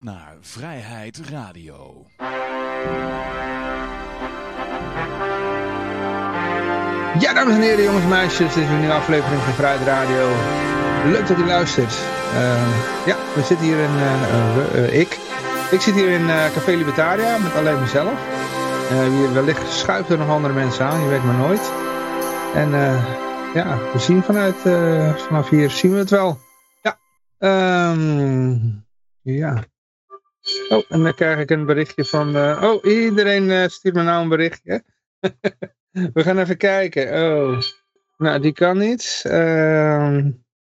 naar Vrijheid Radio. Ja, dames en heren, jongens en meisjes, dit is een nieuwe aflevering van Vrijheid Radio. Leuk dat u luistert. Uh, ja, we zitten hier in, uh, uh, ik, ik zit hier in Café Libertaria met alleen mezelf. Wellicht schuift er nog andere mensen aan, je weet maar nooit. En ja, we zien vanuit, vanaf hier zien we het wel. Ja, um, ja. Oh, en dan krijg ik een berichtje van... Uh, oh, iedereen uh, stuurt me nou een berichtje. We gaan even kijken. Oh, nou, die kan niet. Uh,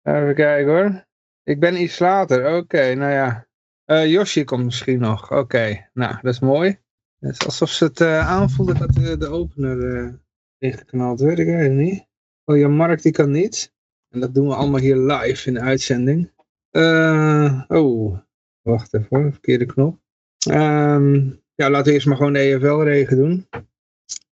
even kijken hoor. Ik ben iets later. Oké, nou ja. Yoshi komt misschien nog. Oké, nou, dat is mooi. Het is alsof ze het aanvoelen dat de, opener ingeknald werd. Ik weet het niet. Oh ja, Mark die kan niet. En dat doen we allemaal hier live in de uitzending. oh, Wacht even verkeerde knop. Um, ja, laten we eerst maar gewoon EFL-regen doen.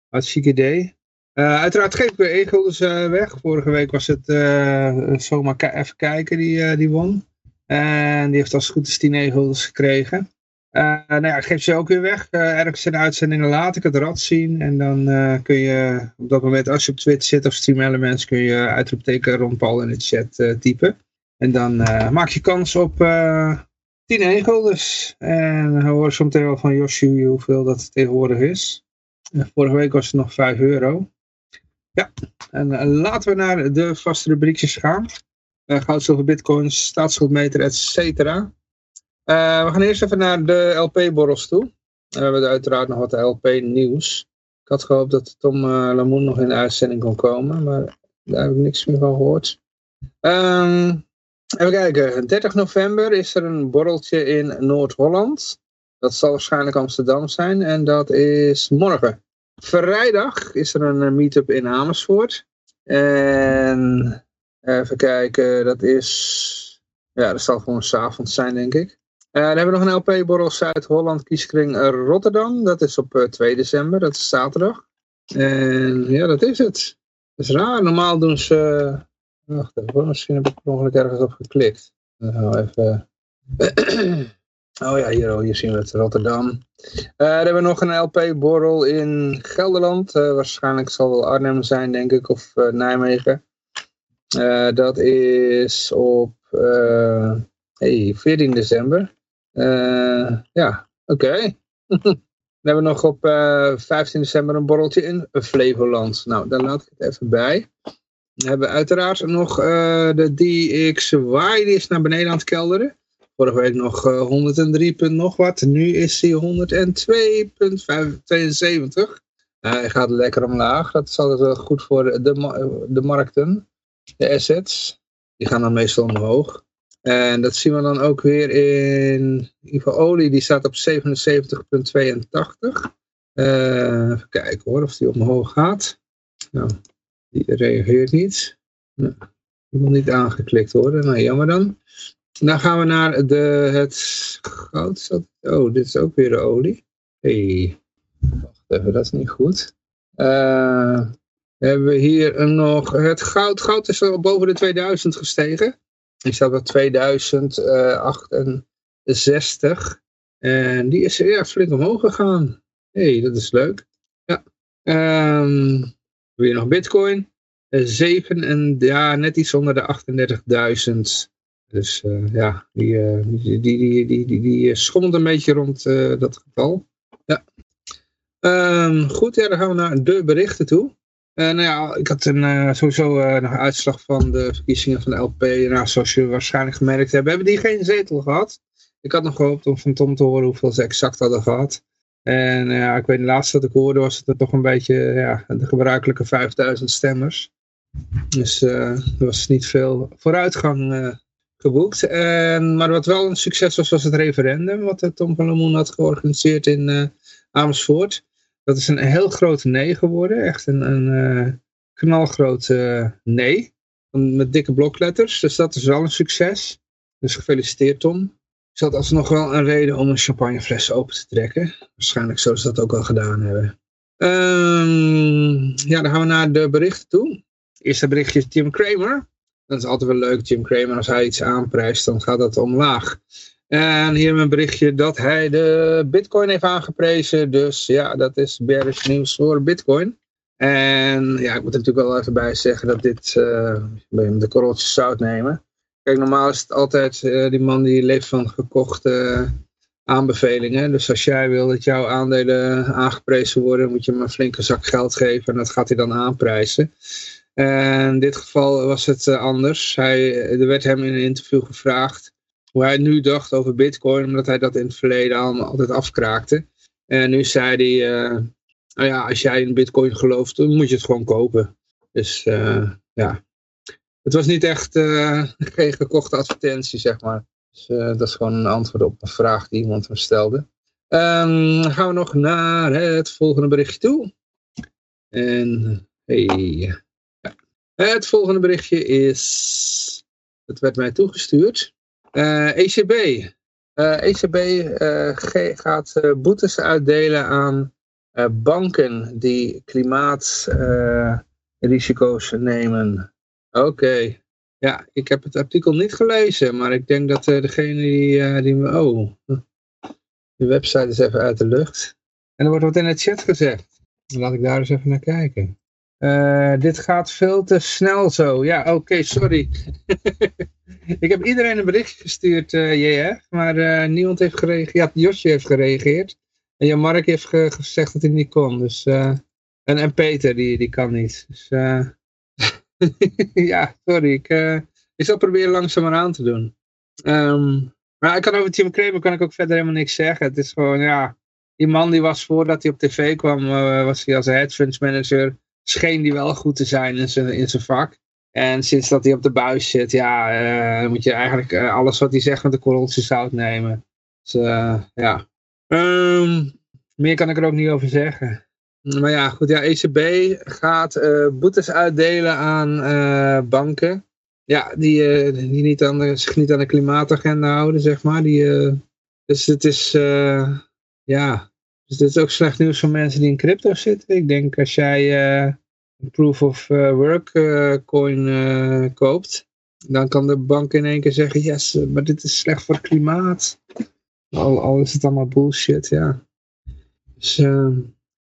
Hartstikke idee. Uh, uiteraard geef ik weer e-guldens uh, weg. Vorige week was het uh, zomaar even kijken die, die won. En die heeft als het goed is 10 e-guldens gekregen. nou ja, ik geef ze ook weer weg. ergens in de uitzendingen laat ik het rad zien. En dan kun je op dat moment, als je op Twitter zit of Stream Elements, kun je uitroepteken rond Paul in de chat typen. En dan maak je kans op 10 e-guldens. En horen zo meteen wel van Yoshi hoeveel dat tegenwoordig is. Vorige week was het nog 5 euro. Ja, en uh, laten we naar de vaste rubriekjes gaan. Uh, goud, zilver, bitcoins, staatsschuldmeter, et cetera. Uh, we gaan eerst even naar de LP-borrels toe. we hebben uiteraard nog wat LP-nieuws. Ik had gehoopt dat Tom Lamoen nog in de uitzending kon komen, maar daar heb ik niks meer van gehoord. Um, Even kijken, 30 november is er een borreltje in Noord-Holland. Dat zal waarschijnlijk Amsterdam zijn en dat is morgen. Vrijdag is er een eh, meetup in Amersfoort. En even kijken, dat is... Ja, dat zal gewoon s'avonds zijn, denk ik. Uh, dan hebben we nog een LP-borrel Zuid-Holland kieskring Rotterdam. Dat is op 2 eh, december, dat is zaterdag. En ja, dat is het. Dat is raar, normaal doen ze Wacht even, misschien heb ik er ongeluk ergens op geklikt. We even... oh ja, hier, oh, hier zien we het, Rotterdam. Uh, dan hebben we nog een LP-borrel in Gelderland. Uh, waarschijnlijk zal wel Arnhem zijn, denk ik, of Nijmegen. dat is op hey, 14 december. ja, oké. Dan hebben we nog op 15 december een borreltje in Flevoland. Nou, daar laat ik het even bij. Hebben uiteraard nog uh, de DXY, die is naar beneden aan het kelderen. Vorige week nog uh, 103 punt nog wat. Nu is hij 102,72. Uh, hij gaat lekker omlaag. Dat is altijd wel goed voor de, markten. De assets. Die gaan dan meestal omhoog. En dat zien we dan ook weer in, geval olie. Die staat op 77,82. Uh, even kijken hoor of die omhoog gaat. Nou, die reageert niet. Nou, wil niet aangeklikt worden. Nou, jammer dan. Dan gaan we naar de, het goud. Oh, dit is ook weer de olie. hey. wacht even, dat is niet goed. Uh, hebben we hier nog het goud. Goud is al boven de 2000 gestegen. Ik staat op 2068. En die is ja, flink omhoog gegaan. hey, dat is leuk. Ja. Um, Weer nog bitcoin. 7 eh, en ja, net iets onder de 38.000. Dus uh, ja, die, uh, die, die, die, die, die, schommelt een beetje rond dat getal. Ja. Um, goed, ja, dan gaan we naar de berichten toe. nou ja, ik had een, sowieso een uitslag van de verkiezingen van de LP. Nou, zoals jullie waarschijnlijk gemerkt hebben, hebben die geen zetel gehad. Ik had nog gehoopt om van Tom te horen hoeveel ze exact hadden gehad. En ja, ik weet de laatste dat ik hoorde was het toch een beetje ja, de gebruikelijke 5000 stemmers. Dus uh, er was niet veel vooruitgang uh, geboekt. En, maar wat wel een succes was, was het referendum wat Tom van Lemoen had georganiseerd in uh, Amersfoort. Dat is een heel groot nee geworden. Echt een, een knalgroot nee. Met dikke blokletters. Dus dat is wel een succes. Dus gefeliciteerd Tom is dat alsnog wel een reden om een champagnefles open te trekken. Waarschijnlijk zullen ze dat ook al gedaan hebben. Um, ja, dan gaan we naar de berichten toe. Eerste berichtje Tim Kramer. Dat is altijd wel leuk, Tim Kramer. Als hij iets aanprijst, dan gaat dat omlaag. En hier een berichtje dat hij de bitcoin heeft aangeprezen. Dus ja, dat is bearish nieuws voor bitcoin. En ja, ik moet er natuurlijk wel even bij zeggen dat dit uh, de korreltjes zout nemen. Kijk, normaal is het altijd uh, die man die leeft van gekochte aanbevelingen. Dus als jij wil dat jouw aandelen aangeprezen worden, moet je hem een flinke zak geld geven en dat gaat hij dan aanprijzen. En in dit geval was het uh, anders. Hij, er werd hem in een interview gevraagd hoe hij nu dacht over bitcoin, omdat hij dat in het verleden altijd afkraakte. En nu zei hij, uh, nou ja, als jij in bitcoin gelooft, dan moet je het gewoon kopen. Dus ja, het was niet echt geen gekochte advertentie, zeg maar. Dus uh, dat is gewoon een antwoord op een vraag die iemand hem stelde. Dan gaan we nog naar het volgende berichtje toe. En hey. Het volgende berichtje is, het werd mij toegestuurd. ECB. Uh, ECB gaat boetes uitdelen aan banken die klimaatrisico's nemen. Oké. Ja, ik heb het artikel niet gelezen, maar ik denk dat uh, degene die, uh, die... Oh, de website is even uit de lucht. En er wordt wat in de chat gezegd. Laat ik daar eens even naar kijken. Uh, dit gaat veel te snel zo. Ja, oké, sorry. ik heb iedereen een berichtje gestuurd, uh, maar niemand heeft gereageerd. Ja, Josje heeft gereageerd. En Jan Mark heeft ge gezegd dat hij niet kon. Dus, en, en Peter, die, die kan niet. Dus ja, sorry. Ik, uh, ik zal proberen langzamer aan te doen. Um, maar ik kan over Tim Kramer kan ik ook verder helemaal niks zeggen. Het is gewoon, ja... Die man die was voordat hij op tv kwam, uh, was hij als hedge manager. Scheen die wel goed te zijn in zijn, in zijn vak. En sinds dat hij op de buis zit, ja, uh, moet je eigenlijk alles wat hij zegt met de korreltje zout nemen. Dus ja. Um, meer kan ik er ook niet over zeggen. Maar ja, goed, ja, ECB gaat uh, boetes uitdelen aan uh, banken. Ja, die, uh, die niet aan de, zich niet aan de klimaatagenda houden, zeg maar. Die, dus het is, ja, dus dit is ook slecht nieuws voor mensen die in crypto zitten. Ik denk als jij een proof of work coin koopt, dan kan de bank in één keer zeggen, yes, maar dit is slecht voor het klimaat. Al, al is het allemaal bullshit, ja. Dus...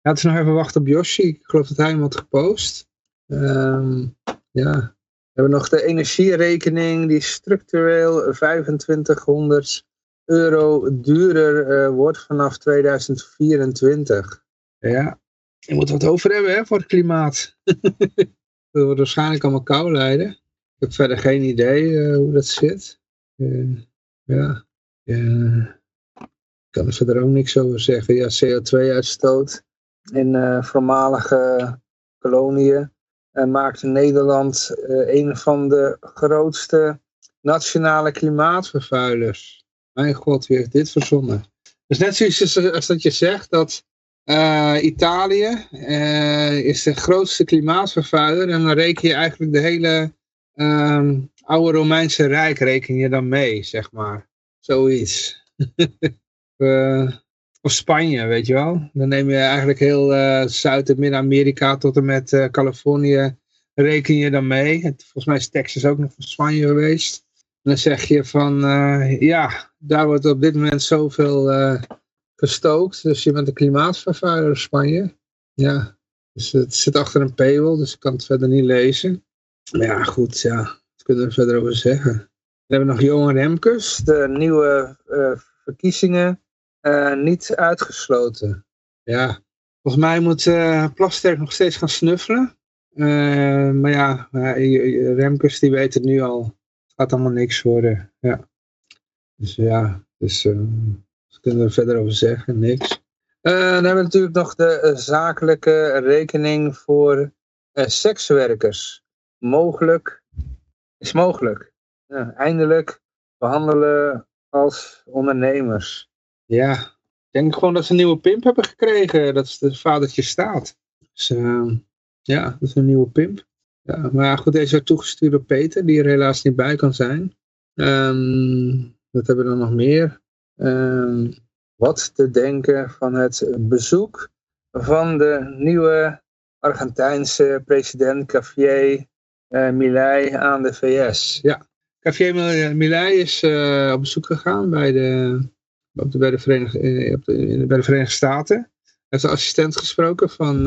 Ja, het is nog even wachten op Yoshi. Ik geloof dat hij hem had gepost. Um, ja. We hebben nog de energierekening die structureel 2500 euro duurder uh, wordt vanaf 2024. Ja, je moet wat over hebben hè, voor het klimaat. dat wordt waarschijnlijk allemaal kou leiden. Ik heb verder geen idee uh, hoe dat zit. Uh, ja, ik kan er verder ook niks over zeggen. Ja, CO2-uitstoot in uh, voormalige koloniën maakte Nederland uh, een van de grootste nationale klimaatvervuilers. Mijn god, wie heeft dit verzonnen? Dus net zoals als dat je zegt dat Italië is de grootste klimaatvervuiler en dan reken je eigenlijk de hele ehm, oude Romeinse Rijk reken je dan mee, zeg maar. Zoiets. of Spanje, weet je wel. Dan neem je eigenlijk heel uh, Zuid- en Midden-Amerika tot en met uh, Californië reken je dan mee. volgens mij is Texas ook nog van Spanje geweest. En dan zeg je van, uh, ja, daar wordt op dit moment zoveel gestookt. Dus je bent een klimaatvervuiler Spanje. Ja, dus het zit achter een paywall, dus ik kan het verder niet lezen. Maar ja, goed, ja, wat kunnen we er verder over zeggen? We hebben nog Johan Remkes, de nieuwe verkiezingen niet uitgesloten. Ja, volgens mij moet uh, Plasterk nog steeds gaan snuffelen. Uh, maar ja, Remkes die weet het nu al. Het gaat allemaal niks worden. Ja. Dus ja, dus, kunnen we er verder over zeggen? Niks. dan hebben we natuurlijk nog de zakelijke rekening voor sekswerkers. Mogelijk is mogelijk. Eindelijk behandelen als ondernemers. Ja, ik denk gewoon dat ze een nieuwe pimp hebben gekregen. Dat is de vadertje staat. Dus uh, ja, dat is een nieuwe pimp. Ja, maar goed, deze werd toegestuurd door Peter, die er helaas niet bij kan zijn. Um, wat hebben we dan nog meer? Um, wat te denken van het bezoek van de nieuwe Argentijnse president Javier uh, Milei aan de VS. Ja, Xavier Millet is op bezoek gegaan bij de, op de, bij, de Verenigde, de, bij de Verenigde Staten. Hij heeft de assistent gesproken van,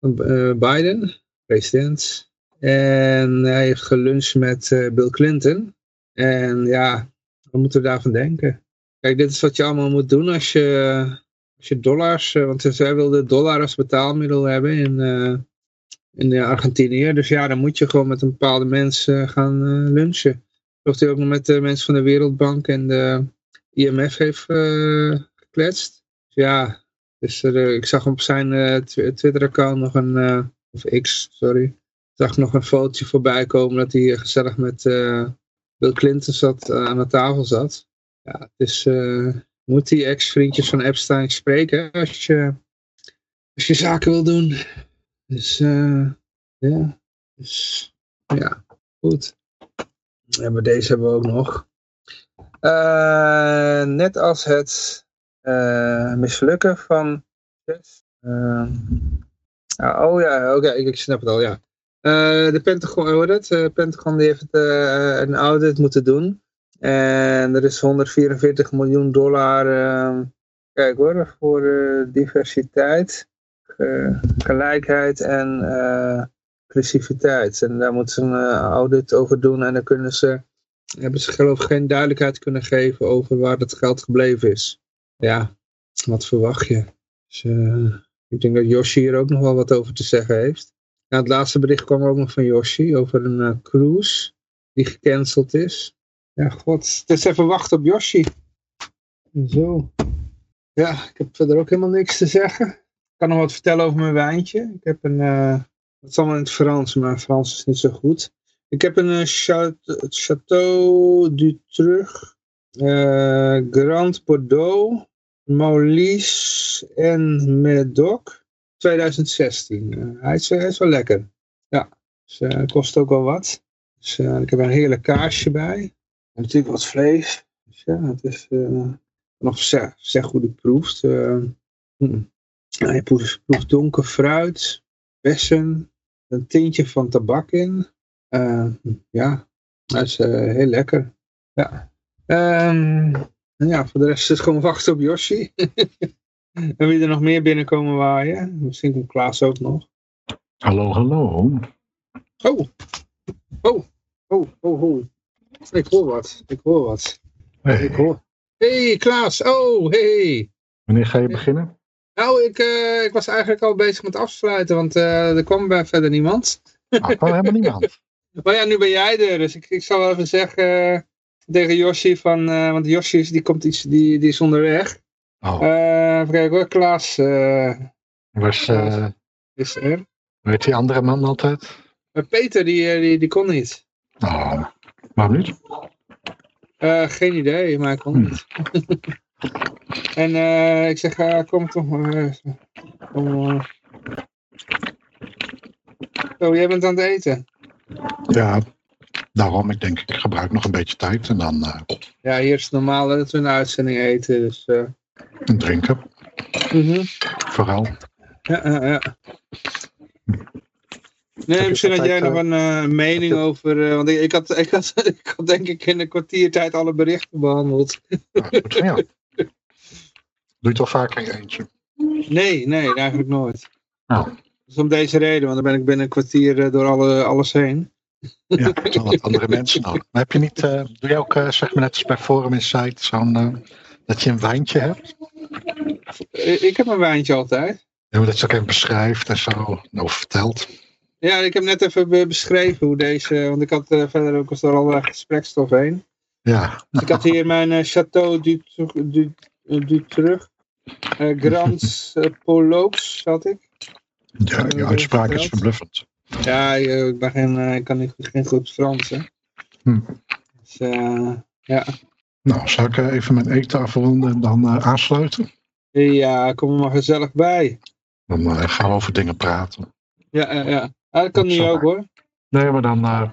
van Biden, president. En hij heeft geluncht met Bill Clinton. En ja, wat moeten we daarvan denken? Kijk, dit is wat je allemaal moet doen als je, als je dollars, eh, want zij wilden dollar als betaalmiddel hebben in, uh, in Argentinië. Dus ja, dan moet je gewoon met een bepaalde mensen gaan lunchen. Zoals hij ook nog met de mensen van de Wereldbank en de IMF heeft gekletst. Dus ja, dus er, ik zag op zijn Twitter-account nog een, of X, sorry, zag nog een fotootje voorbij komen dat hij gezellig met Bill Clinton zat, aan de tafel zat ja, uh, moet die ex-vriendjes van Epstein spreken als je, als je zaken wil doen. Dus uh, ja, dus, ja, goed. En bij deze hebben we ook nog. Uh, net als het mislukken van... oh ja, oké, ik, snap het al, ja. de Pentagon, hoor het? Pentagon die heeft een audit moeten doen en er is 144 miljoen dollar, uh, kijk hoor, voor uh, diversiteit, gelijkheid en uh, inclusiviteit. En daar moeten ze een eh, audit over doen en dan kunnen ze, hebben ze geloof geen duidelijkheid kunnen geven over waar dat geld gebleven is. Ja, wat verwacht je? Dus, ik denk dat Yoshi hier ook nog wel wat over te zeggen heeft. Ja, het laatste bericht kwam ook nog van Yoshi over een cruise die gecanceld is. Ja, god. Het is even wachten op Yoshi. Zo. Ja, ik heb verder ook helemaal niks te zeggen. Ik kan nog wat vertellen over mijn wijntje. Ik heb een... Uh, het is allemaal in het Frans, maar Frans is niet zo goed. Ik heb een uh, Château Dutrux, uh, Grand Bordeaux, Maurice en Medoc 2016. hij, is, hij is wel lekker. Ja, dus, kost ook wel wat. Dus, ik heb een heerlijk kaarsje bij natuurlijk wat vlees. Dus ja, het is nog zeg, zeg hoe het proeft. Uh, ja, je proeft, donker fruit, bessen, een tintje van tabak in. Uh, ja, dat is heel lekker. Ja. Um, ja, voor de rest is het gewoon wachten op Yoshi. en wie er nog meer binnenkomen waaien. Misschien komt Klaas ook nog. Hallo, hallo. Oh, oh, oh, oh, oh. Ik hoor wat. Ik hoor wat. Hey. Ik hoor. Hey Klaas. Oh, hey. Wanneer ga je beginnen? Nou, ik, uh, ik was eigenlijk al bezig met afsluiten, want uh, er kwam bij verder niemand. Ah, kwam helemaal niemand. maar ja, nu ben jij er, dus ik, ik zal wel even zeggen uh, tegen Yoshi van, want Yoshi die komt iets, die, die is onderweg. Oh. even kijken hoor, Klaas. Was, is er. Weet die andere man altijd? Peter, die, die, die kon niet. Oh. Waarom niet? Uh, geen idee, maar ik kon niet. en uh, ik zeg, uh, kom toch maar. Kom, Oh, jij bent aan het eten? Ja, daarom. Ik denk, ik gebruik nog een beetje tijd en dan... Ja, hier is het normaal dat we een uitzending eten, dus... En drinken. Mm -hmm. Vooral. Ja, ja, ja. Nee, misschien had jij nog een uh, mening over, uh, want ik, ik, had, ik, had, ik had denk ik in een kwartiertijd alle berichten behandeld. Ja, Doe je het al vaker in eentje? Nee, nee, eigenlijk nooit. Nou. Dus om deze reden, want dan ben ik binnen een kwartier uh, door alle, alles heen. Ja, wat andere mensen nog. Maar heb je niet, doe je ook, zeg maar net als bij Forum Insight, zo'n, dat je een wijntje hebt? Ik heb een wijntje altijd. Ja, dat je ook even beschrijft en zo, of vertelt. Ja, ik heb net even beschreven hoe deze, want ik had uh, verder ook al allerlei gesprekstof heen. Ja. ik had hier mijn uh, Chateau du, du, du Terug, uh, Grand Polox had ik. Ja, je uitspraak is verbluffend. Ja, ik, ben geen, ik kan niet, geen goed Frans, hè. Hm. Dus, ja. Nou, zal ik even mijn eten afronden en dan aansluiten? Ja, kom er maar gezellig bij. Dan gaan we over dingen praten. Ja, ja, ja. Ah, dat kan nu ook hoor. Nee, maar dan uh,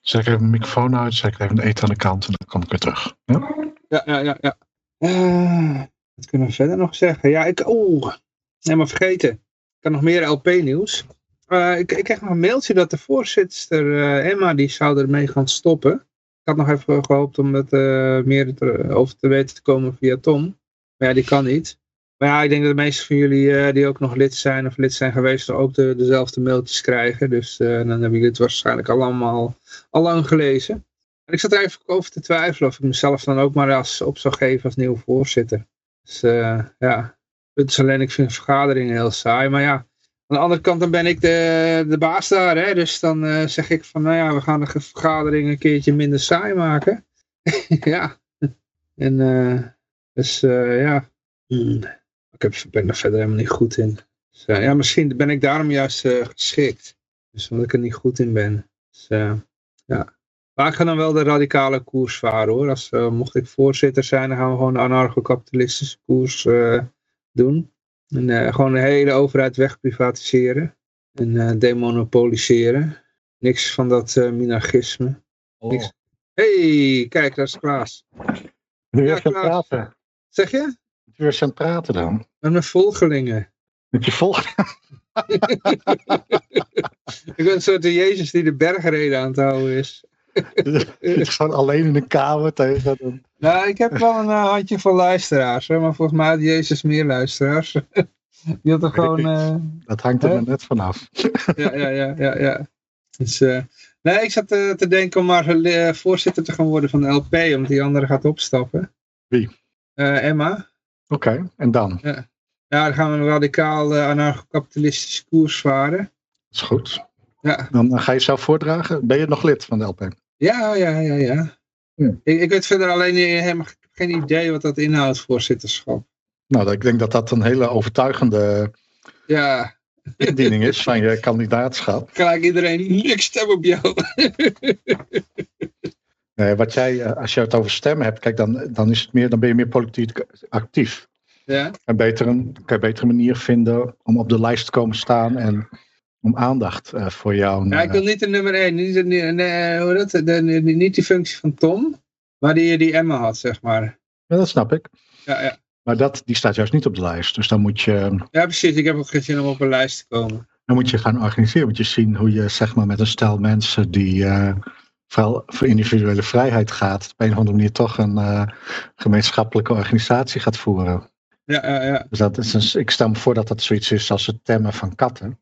zet ik even mijn microfoon uit, zet ik even eten aan de kant en dan kom ik weer terug. Ja, ja, ja. ja, ja. Uh, wat kunnen we verder nog zeggen? Ja, ik... Oeh, helemaal vergeten. Ik kan nog meer LP-nieuws. Eh, ik, ik kreeg nog een mailtje dat de voorzitter eh, Emma, die zou ermee gaan stoppen. Ik had nog even gehoopt om het eh, meer te- over te weten te komen via Tom. Maar ja, die kan niet. Maar ja, ik denk dat de meesten van jullie die ook nog lid zijn of lid zijn geweest, ook de, dezelfde mailtjes krijgen. Dus dan hebben jullie het waarschijnlijk allemaal al lang gelezen. En ik zat er even over te twijfelen of ik mezelf dan ook maar als op zou geven als nieuwe voorzitter. Dus ja, het is alleen, ik vind vergaderingen heel saai. Maar ja, aan de andere kant dan ben ik de, de baas daar. Hè? Dus dan eh, zeg ik van, nou ja, we gaan de vergadering een keertje minder saai maken. ja. En eh, dus eh, ja, Hmm. ik heb, ben er verder helemaal niet goed in. Dus, ja, misschien ben ik daarom juist geschikt. Dus omdat ik er niet goed in ben. Dus ja. Maar ik ga dan wel de radicale koers varen hoor. Als, mocht ik voorzitter zijn, dan gaan we gewoon de anarcho-kapitalistische koers doen. En eh, gewoon de hele overheid wegprivatiseren. En eh, demonopoliseren. Niks van dat eh minarchisme. Niks. hey, kijk, daar is Klaas. Nu Ja, even aan het Klaas. praten. Zeg je? Nu eens aan het praten dan. Met mijn volgelingen. Met je volgt. Ik ben een soort de Jezus die de bergreden aan het houden is. Is gewoon alleen in een kamer tegen een... Nou, ik heb wel een uh, handje van luisteraars. Hè, maar volgens mij had Jezus meer luisteraars. Die had er gewoon... Uh... Dat hangt er Hè? net vanaf. ja, ja, ja, ja, ja. Dus, uh... nee, ik zat te denken om maar voorzitter te gaan worden van de LP, omdat die andere gaat opstappen. Wie? Emma. Oké, okay, en dan? Ja. ja, dan gaan we een radicaal anarcho-kapitalistische koers varen. Dat is goed. Ja. Dan ga je zelf voordragen. Ben je nog lid van de LP? Ja, ja, ja, ja. Ja. Ik, ik weet verder alleen helemaal geen idee wat dat inhoudt, voorzitterschap. Nou, ik denk dat dat een hele overtuigende ja. indiening is van je kandidaatschap. Gelijk iedereen, ik stem op jou. nee, wat jij, als je het over stemmen hebt, kijk, dan, dan, is het meer, dan ben je meer politiek actief. Ja. En beter een, kan je een manier vinden om op de lijst te komen staan en om aandacht uh, voor jou. Ja, ik wil niet de nummer 1, niet, de, nee, hoe dat, de, de, niet die functie van Tom, maar die, die Emma had, zeg maar. Ja, dat snap ik. Ja, ja. Maar dat, die staat juist niet op de lijst. Dus dan moet je. Ja, precies. Ik heb ook geen zin om op een lijst te komen. Dan moet je gaan organiseren. Moet je zien hoe je zeg maar met een stel mensen die uh, vooral voor individuele vrijheid gaat, op een of andere manier toch een uh, gemeenschappelijke organisatie gaat voeren. Ja, ja, ja. Dus dat is een, ik stel me voor dat dat zoiets is als het temmen van katten.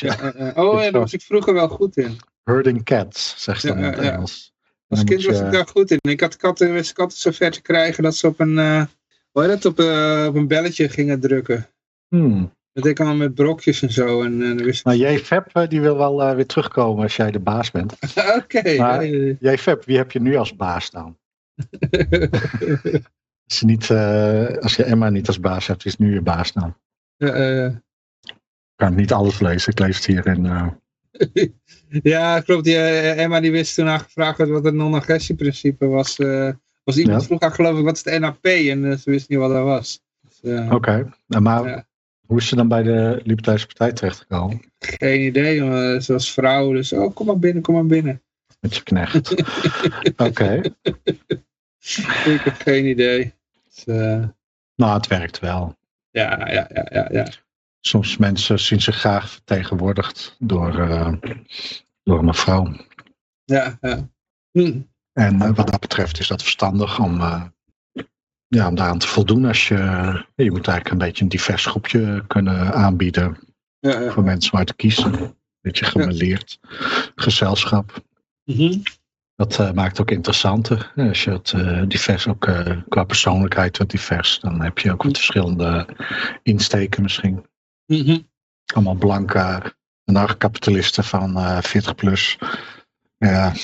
Ja, ja, oh, daar was ik vroeger wel goed in. Herding cats, zegt ze dan in het Engels. Als kind was ik daar goed in. Ik had katten, wist katten zo ver te krijgen dat ze op een, uh, hoe heet dat, op, uh, op een belletje gingen drukken. Hmm. Dat deed ik allemaal met brokjes en zo. En, uh, wist maar jij Feb, die wil wel uh, weer terugkomen als jij de baas bent. Oké. Okay. Maar jij Feb, wie heb je nu als baas dan? als, je niet, als je Emma niet als baas hebt, is nu je baas dan? Ik kan niet alles lezen, ik lees het hier in... Uh... ja, klopt. Die, Emma die wist toen haar gevraagd werd wat het non-agressieprincipe was. Uh, was iemand ja. vroeg haar geloof ik, wat is het NAP? En uh, ze wist niet wat dat was. Dus, Oké, okay. nou, maar ja. hoe is ze dan bij de Libertarische Partij terechtgekomen? Geen idee, maar ze was vrouw, dus oh, kom maar binnen, kom maar binnen. Met je knecht. Oké. Okay. ik heb geen idee. Dus, nou, het werkt wel. Ja, ja, ja, ja. ja soms mensen zien zich graag vertegenwoordigd door, uh, door een vrouw. Ja, ja. Hm. En uh, wat dat betreft is dat verstandig om, uh, ja, om daaraan te voldoen. Als je, je moet eigenlijk een beetje een divers groepje kunnen aanbieden ja, ja. voor mensen om uit te kiezen. Een beetje gemêleerd gezelschap. Mm -hmm. Dat maakt ook interessanter. Als je het divers ook qua persoonlijkheid wat divers, dan heb je ook wat verschillende insteken misschien. Mm -hmm. Allemaal blanke anarcho-kapitalisten van uh, 40 plus. Ja.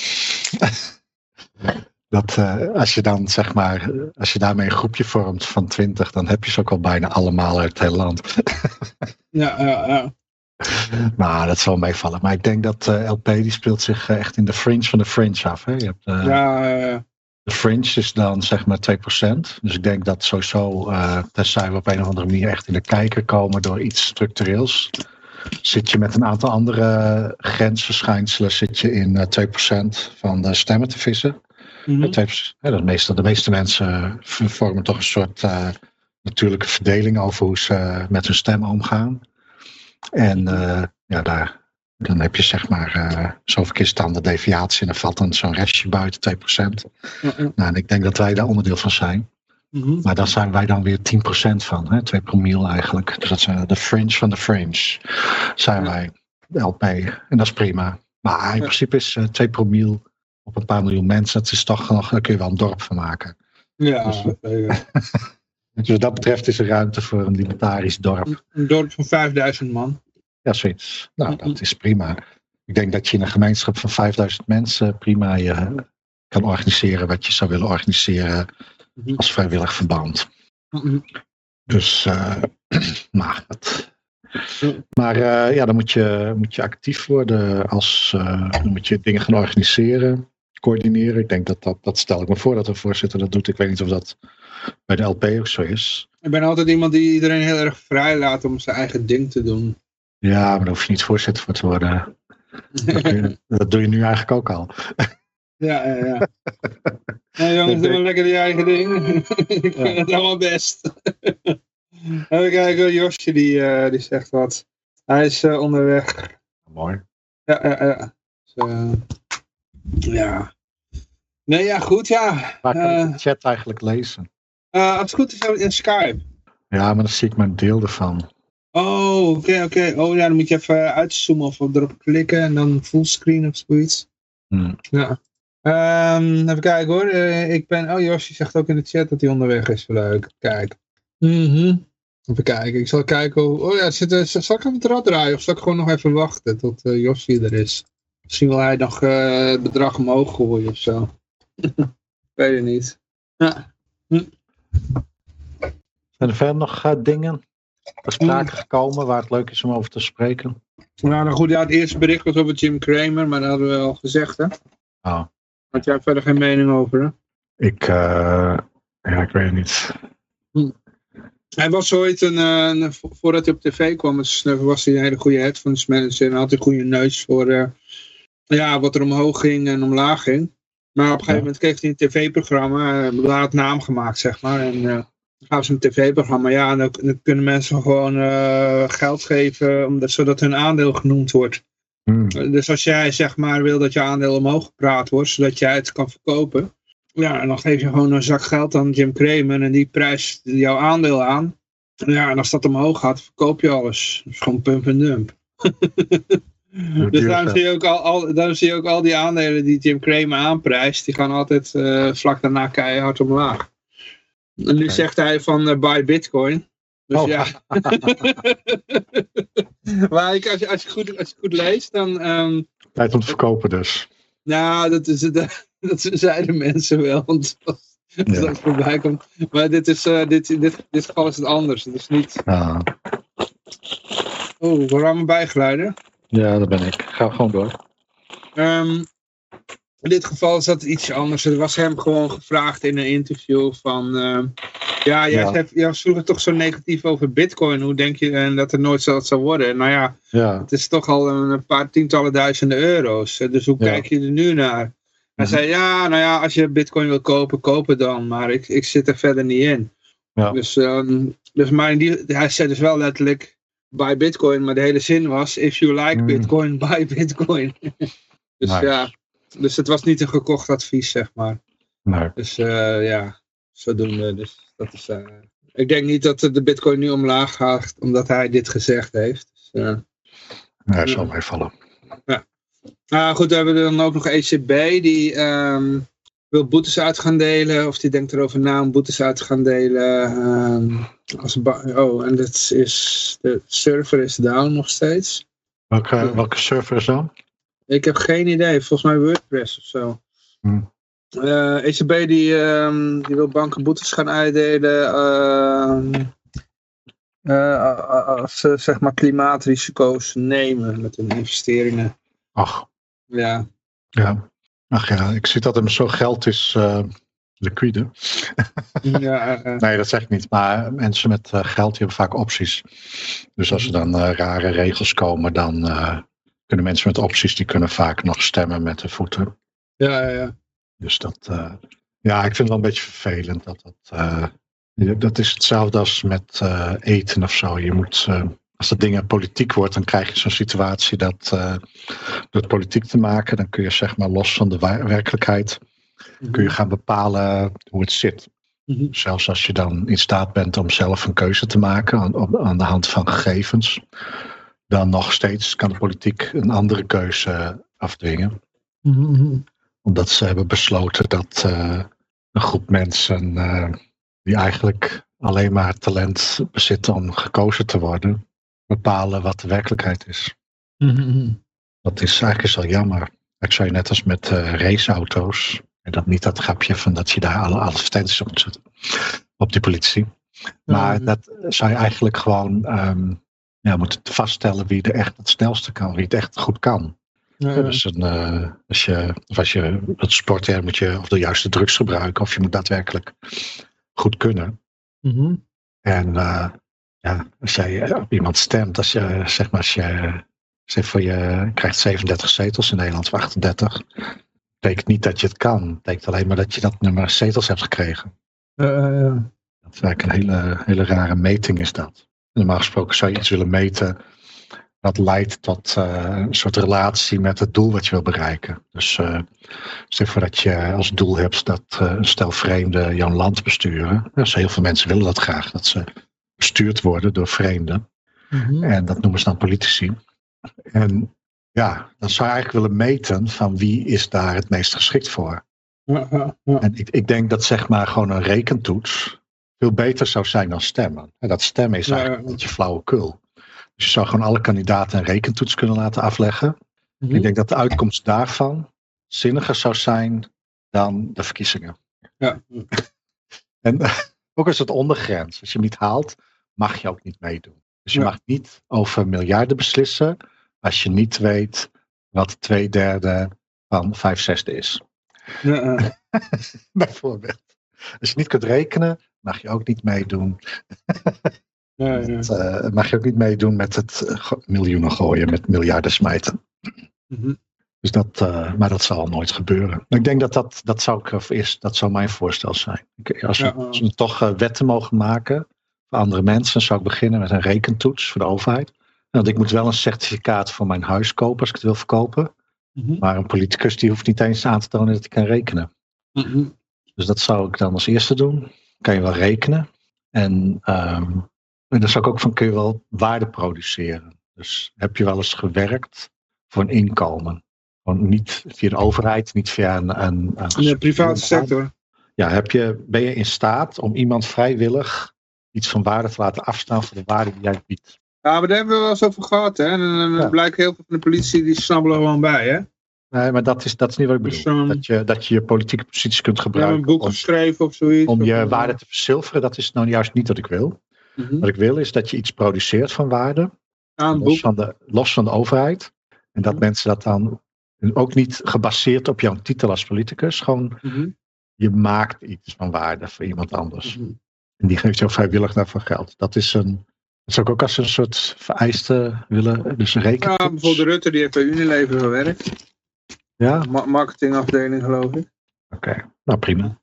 Dat, uh, als je dan zeg maar, als je daarmee een groepje vormt van 20, dan heb je ze ook al bijna allemaal uit het hele land. ja, ja, ja. Maar dat zal meevallen. Maar ik denk dat uh, LP die speelt zich echt in de fringe van de fringe af. Hè? Je hebt, ja, ja, de fringe is dan zeg maar 2%. Dus ik denk dat sowieso, uh, tenzij we op een of andere manier echt in de kijker komen door iets structureels, zit je met een aantal andere grensverschijnselen zit je in uh, 2% van de stemmen te vissen. Mm -hmm. de, meeste, de meeste mensen vormen toch een soort uh, natuurlijke verdeling over hoe ze met hun stem omgaan. En ja, daar, Dan heb je zeg maar uh, zoveel keer standaard deviatie en dan valt dan zo'n restje buiten 2%. Ja, ja. Nou, en ik denk dat wij daar onderdeel van zijn. Mhm. Maar daar zijn wij dan weer 10% van, hè? 2 promiel eigenlijk. Dus dat zijn de fringe van de fringe. Zijn Ja. wij, de LP. En dat is prima. Maar in Ja. principe is eh 2 promiel op een paar miljoen mensen, dat is toch nog, daar kun je wel een dorp van maken. Ja, Dus- eh, Dus wat dat betreft is er ruimte voor een libertarisch dorp. een dorp van 5000 man. Ja, zoiets. Nou, dat is prima. Ik denk dat je in een gemeenschap van 5000 mensen prima je kan organiseren wat je zou willen organiseren Mhm. als vrijwillig verband. Mhm. Dus, eh, maar, het- Ja. maar eh, ja, dan moet je, moet je actief worden. Als, eh, dan moet je dingen gaan organiseren, coördineren. Ik denk dat dat, dat stel ik me voor dat de voorzitter dat doet. Ik weet niet of dat bij de LP ook zo is. Ik ben altijd iemand die iedereen heel erg vrij laat om zijn eigen ding te doen. Ja, maar daar hoef je niet voorzitter voor te worden. Dat doe je, dat doe je nu eigenlijk ook al. Ja, ja, ja. Nee, jongens, doe maar lekker je eigen ding. ik vind Ja. het allemaal best. Even kijken, Josje die, eh, die zegt wat. Hij is eh, onderweg. Mooi. Ja, ja, ja. Dus, eh, ja. Nee, ja, goed, ja. Waar kan ik de chat eigenlijk lezen? eh, als het goed is, in Skype. Ja, maar dan zie ik maar een deel ervan. Oh, oké, oké. Oh ja, dan moet je even uitzoomen of erop klikken en dan fullscreen of zoiets. Hm. Ja. Ehm, even kijken hoor. Eh, ik ben. Oh, Josje zegt ook in de chat dat hij onderweg is. Leuk. Kijk. Mhm. Even kijken. Ik zal kijken. Hoe... Oh ja, zit, er- zal ik even het rad draaien? Of zal ik gewoon nog even wachten tot uh, Josje er is? Misschien wil hij nog eh, het bedrag omhoog gooien of zo. ik weet het niet. Ja. Zijn er verder nog eh, dingen ter sprake gekomen waar het leuk is om over te spreken? Nou, nou goed. Ja, het eerste bericht was over Jim Cramer. Maar dat hadden we al gezegd, hè? Oh, Had jij verder geen mening over, hè? ik, eh, ja, ik weet het niet. Hij was ooit een, eh, een- vo- voordat hij op tv kwam, was hij een hele goede headphones manager en had een goede neus voor eh, ja, wat er omhoog ging en omlaag ging. Maar op een gegeven moment kreeg hij een tv-programma, uh, hij had naam gemaakt zeg maar. En gaven ze een tv-programma, ja, en dan, dan kunnen mensen gewoon eh, geld geven omdat, zodat hun aandeel genoemd wordt. Hm. Dus als jij zeg maar wil dat je aandeel omhoog gepraat wordt, zodat jij het kan verkopen. Ja, en dan geef je gewoon een zak geld aan Jim Cramer en die prijst jouw aandeel aan. Ja, en als dat omhoog gaat, verkoop je alles. Dat is gewoon pump en dump. dus daarom zie, je ook al, al, daarom zie je ook al die aandelen die Jim Cramer aanprijst, die gaan altijd eh, vlak daarna keihard omlaag. En nu zegt hij van eh, buy bitcoin. Dus Oh. ja. maar ik, als, je, als, je goed, als je goed leest, dan... ehm, Tijd om te verkopen dus. nou, dat, is, dat, dat zeiden mensen wel. Want als Ja. dat voorbij komt. Maar dit is, eh, dit, in dit, dit geval is het anders. Het is niet... Ja, Oh, waar waren we bijgeluiden? ja, dat ben ik. Ga gewoon door. Ehm, in dit geval is dat iets anders. Er was hem gewoon gevraagd in een interview van... ehm, ja, jij, Ja. Jij was vroeger toch zo negatief over bitcoin. Hoe denk je en dat er nooit zo zou worden? Nou ja, Ja, het is toch al een paar tientallen duizenden euro's. Eh, Dus hoe Ja. kijk je er nu naar? Hij Mhm. zei, ja, nou ja, als je bitcoin wil kopen, koop het dan. Maar ik, ik zit er verder niet in. Ja. Dus, ehm, dus maar die, hij zei dus wel letterlijk, buy bitcoin. Maar de hele zin was, if you like Mhm. bitcoin, buy bitcoin. dus Nice. ja, dus het was niet een gekocht advies, zeg maar. nee. Dus eh, ja, zodoende. Dus dat is, eh, ik denk niet dat de bitcoin nu omlaag gaat, omdat hij dit gezegd heeft. Dus, Nee, zal meevallen. Nou goed, we hebben dan ook nog ECB die ehm, wil boetes uit gaan delen. Of die denkt erover na om boetes uit te gaan delen. ehm, als oh, en dat is, de server is down nog steeds. Welke, welke server is dat? Ik heb geen idee, volgens mij WordPress of zo. Hmm. Eh, ECB die, ehm, die wil banken boetes gaan uitdelen. ehm, eh, als ze zeg maar klimaatrisico's nemen met hun investeringen. Ach, Ja, ja. Ach ja, ik zie dat er zo geld is eh, liquide. ja Nee, dat zeg ik niet. Maar mensen met geld die hebben vaak opties. Dus als er dan rare regels komen, dan eh, kunnen mensen met opties, die kunnen vaak nog stemmen met de voeten. ja, ja, ja. Dus dat, eh, ja, ik vind het wel een beetje vervelend. Dat, dat, eh, dat is hetzelfde als met eh, eten of zo. Je moet, als dat dingen politiek wordt, dan krijg je zo'n situatie dat door het politiek te maken, dan kun je zeg maar los van de werkelijkheid, kun je gaan bepalen hoe het zit. Mhm. Zelfs als je dan in staat bent om zelf een keuze te maken aan, aan de hand van gegevens, dan nog steeds kan de politiek een andere keuze afdwingen. Mhm. Omdat ze hebben besloten dat uh, een groep mensen uh, die eigenlijk alleen maar talent bezitten om gekozen te worden, bepalen wat de werkelijkheid is. Mhm. Dat is eigenlijk al jammer. Ik zei net als met uh, raceauto's. En dat niet dat grapje van dat je daar alle advertenties op zetten. Op die politie. Maar dat zou je eigenlijk gewoon um, ja, moeten vaststellen wie er echt het snelste kan. Wie het echt goed kan. Ja, dus een, uh, als je, of als je het sport hebt, moet je of de juiste drugs gebruiken. Of je moet daadwerkelijk goed kunnen. Mhm. En uh, ja, als jij op iemand stemt, als je zeg maar als je, zeg voor je krijgt 37 zetels in Nederland of 38, betekent niet dat je het kan. betekent alleen maar dat je dat nummer zetels hebt gekregen. Uh, dat is eigenlijk een hele, hele rare meting is dat. Normaal gesproken zou je iets willen meten wat leidt tot uh, een soort relatie met het doel wat je wil bereiken. Dus uh, stel voor dat je als doel hebt dat uh, een stel vreemden jouw land besturen. Dus heel veel mensen willen dat graag, dat ze bestuurd worden door vreemden. Mhm. En dat noemen ze dan politici. En ja, dan zou je eigenlijk willen meten van wie is daar het meest geschikt voor. Ja, ja, ja. En ik, ik denk dat zeg maar gewoon een rekentoets veel beter zou zijn dan stemmen. En dat stemmen is eigenlijk ja. een beetje flauwekul. Dus je zou gewoon alle kandidaten een rekentoets kunnen laten afleggen. Mhm. Ik denk dat de uitkomst daarvan zinniger zou zijn dan de verkiezingen. Ja. En ook als het ondergrens. Als je hem niet haalt, mag je ook niet meedoen. Dus je Ja. mag niet over miljarden beslissen als je niet weet wat twee derde van vijf zesde is. Ja, ja. Bijvoorbeeld. Als je niet kunt rekenen, mag je ook niet meedoen. Ja, ja. Met, eh, mag je ook niet meedoen met het eh, miljoenen gooien, met miljarden smijten. Mhm. Dus dat, eh, maar dat zal nooit gebeuren. Maar ik denk dat dat, dat zou ik, eerst, dat zou mijn voorstel zijn. Ik, als, we, als we toch wetten mogen maken voor andere mensen, zou ik beginnen met een rekentoets voor de overheid. Want ik moet wel een certificaat voor mijn huis kopen als ik het wil verkopen. Mhm. Maar een politicus die hoeft niet eens aan te tonen dat hij kan rekenen. Mhm. Dus dat zou ik dan als eerste doen. Kan je wel rekenen. En, ehm, en dan zou ik ook van, kun je wel waarde produceren. Dus heb je wel eens gewerkt voor een inkomen? Gewoon niet via de overheid, niet via een... een, een de private sector. Ja, heb je, ben je in staat om iemand vrijwillig iets van waarde te laten afstaan voor de waarde die jij biedt? Ja, maar daar hebben we wel eens over gehad, hè. En dan Ja. blijkt heel veel van de politie, die snabbelen gewoon bij, hè. Nee, maar dat is, dat is niet wat ik bedoel. dat, je, dat je je politieke positie kunt We hebben een gebruiken boek om, geschreven of zoiets. om je waarde te verzilveren. Dat is nou juist niet wat ik wil. mhm. Wat ik wil is dat je iets produceert van waarde. Ja, een Los boek. van, de, los van de overheid. En dat Mhm. mensen dat dan ook niet gebaseerd op jouw titel als politicus. Gewoon Mhm. je maakt iets van waarde voor iemand anders. En die geeft jou vrijwillig daarvoor geld. Dat is een. Dat zou ik ook als een soort vereiste willen. Dus een Ja, rekening. bijvoorbeeld Rutte, die heeft bij Unilever gewerkt. Ja, Ma- marketingafdeling, geloof ik. oké. Nou, prima.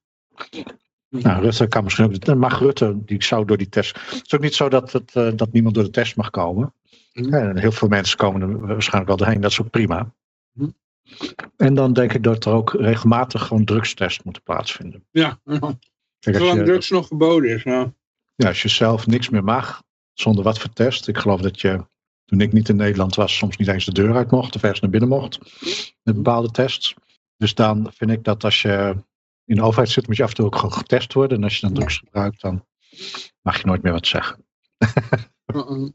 Nou, Rutte kan misschien ook. Mag Rutte, die zou door die test. Het is ook niet zo dat, het, eh, dat niemand door de test mag komen. Ja, en heel veel mensen komen er waarschijnlijk wel doorheen. Dat is ook prima. Mhm. En dan denk ik dat er ook regelmatig gewoon drugstests moeten plaatsvinden. Ja, Kijk, zolang je, drugs nog verboden is. Ja. ja, als je zelf niks meer mag, zonder wat voor test. Ik geloof dat je, toen ik niet in Nederland was, soms niet eens de deur uit mocht of ergens naar binnen mocht. Met bepaalde tests. Dus dan vind ik dat als je in de overheid zit, moet je af en toe ook gewoon getest worden. En als je dan drugs gebruikt, dan mag je nooit meer wat zeggen.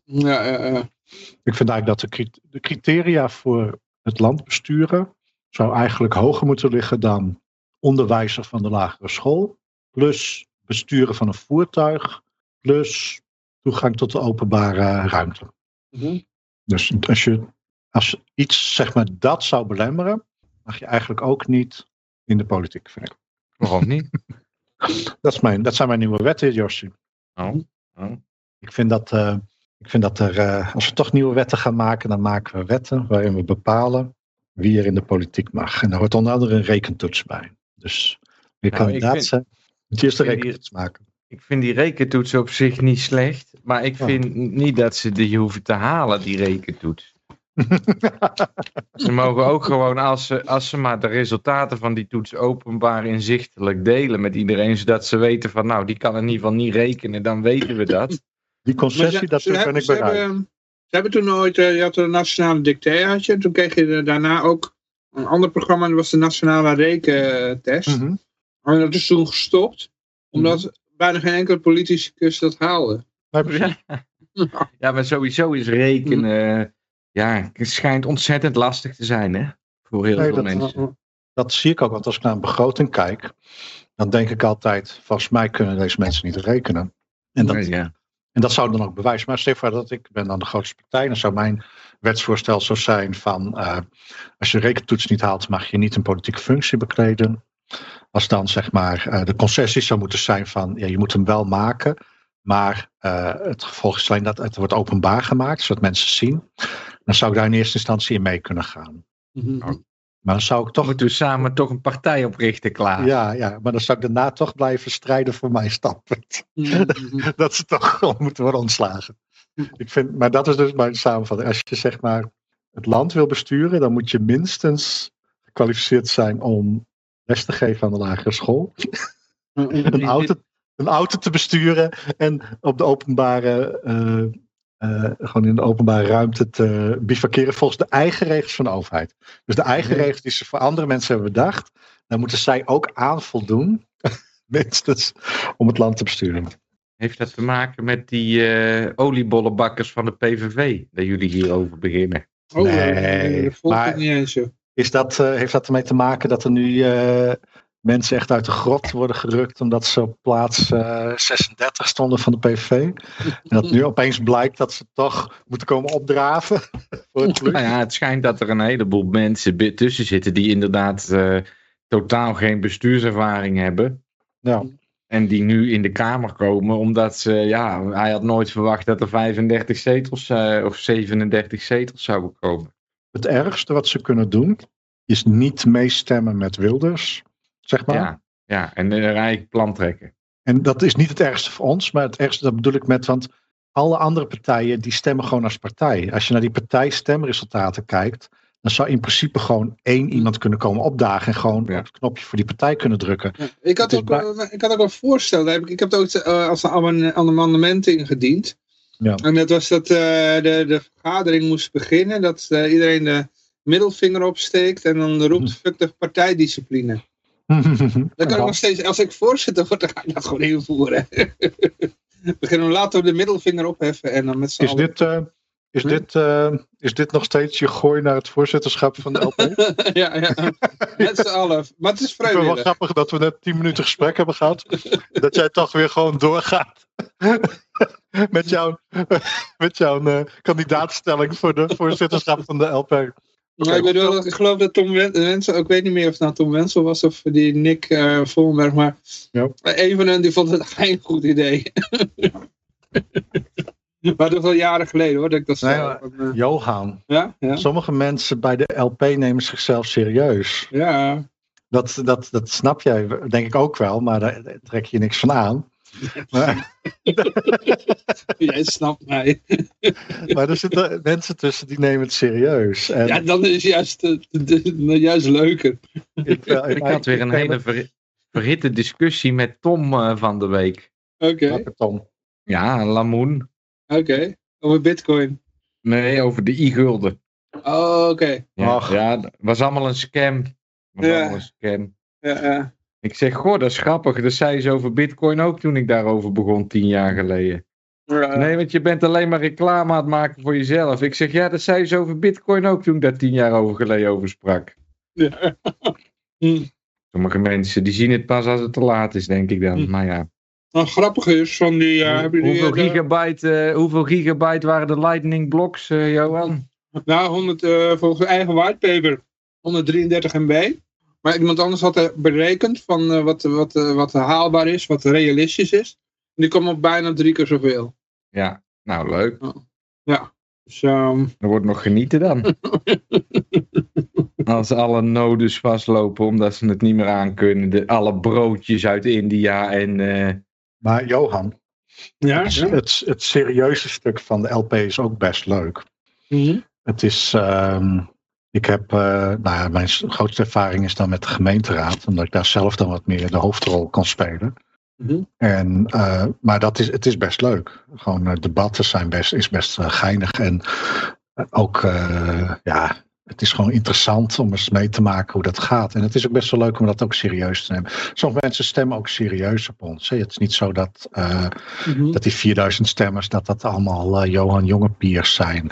Ja, ja, ja. Ik vind eigenlijk dat de, de criteria voor het land besturen zou eigenlijk hoger moeten liggen dan onderwijzer van de lagere school, plus besturen van een voertuig, plus toegang tot de openbare ruimte. Mhm. Dus als je als iets zeg maar dat zou belemmeren, mag je eigenlijk ook niet in de politiek vind ik. Waarom niet? Dat, is mijn, dat zijn mijn nieuwe wetten, Josje. Oh. Oh. Ik vind dat, eh, ik vind dat er, eh, als we toch nieuwe wetten gaan maken, dan maken we wetten waarin we bepalen wie er in de politiek mag. En daar hoort onder andere een rekentoets bij. Dus wie Nou, kandidaat vind- zijn, je vind die- rekentoets maken. Ik vind die rekentoets op zich niet slecht. Maar ik Oh. vind niet dat ze die hoeven te halen, die rekentoets. Ze mogen ook gewoon, als ze, als ze maar de resultaten van die toets openbaar inzichtelijk delen met iedereen, zodat ze weten van, nou, die kan in ieder geval niet rekenen, dan weten we dat. Die concessie, ze- dat ze ben ik bereid. hebben- Ze hebben toen ooit, eh, je had een nationale dictaat, had je, en toen kreeg je daarna ook een ander programma, dat was de nationale rekentest. Mhm. En dat is toen gestopt, omdat bijna geen enkele politicus dat haalde. Ja. ja, maar sowieso is rekenen, ja, het schijnt ontzettend lastig te zijn, hè? Voor heel Nee, veel dat- mensen. Dat zie ik ook, want als ik naar een begroting kijk, dan denk ik altijd, volgens mij kunnen deze mensen niet rekenen. En dat, Nee, ja. en dat zou dan ook bewijzen. Maar voor dat ik ben dan de grootste partij, dan zou mijn wetsvoorstel zo zijn van, eh, als je rekentoets niet haalt, mag je niet een politieke functie bekleden. Als dan zeg maar eh, de concessie zou moeten zijn van, ja, je moet hem wel maken, maar eh, het gevolg is alleen dat het wordt openbaar gemaakt, zodat mensen zien. Dan zou ik daar in eerste instantie in mee kunnen gaan. Mhm. Maar dan zou ik toch Moeten we samen toch een partij oprichten, klaar? Ja, ja, maar dan zou ik daarna toch blijven strijden voor mijn standpunt. Mhm. Dat ze toch gewoon moeten worden ontslagen. Ik vind, maar dat is dus mijn samenvatting. Als je zeg maar het land wil besturen, dan moet je minstens gekwalificeerd zijn om les te geven aan de lagere school. Een auto, een auto te besturen en op de openbare, eh, eh, gewoon in de openbare ruimte te bivakeren volgens de eigen regels van de overheid. Dus de eigen Ja. regels die ze voor andere mensen hebben bedacht, daar moeten zij ook aan voldoen, minstens, om het land te besturen. Heeft dat te maken met die eh oliebollenbakkers van de PVV, dat jullie hierover beginnen? Oh, Nee, dat volgt maar- het niet eens zo. Is dat, eh, heeft dat ermee te maken dat er nu eh, mensen echt uit de grot worden gerukt omdat ze op plaats eh, 36 stonden van de PVV? En dat nu opeens blijkt dat ze toch moeten komen opdraven voor het Nou ja, het schijnt dat er een heleboel mensen tussen zitten die inderdaad eh, totaal geen bestuurservaring hebben. Ja. En die nu in de Kamer komen omdat ze, ja, hij had nooit verwacht dat er 35 zetels eh, of 37 zetels zouden komen. Het ergste wat ze kunnen doen is niet meestemmen met Wilders, zeg maar. Ja, ja, en een eigen plan trekken. En dat is niet het ergste voor ons, maar het ergste dat bedoel ik met, want alle andere partijen die stemmen gewoon als partij. Als je naar die partijstemresultaten kijkt, dan zou in principe gewoon één iemand kunnen komen opdagen en gewoon Ja. op het knopje voor die partij kunnen drukken. Ja, Ik had, ook, ik had ook een voorstel. Daar heb ik, ik heb het ook eh, als een amendement- amendement ingediend. Ja. En dat was dat eh, de, de vergadering moest beginnen. Dat eh, iedereen de middelvinger opsteekt. En dan roept fuck de partijdiscipline. Dan kan ik nog steeds, als ik voorzitter word, dan ga ik dat gewoon invoeren. Beginnen we laten we de middelvinger opheffen. En dan met z'n Is allen- dit, eh, is, Hm? dit, eh, is dit nog steeds je gooi naar het voorzitterschap van de LP? Ik ja, ja. Met z'n allen. Maar het is vind het wel vrijwillig. grappig dat we net tien minuten gesprek hebben gehad. dat jij toch weer gewoon doorgaat. met jouw, met jouw eh, kandidaatstelling voor de voorzitterschap van de LP. Maar ik, wel, dat- ik geloof dat Tom Wen- Wensel, ik weet niet meer of het nou Tom Wensel was of die Nick eh Vollenberg, maar Ja. een van hen die vond het geen goed idee. maar dat is al jaren geleden hoor, dat ik dat Nee, maar- eh, Johan, ja, ja, sommige mensen bij de LP nemen zichzelf serieus. ja. Dat, dat, dat snap jij denk ik ook wel, maar daar daar trek je niks van aan. Maar, Jij snapt mij. maar er zitten mensen tussen die nemen het serieus. En Ja, dan is juist, eh, de- de- juist leuker. ik, Ik had weer een hele ver- verhitte discussie met Tom eh, van de week. Oké, Welke Tom? Ja, Lamoen. Oké. Over bitcoin. Nee, over de i-gulden. Oh, oké. Ja, Ach. ja, was allemaal een scam. Was Ja. allemaal een scam. Ja, ja. Ik zeg, goh, dat is grappig. Dat zei ze over bitcoin ook toen ik daarover begon, tien jaar geleden. Ja. Nee, want je bent alleen maar reclame aan het maken voor jezelf. Ik zeg, ja, dat zei ze over bitcoin ook toen ik daar tien jaar over geleden over sprak. Ja. Sommige mensen, die zien het pas als het te laat is, denk ik dan. Hm. Maar ja. Nou, grappig is van die... ja, hoeveel, eh, de- gigabyte, eh, hoeveel gigabyte waren de lightning blocks, eh, Johan? Nou, 100, eh, volgens eigen whitepaper 133 MB. Maar iemand anders had er berekend van wat, wat, wat haalbaar is, wat realistisch is. En die kwam op bijna drie keer zoveel. Ja, nou leuk. Dus, ehm, Er wordt nog genieten dan. Als alle nodes vastlopen omdat ze het niet meer aankunnen. De, alle broodjes uit India en... Maar Johan, Ja? het, het, het serieuze stuk van de LP is ook best leuk. Mhm. Het is, ehm, ik heb, eh, nou ja, mijn grootste ervaring is dan met de gemeenteraad, omdat ik daar zelf dan wat meer de hoofdrol kan spelen. Mhm. En, eh, maar dat is, het is best leuk. Gewoon eh, debatten zijn best, is best geinig. En ook, ja, het is gewoon interessant om eens mee te maken hoe dat gaat. En het is ook best wel leuk om dat ook serieus te nemen. Sommige mensen stemmen ook serieus op ons. hè. Het is niet zo dat, eh, Mhm. dat die 4000 stemmers, dat dat allemaal eh, Johan Jongepiers zijn.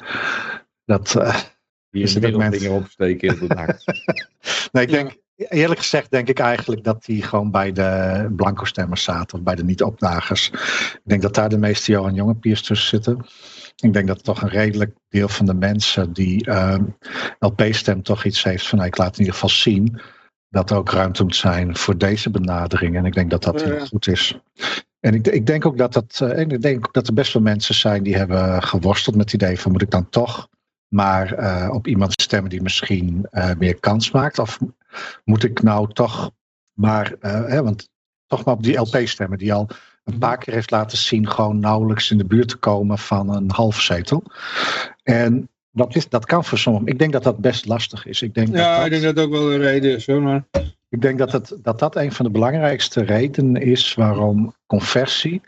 Dat, eh, Die Is ook wereld dingen opsteken in de nacht. Nee, ik denk, eerlijk gezegd denk ik eigenlijk dat die gewoon bij de blanco stemmers zaten. Of bij de niet-opdagers. Ik denk dat daar de meeste Johan Jongepiers tussen zitten. Ik denk dat toch een redelijk deel van de mensen die ehm, LP-stem toch iets heeft van nou, ik laat in ieder geval zien dat er ook ruimte moet zijn voor deze benadering. En ik denk dat dat heel goed is. En ik, ik denk ook dat dat, eh, en ik denk dat er best wel mensen zijn die hebben geworsteld met het idee van moet ik dan toch maar eh, op iemand stemmen die misschien eh, meer kans maakt? Of moet ik nou toch maar, hè, want toch maar op die LP stemmen die al een paar keer heeft laten zien gewoon nauwelijks in de buurt te komen van een halve zetel. En dat, is, dat kan voor sommigen. Ik denk dat dat best lastig is. Ik denk Ja, dat- ik denk dat dat ook wel een reden is. Hoor, maar... ik denk dat, het, dat dat een van de belangrijkste redenen is waarom conversie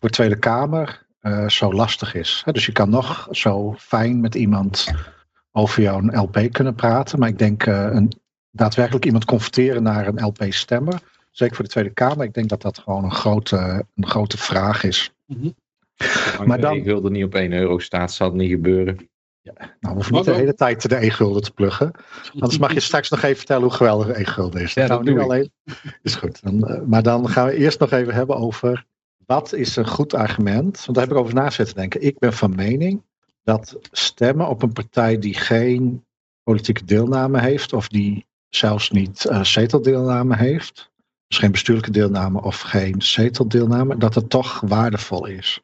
voor Tweede Kamer eh, zo lastig is. Dus je kan nog zo fijn met iemand over jouw LP kunnen praten, maar ik denk eh, een, daadwerkelijk iemand converteren naar een LP-stemmer, zeker voor de Tweede Kamer, ik denk dat dat gewoon een grote, een grote vraag is. Maar dan-. Ik wilde niet op 1 euro staat, zal het niet gebeuren. Nou, we hoeven niet de hele tijd de e-gulden te pluggen. Anders mag je straks nog even vertellen hoe geweldig de e-gulden is. Ja, gaan dat we nu doe ik. alleen. Is goed. Dan, eh, maar dan gaan we eerst nog even hebben over wat is een goed argument. Want daar heb ik over na zitten denken. Ik ben van mening dat stemmen op een partij die geen politieke deelname heeft, of die zelfs niet eh, zeteldeelname heeft, dus geen bestuurlijke deelname of geen zeteldeelname, dat het toch waardevol is.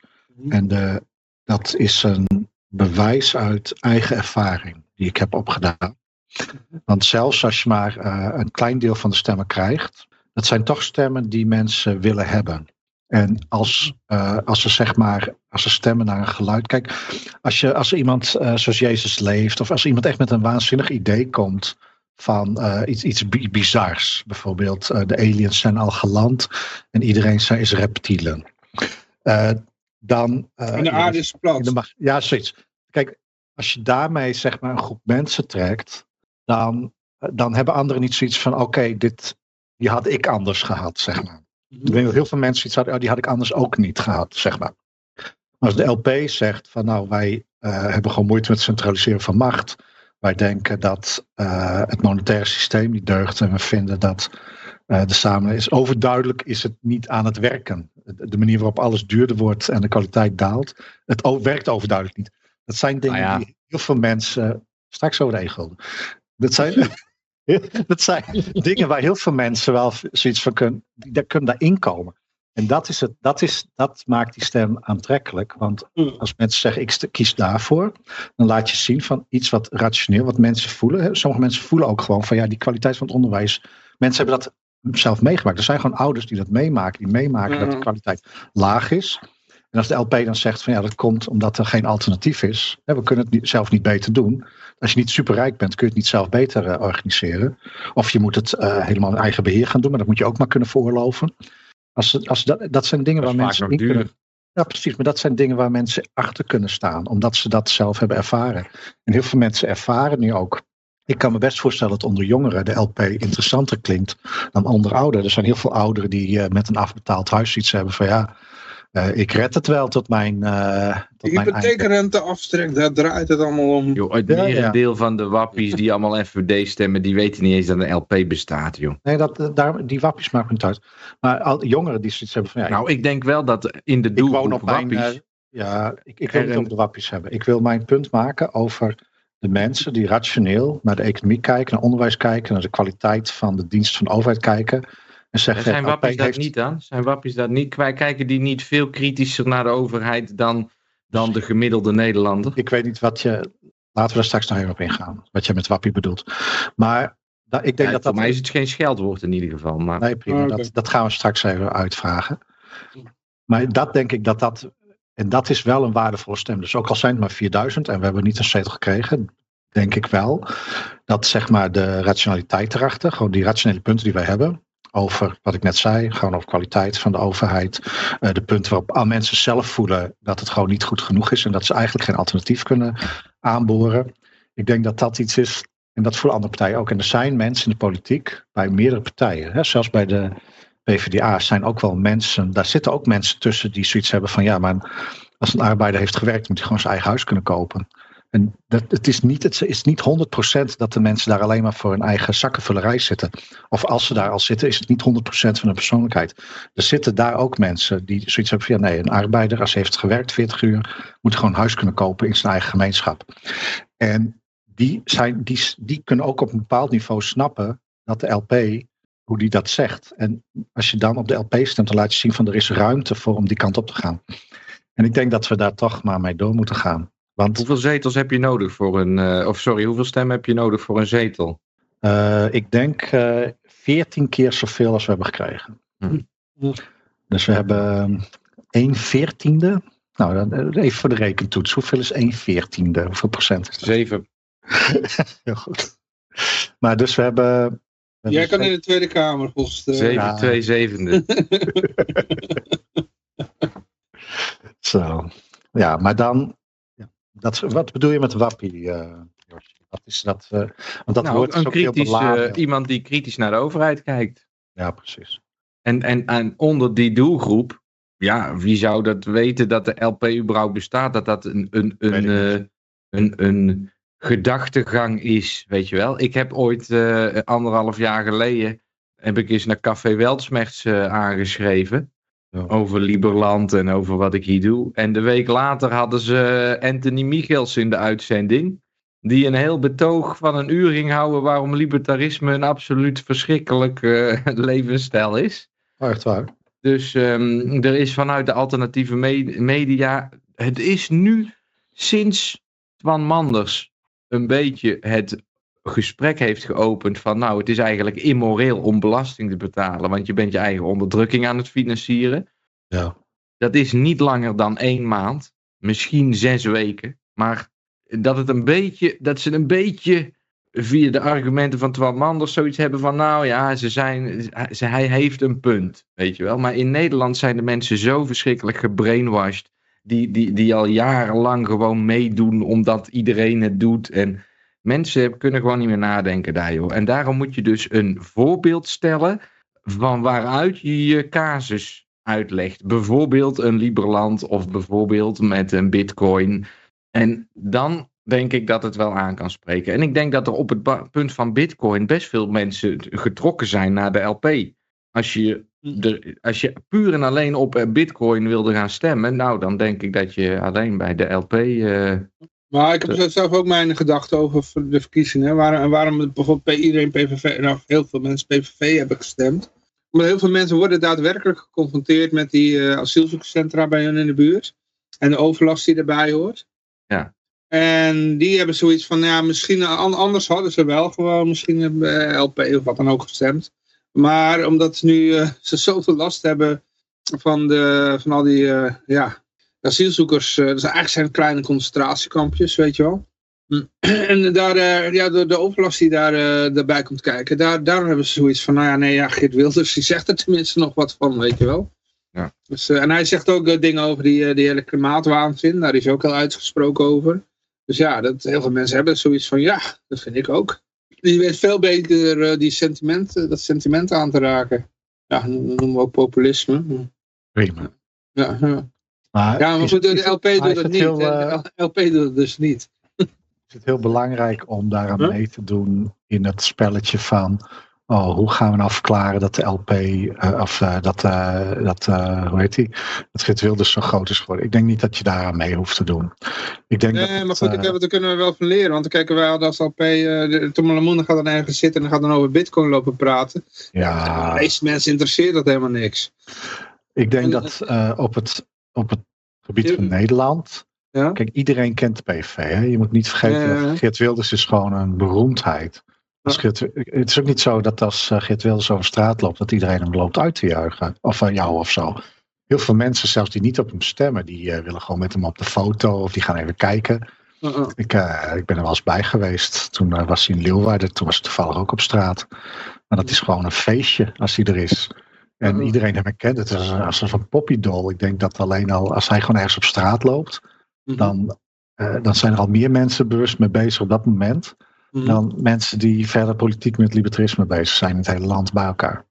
En de, dat is een bewijs uit eigen ervaring die ik heb opgedaan. Want zelfs als je maar eh, een klein deel van de stemmen krijgt, dat zijn toch stemmen die mensen willen hebben. En als, eh, als ze zeg maar, als ze stemmen naar een geluid. Kijk, als, je, als iemand eh, zoals Jezus leeft, of als iemand echt met een waanzinnig idee komt van eh, iets, iets bi- bizars. Bijvoorbeeld, eh, de aliens zijn al geland en iedereen zijn, is reptielen. Eh, dan, En de aarde is plat. ja, zoiets. Kijk, als je daarmee zeg maar een groep mensen trekt, dan, dan hebben anderen niet zoiets van: oké, dit die had ik anders gehad, zeg maar. Ik denk dat heel veel mensen iets hadden, oh, die had ik anders ook niet gehad, zeg maar. Als de LP zegt van nou, wij hebben gewoon moeite met het centraliseren van macht. Wij denken dat eh, het monetaire systeem niet deugt en we vinden dat eh, de samenleving is overduidelijk is het niet aan het werken. De manier waarop alles duurder wordt en de kwaliteit daalt, het werkt overduidelijk niet. Dat zijn dingen Nou ja. die heel veel mensen, straks over de e-gulden, dat zijn, dat zijn dingen waar heel veel mensen wel zoiets van kunnen, die daar kunnen daarin komen. En dat, is het, dat, is, dat maakt die stem aantrekkelijk. Want Mm. als mensen zeggen, ik kies daarvoor, dan laat je zien van iets wat rationeel, wat mensen voelen. Sommige mensen voelen ook gewoon van ja, die kwaliteit van het onderwijs. Mensen hebben dat zelf meegemaakt. Er zijn gewoon ouders die dat meemaken, die meemaken dat de Mhm. kwaliteit laag is. En als de LP dan zegt van ja, dat komt omdat er geen alternatief is. Hè, we kunnen het niet, zelf niet beter doen. Als je niet superrijk bent, kun je het niet zelf beter eh, organiseren. Of je moet het eh, helemaal in eigen beheer gaan doen, maar dat moet je ook maar kunnen veroorloven. Als, als dat, dat zijn dingen Dat waar mensen kunnen. Ja, precies. Maar dat zijn dingen waar mensen achter kunnen staan, omdat ze dat zelf hebben ervaren. En heel veel mensen ervaren nu ook. Ik kan me best voorstellen dat onder jongeren de LP interessanter klinkt dan onder ouderen. Er zijn heel veel ouderen die eh, met een afbetaald huis iets hebben van ja, eh, ik red het wel tot mijn, eh tot De mijn aftrek, daar draait het allemaal om. Joh, het Ja, ja. merendeel van de wappies die allemaal FVD stemmen, die weten niet eens dat een LP bestaat, joh. Nee, dat, eh, daar, die wappies maken niet uit. Maar al, jongeren die zoiets hebben van ja, Nou, ik denk wel dat in de doelgroep op mijn. wappies... eh, ja, ik, ik wil het over de wappies hebben. Ik wil mijn punt maken over de mensen die rationeel naar de economie kijken, naar onderwijs kijken, naar de kwaliteit van de dienst van de overheid kijken. En zijn wappies dat heeft- niet dan? Zijn wappies dat niet? Wij kijken die niet veel kritischer naar de overheid dan, dan de gemiddelde Nederlander. Ik weet niet wat je. Laten we daar straks nog even op ingaan. Wat je met wappie bedoelt. Maar ik denk Ja, dat voor dat. mij is het geen scheldwoord in ieder geval. Maar Nee, prima. Oh, dat, dat gaan we straks even uitvragen. Maar dat denk ik dat dat. En dat is wel een waardevolle stem. Dus ook al zijn het maar 4000 en we hebben niet een zetel gekregen, denk ik wel dat zeg maar de rationaliteit erachter, gewoon die rationele punten die wij hebben, over wat ik net zei, gewoon over kwaliteit van de overheid, uh, de punten waarop al mensen zelf voelen dat het gewoon niet goed genoeg is en dat ze eigenlijk geen alternatief kunnen aanboren. Ik denk dat dat iets is, en dat voelen andere partijen ook. En er zijn mensen in de politiek, bij meerdere partijen, hè, zelfs bij de PvdA zijn ook wel mensen, daar zitten ook mensen tussen die zoiets hebben van ja, maar als een arbeider heeft gewerkt, moet hij gewoon zijn eigen huis kunnen kopen. En dat, het is niet, het is niet 100% dat de mensen daar alleen maar voor hun eigen zakkenvullerij zitten. Of als ze daar al zitten, is het niet 100% van hun persoonlijkheid. Er zitten daar ook mensen die zoiets hebben van ja, nee, een arbeider, als hij heeft gewerkt 40 uur, moet gewoon huis kunnen kopen in zijn eigen gemeenschap. En die, zijn, die, die kunnen ook op een bepaald niveau snappen dat de LP, hoe die dat zegt. En als je dan op de LP stemt, dan laat je zien van er is ruimte voor om die kant op te gaan. En ik denk dat we daar toch maar mee door moeten gaan. Want, hoeveel zetels heb je nodig voor een, uh, of sorry, hoeveel stemmen heb je nodig voor een zetel? Uh, ik denk uh, eh, 14 keer zoveel als we hebben gekregen. Hm. Dus we hebben 1 veertiende. Nou, even voor de rekentoets. Hoeveel is 1 veertiende? Hoeveel procent is dat? 7. Heel goed. Maar dus we hebben... Jij kan in de Tweede Kamer volgens de... 7, ja. 2 zevende. Zo. Ja, maar dan dat, wat bedoel je met wappie, uh, Wat is dat? Uh, want dat nou, wordt een kritisch, uh, iemand die kritisch naar de overheid kijkt. Ja, precies. En, en, en onder die doelgroep, ja, wie zou dat weten dat de LP überhaupt bestaat? Dat dat een, een, een, een, een, een gedachtegang is, weet je wel. Ik heb ooit anderhalf jaar geleden, heb ik eens naar Café Weltsmechts aangeschreven. Over Liberland en over wat ik hier doe. En de week later hadden ze Anthony Michels in de uitzending. Die een heel betoog van een uur ging houden waarom libertarisme een absoluut verschrikkelijk uh, levensstijl is. Oh, echt waar. Dus um, er is vanuit de alternatieve media. Het is nu sinds Twan Manders een beetje het gesprek heeft geopend van nou het is eigenlijk immoreel om belasting te betalen, want je bent je eigen onderdrukking aan het financieren. Ja. Dat is niet langer dan één maand, misschien zes weken, maar dat het een beetje, dat ze een beetje via de argumenten van Twan Manders zoiets hebben van nou ja, ze zijn, ze, hij heeft een punt, weet je wel. Maar in Nederland zijn de mensen zo verschrikkelijk gebrainwashed, die, die, die al jarenlang gewoon meedoen omdat iedereen het doet en Mensen kunnen gewoon niet meer nadenken daar, joh. En daarom moet je dus een voorbeeld stellen van waaruit je je casus uitlegt. Bijvoorbeeld een Liberland of bijvoorbeeld met een bitcoin. En dan denk ik dat het wel aan kan spreken. En ik denk dat er op het punt van bitcoin best veel mensen getrokken zijn naar de LP. Als je, de, als je puur en alleen op bitcoin wilde gaan stemmen, nou dan denk ik dat je alleen bij de LP uh, maar ik heb zelf ook mijn gedachten over de verkiezingen. Waarom, waarom bijvoorbeeld iedereen PVV, nou heel veel mensen PVV hebben gestemd. Omdat heel veel mensen worden daadwerkelijk geconfronteerd met die uh, asielzoekerscentra bij hen in de buurt. En de overlast die erbij hoort. Ja. En die hebben zoiets van, ja, misschien anders hadden ze wel gewoon misschien LP of wat dan ook gestemd. Maar omdat ze nu uh, ze zoveel last hebben van, de, van al die, ja, asielzoekers, dat zijn eigenlijk zijn kleine concentratiekampjes, weet je wel. En daar, uh, ja, de, de overlast die daar, uh, daarbij komt kijken, daar, daarom hebben ze zoiets van, nou ja, nee, ja, Geert Wilders, die zegt er tenminste nog wat van, weet je wel. Ja. Dus, en hij zegt ook dingen over die, die hele klimaatwaanzin, daar is ook heel uitgesproken over. Dus ja, dat, heel veel mensen hebben zoiets van, ja, dat vind ik ook. Die weet veel beter die sentiment, dat sentiment aan te raken. Ja, dat noemen we ook populisme. Prima. Ja, ja. Maar ja, maar goed, de LP doet het, niet. Heel, uh, de LP doet het dus niet. Is het heel belangrijk om daaraan mee te doen in het spelletje van oh, hoe gaan we nou verklaren dat de LP, uh, of uh, dat, uh, dat hoe heet die, dat Git Wilders zo groot is geworden. Ik denk niet dat je daaraan mee hoeft te doen. Ik denk nee, dat maar goed, ik heb, daar kunnen we wel van leren. Want kijken wij als LP, uh, Tom gaat dan ergens zitten en gaat dan over bitcoin lopen praten. Ja. De meeste mensen interesseert dat helemaal niks. Ik denk dat op het op het gebied van Nederland. Ja? Kijk, iedereen kent de PVV. Hè? Je moet niet vergeten, ja, Geert Wilders is gewoon een beroemdheid. Als Geert, het is ook niet zo dat als uh, Geert Wilders over straat loopt, dat iedereen hem loopt uit te juichen. Of van jou of zo. heel veel mensen, zelfs die niet op hem stemmen, die eh, willen gewoon met hem op de foto of die gaan even kijken. Uh-uh. Ik, eh, ik ben er wel eens bij geweest. Toen eh, was hij in Leeuwarden, toen was hij toevallig ook op straat. Maar dat is gewoon een feestje als hij er is. En Mhm. iedereen hem herkent. Het is als een van poppydol. Ik denk dat alleen al als hij gewoon ergens op straat loopt, Mhm. dan, eh, dan zijn er al meer mensen bewust mee bezig op dat moment. Mhm. Dan mensen die verder politiek met libertarisme bezig zijn in het hele land bij elkaar.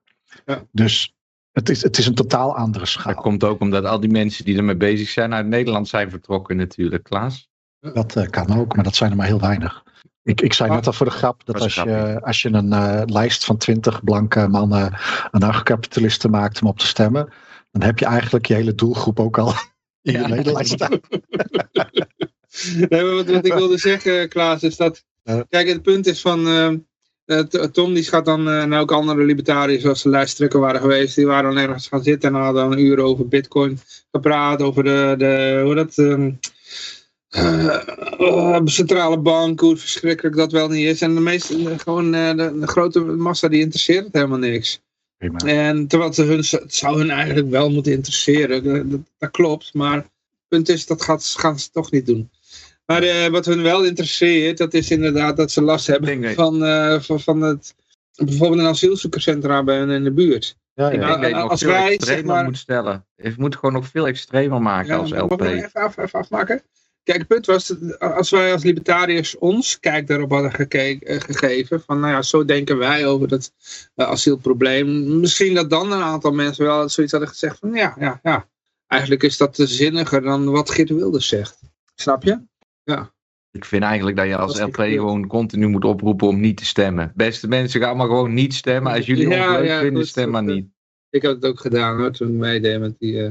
Ja. Dus het is, het is een totaal andere Dat schaal. komt ook omdat al die mensen die ermee bezig zijn uit Nederland zijn vertrokken natuurlijk, Klaas. Dat eh, kan ook, maar dat zijn er maar heel weinig. Ik, ik zei net al voor de grap dat als je, als je een eh, lijst van twintig blanke mannen anarchokapitalisten maakt om op te stemmen, dan heb je eigenlijk je hele doelgroep ook al in je ledenlijst staan. Nee, maar wat, wat ik wilde zeggen, Klaas, is dat... Kijk, het punt is van... eh, eh, Tom die gaat dan, eh, en ook andere libertariërs zoals de lijsttrekker waren geweest, die waren dan ergens gaan zitten en hadden dan een uur over bitcoin gepraat, over de, de hoe dat, ehm, eh, eh, centrale bank, hoe verschrikkelijk dat wel niet is. En de meeste, gewoon eh, de, de grote massa die interesseert het helemaal niks. Prima. En terwijl het, hun, het zou hun eigenlijk wel moeten interesseren, dat, dat, klopt. Maar het punt is, dat gaat, gaan ze toch niet doen. Maar eh, wat hun wel interesseert, dat is inderdaad dat ze last hebben van, eh, van, van het, bijvoorbeeld een asielzoekerscentra bij hun in de buurt. Ja, Ik denk dat je als wij, zeg extremer maar- moet stellen. Je moet gewoon nog veel extremer maken als LP. mag ik even, af, even afmaken? Kijk, het punt was, dat als wij als libertariërs ons kijk daarop hadden gekeken, eh, gegeven, van nou ja, zo denken wij over dat eh, asielprobleem. Misschien dat dan een aantal mensen wel zoiets hadden gezegd van ja, ja, ja. Eigenlijk is dat zinniger dan wat Geert Wilders zegt. Snap je? Ik vind eigenlijk dat je als LP gewoon continu moet oproepen om niet te stemmen. Beste mensen, ga maar gewoon niet stemmen. Als jullie Ja, ons leuk ja, vinden, goed, stem maar niet. Ik heb het ook gedaan hoor, toen ik meedeed met die,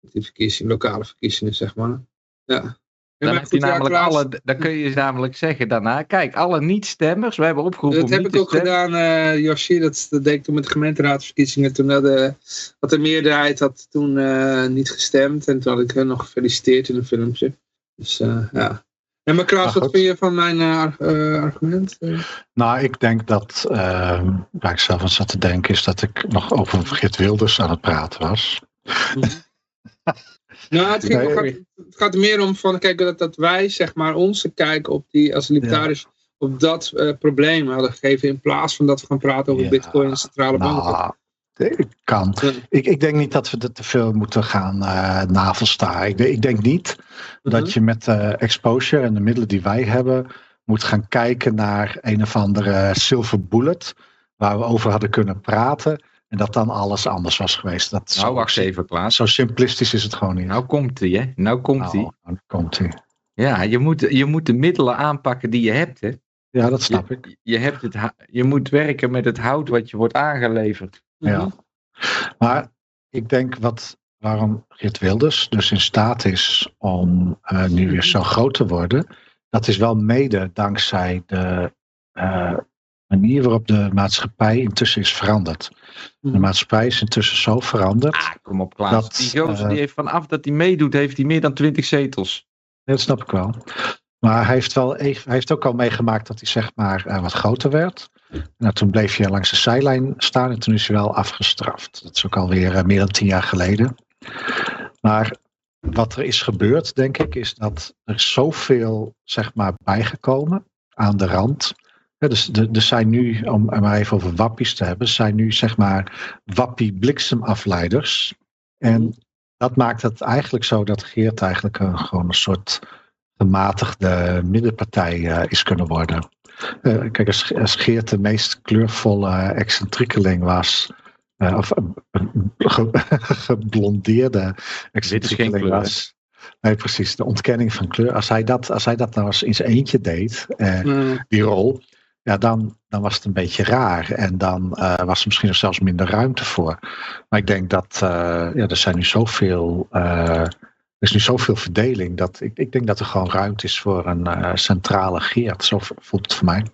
met die verkiezingen, lokale verkiezingen, zeg maar. Ja. Dan, maar heb je goed, ja, namelijk Klaas, alle, dan kun je namelijk zeggen daarna, kijk, alle niet-stemmers, we hebben opgeroepen Dat om heb niet ik te ook stemmen. gedaan, eh Yoshi. Dat, dat deed ik toen met de gemeenteraadsverkiezingen. Toen had de, had de meerderheid had toen eh, niet gestemd. En toen had ik hen nog gefeliciteerd in een filmpje. Dus eh, ja. En maar Klaas, Maar wat vind je van mijn ar- argument? Nou, ik denk dat, eh, waar ik zelf aan zat te denken, is dat ik nog over Geert Wilders aan het praten was. nou, het, ging, Nee, gaat, het gaat er meer om van, kijk, dat, dat wij zeg maar onze kijk op die, als libertariërs, op dat eh, probleem hadden gegeven. In plaats van dat we gaan praten over Ja. bitcoin en centrale banken. Nou, ik kan. Ik, ik denk niet dat we er te veel moeten gaan navelstaren. Ik, denk- ik denk niet Mhm. dat je met de exposure en de middelen die wij hebben, moet gaan kijken naar een of andere silver bullet, waar we over hadden kunnen praten, en dat dan alles anders was geweest. Dat Nou, zo, wacht even, Klaas. Zo simplistisch is het gewoon niet. Nou komt hij, hè? Nou komt hij. Nou, nou komt. Ja, je moet, je moet de middelen aanpakken die je hebt, hè? Ja, dat snap ik. Je, hebt het, je moet werken met het hout wat je wordt aangeleverd. Ja. Mhm. Maar ik denk wat, waarom Geert Wilders dus in staat is om eh, nu weer zo groot te worden, dat is wel mede dankzij de eh, manier waarop de maatschappij intussen is veranderd. De Mhm. maatschappij is intussen zo veranderd. Ah, kom op, Klaas. Dat, die gozer eh, die heeft vanaf dat hij meedoet, heeft hij meer dan 20 zetels. Dat snap ik wel. Maar hij heeft, wel, even- hij heeft ook al meegemaakt dat hij zeg maar eh, wat groter werd. Nou, toen bleef hij langs de zijlijn staan en toen is hij wel afgestraft. Dat is ook alweer eh, meer dan tien jaar geleden. Maar wat er is gebeurd, denk ik, is dat er is zoveel zeg maar, bijgekomen aan de rand. Ja, dus er zijn nu, om er maar even over wappies te hebben, zijn nu zeg maar wappie bliksemafleiders. En dat maakt het eigenlijk zo dat Geert eigenlijk een, gewoon een soort gematigde middenpartij eh, is kunnen worden. Eh, kijk, als, als Geert de meest kleurvolle excentriekeling was, eh, of geblondeerde excentriekeling was. Nee, precies, de ontkenning van kleur. Als hij dat, als hij dat nou eens in zijn eentje deed, eh, Mhm. die rol, ja, dan, dan was het een beetje raar. En dan eh, was er misschien nog zelfs minder ruimte voor. Maar ik denk dat eh, ja, er zijn nu zoveel. eh, er is nu zoveel verdeling dat ik, ik denk dat er gewoon ruimte is voor een eh, centrale Geert. Zo voelt het voor mij.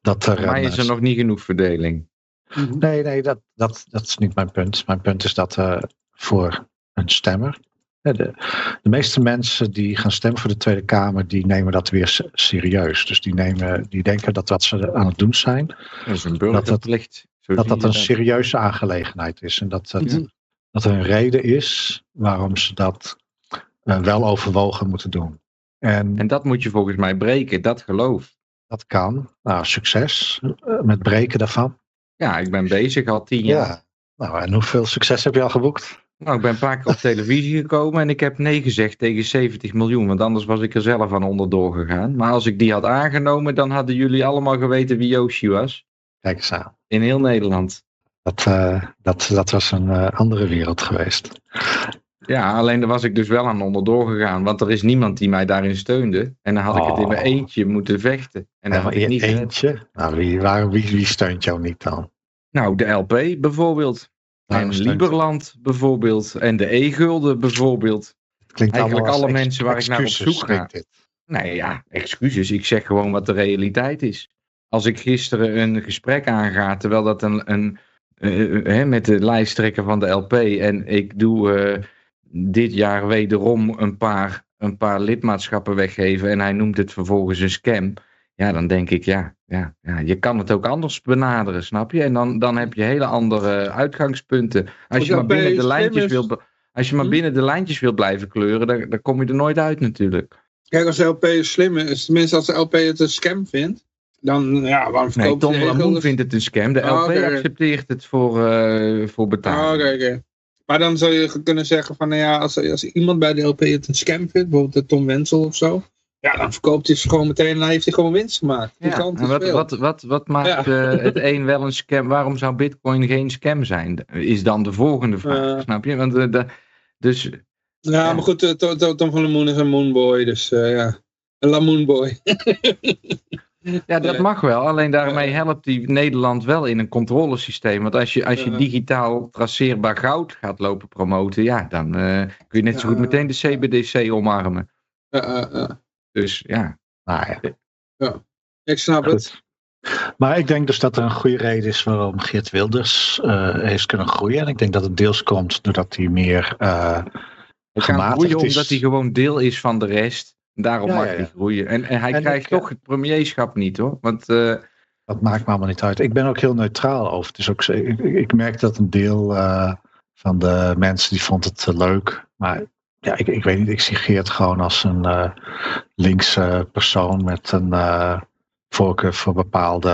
Dat er, een, is er nog niet genoeg verdeling. Mhm. Nee, nee, dat, dat, dat is niet mijn punt. Mijn punt is dat eh, voor een stemmer. De, de meeste mensen die gaan stemmen voor de Tweede Kamer, die nemen dat weer se- serieus. Dus die, nemen, die denken dat wat ze aan het doen zijn, Dat is een dat- burgerplicht. Dat dat je een serieuze aangelegenheid is. En dat het Mhm. dat er een reden is waarom ze dat uh, wel overwogen moeten doen. En, en dat moet je volgens mij breken, dat geloof. Dat kan. Nou, succes uh, met breken daarvan. Ja, ik ben bezig al tien jaar. Ja. Nou, en hoeveel succes heb je al geboekt? Nou, ik ben een paar keer op televisie gekomen en ik heb nee gezegd tegen 70 miljoen, want anders was ik er zelf aan onderdoor gegaan. Maar als ik die had aangenomen, dan hadden jullie allemaal geweten wie Yoshi was. Kijk eens aan. In heel Nederland. Dat, uh, dat, dat was een uh, andere wereld geweest. Ja, alleen daar was ik dus wel aan onderdoor gegaan, want er is niemand die mij daarin steunde. En dan had ik het in mijn eentje moeten vechten. En dan had ik niet eentje? Nou, wie, waar, wie, wie steunt jou niet dan? Nou, de LP bijvoorbeeld. En Liberland bijvoorbeeld. En de E-gulden bijvoorbeeld. Klinkt Eigenlijk alle mensen waar ik naar op zoek ga. dit. Nee, ja, excuses. Ik zeg gewoon wat de realiteit is. Als ik gisteren een gesprek aanga, terwijl dat een, een eh, eh, hè, met de lijsttrekker van de LP en ik doe eh, dit jaar wederom een paar, een paar lidmaatschappen weggeven en hij noemt het vervolgens een scam. Ja, dan denk ik, ja, ja, ja, je kan het ook anders benaderen, snap je? En dan, dan heb je hele andere uitgangspunten. Als je maar binnen de lijntjes wil, als je maar Hm? binnen de lijntjes wil blijven kleuren, dan, dan kom je er nooit uit natuurlijk. Kijk, als de LP slim is, tenminste als de LP het een scam vindt, dan, ja, waarom Nee, verkoopt Tom ze Lamoen vindt het een scam. De Ah, LP accepteert het voor, eh voor betaling. oké, oké. Maar dan zou je kunnen zeggen van, nou ja, als, als iemand bij de LP het een scam vindt, bijvoorbeeld de Tom Wensel of zo, ja, dan verkoopt hij ze gewoon meteen en dan heeft hij gewoon winst gemaakt. Ja, en wat, veel. wat, wat, wat maakt eh, het een wel een scam? Waarom zou Bitcoin geen scam zijn? Is dan de volgende vraag, Eh. snap je? Want, eh, de- dus Ja, Ja. maar goed, Tom, van Lamoen is een moonboy, dus eh, ja. Een Lamoonboy. ja, dat Ja. mag wel. Alleen daarmee helpt die Nederland wel in een controlesysteem. Want als je, als je digitaal traceerbaar goud gaat lopen promoten, ja, dan eh, kun je net zo goed meteen de CBDC omarmen. Ja, ja, ja. Dus ja. Nou ja, Ik snap het. Maar ik denk dus dat er een goede reden is waarom Geert Wilders eh, heeft kunnen groeien. En ik denk dat het deels komt doordat hij meer eh gematigd groeien is. omdat hij gewoon deel is van de rest. Daarom Ja, mag ja, ja. hij groeien. En, en hij En krijgt ik, toch het premierschap niet hoor. Want eh, Dat maakt me allemaal niet uit. Ik ben ook heel neutraal over. Het is ook, zo- ik, ik- merk dat een deel eh, van de mensen die vond het leuk. Maar ja, ik, ik weet niet. Ik zie Geert gewoon als een eh, linkse persoon met een eh, voorkeur voor bepaalde.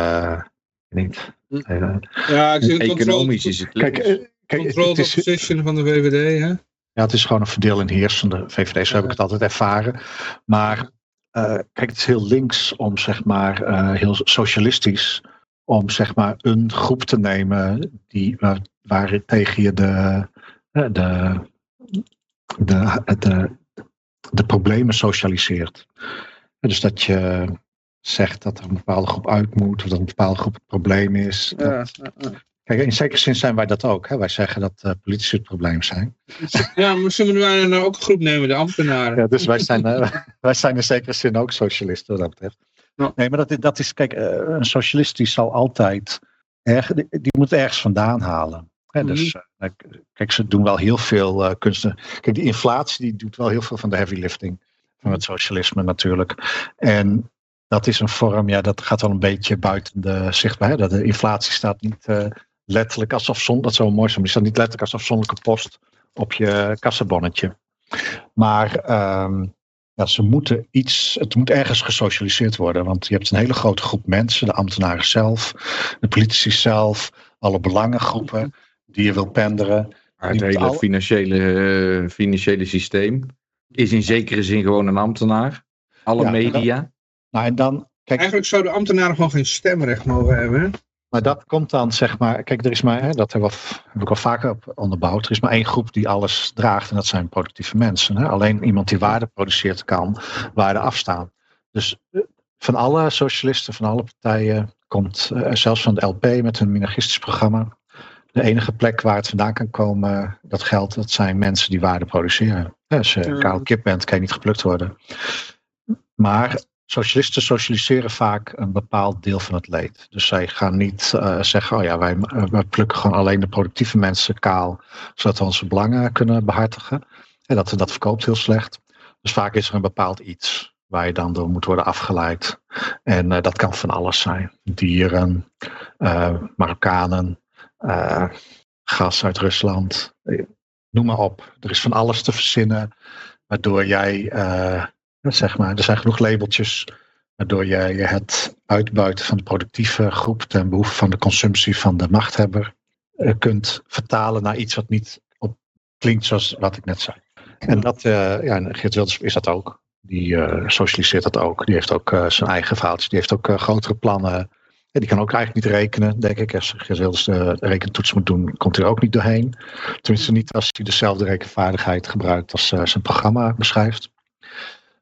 ik weet niet. eh, Ja, ik zie economisch is het kijk, links. eh, kijk Controlled het is, opposition van de VVD, hè? Ja, het is gewoon een verdeel en heersende VVD. Zo heb ik het altijd ervaren. Maar eh, kijk, het is heel links om zeg maar, eh, heel socialistisch, om zeg maar een groep te nemen die, waar, waar tegen je de, eh, de, de, de, de problemen socialiseert. Dus dat je zegt dat er een bepaalde groep uit moet, of dat een bepaalde groep het probleem is. Dat- Ja, ja, ja. Kijk, in zekere zin zijn wij dat ook. Hè? Wij zeggen dat eh, politici het probleem zijn. Ja, maar misschien moeten wij nou ook een groep nemen, de ambtenaren. Ja, dus wij zijn, eh, wij zijn in zekere zin ook socialisten wat dat betreft. Nee, maar dat, dat is, kijk, eh, een socialist die zal altijd, erg, die, die moet ergens vandaan halen. Hè, dus, eh, kijk, ze doen wel heel veel eh, kunsten. Kijk, die inflatie die doet wel heel veel van de heavy lifting. Van het socialisme natuurlijk. En dat is een vorm, ja, dat gaat wel een beetje buiten de zichtbaar. Dat de inflatie staat niet eh, letterlijk als afzonderlijk, dat zou mooi zijn, die staat niet letterlijk als afzonderlijke post op je kassabonnetje. Maar ehm, ja, ze moeten iets, het moet ergens gesocialiseerd worden. Want je hebt een hele grote groep mensen, de ambtenaren zelf, de politici zelf, alle belangengroepen die je wil penderen. Maar het hele financiële, eh, financiële systeem is in zekere zin gewoon een ambtenaar. Alle Ja, media. Nou, en dan, kijk, Eigenlijk zouden ambtenaren gewoon geen stemrecht mogen hebben, hè? maar dat komt dan zeg maar, kijk, er is maar, hè, dat hebben we, al- heb ik al vaker op onderbouwd, er is maar één groep die alles draagt en dat zijn productieve mensen. Hè? Alleen iemand die waarde produceert kan waarde afstaan. Dus eh, van alle socialisten, van alle partijen, komt eh, zelfs van de LP met hun minarchistisch programma, de enige plek waar het vandaan kan komen, dat geld, dat zijn mensen die waarde produceren. Als je een kale kip bent, kan je niet geplukt worden. Maar socialisten socialiseren vaak een bepaald deel van het leed. Dus zij gaan niet eh, zeggen, oh ja, wij, eh, wij plukken gewoon alleen de productieve mensen kaal, zodat we onze belangen kunnen behartigen. En dat, dat verkoopt heel slecht. Dus vaak is er een bepaald iets waar je dan door moet worden afgeleid. En eh, dat kan van alles zijn. Dieren, eh, Marokkanen, eh, gas uit Rusland. noem maar op. Er is van alles te verzinnen, waardoor jij, uh, zeg maar, er zijn genoeg labeltjes, waardoor jij het uitbuiten van de productieve groep ten behoeve van de consumptie van de machthebber kunt vertalen naar iets wat niet op, klinkt zoals wat ik net zei. En dat, ja, Geert Wilders is dat ook. Die socialiseert dat ook. Die heeft ook zijn eigen foutjes. Die heeft ook grotere plannen die kan ook eigenlijk niet rekenen, denk ik. Als Geert de rekentoets moet doen, komt hij er ook niet doorheen. Tenminste niet als hij dezelfde rekenvaardigheid gebruikt als uh, zijn programma beschrijft.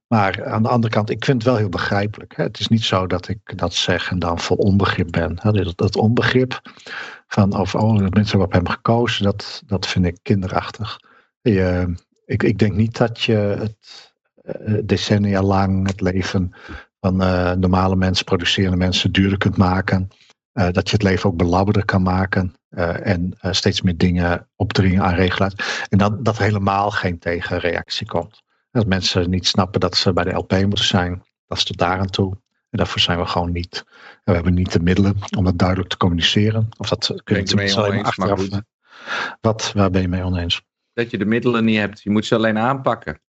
Maar aan de andere kant, ik vind het wel heel begrijpelijk. Hè. Het is niet zo dat ik dat zeg en dan vol onbegrip ben. Dat, onbegrip van of oh, dat mensen hebben op hem gekozen, dat, dat vind ik kinderachtig. Je, ik, ik denk niet dat je het uh, decennia lang het leven van uh, normale mensen, producerende mensen duurder kunt maken. Uh, dat je het leven ook belabberder kan maken. Uh, en steeds meer dingen opdringen aan regelaars. En dat, dat helemaal geen tegenreactie komt. Dat mensen niet snappen dat ze bij de LP moeten zijn. Dat is tot daar aan toe. En daarvoor zijn we gewoon niet. En we hebben niet de middelen om dat duidelijk te communiceren. Of dat kun je tenminste alleen maar achteraf. Wat, waar ben je mee oneens? Dat je de middelen niet hebt. Je moet ze alleen aanpakken.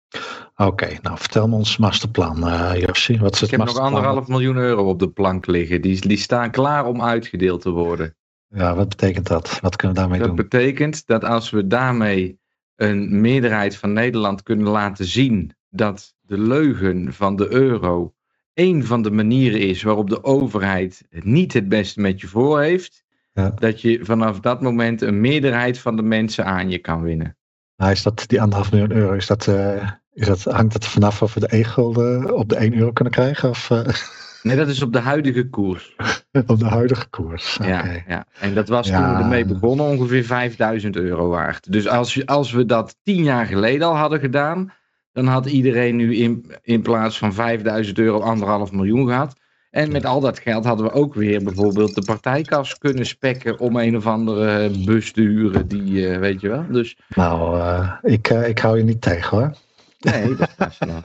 Oké, nou vertel me ons masterplan, uh, Jossi. Wat is het Ik heb nog anderhalf miljoen euro op de plank liggen. Die, die staan klaar om uitgedeeld te worden. Ja, wat betekent dat? Wat kunnen we daarmee dat doen? Dat betekent dat als we daarmee een meerderheid van Nederland kunnen laten zien dat de leugen van de euro een van de manieren is waarop de overheid niet het beste met je voor heeft, ja. dat je vanaf dat moment een meerderheid van de mensen aan je kan winnen. Nou, is dat die anderhalf miljoen euro, is dat, uh, is dat, hangt het vanaf of we de e-gulden op de 1 euro kunnen krijgen? Of, uh... Nee, dat is op de huidige koers. op de huidige koers. Okay. Ja, ja, en dat was ja. toen we ermee begonnen ongeveer 5000 euro waard. Dus als, als we dat tien jaar geleden al hadden gedaan, dan had iedereen nu in, in plaats van 5000 euro anderhalf miljoen gehad. En met al dat geld hadden we ook weer bijvoorbeeld de partijkas kunnen spekken om een of andere bus te huren, die, uh, weet je wel. Dus... Nou, uh, ik, ik hou je niet tegen hoor. Nee, dat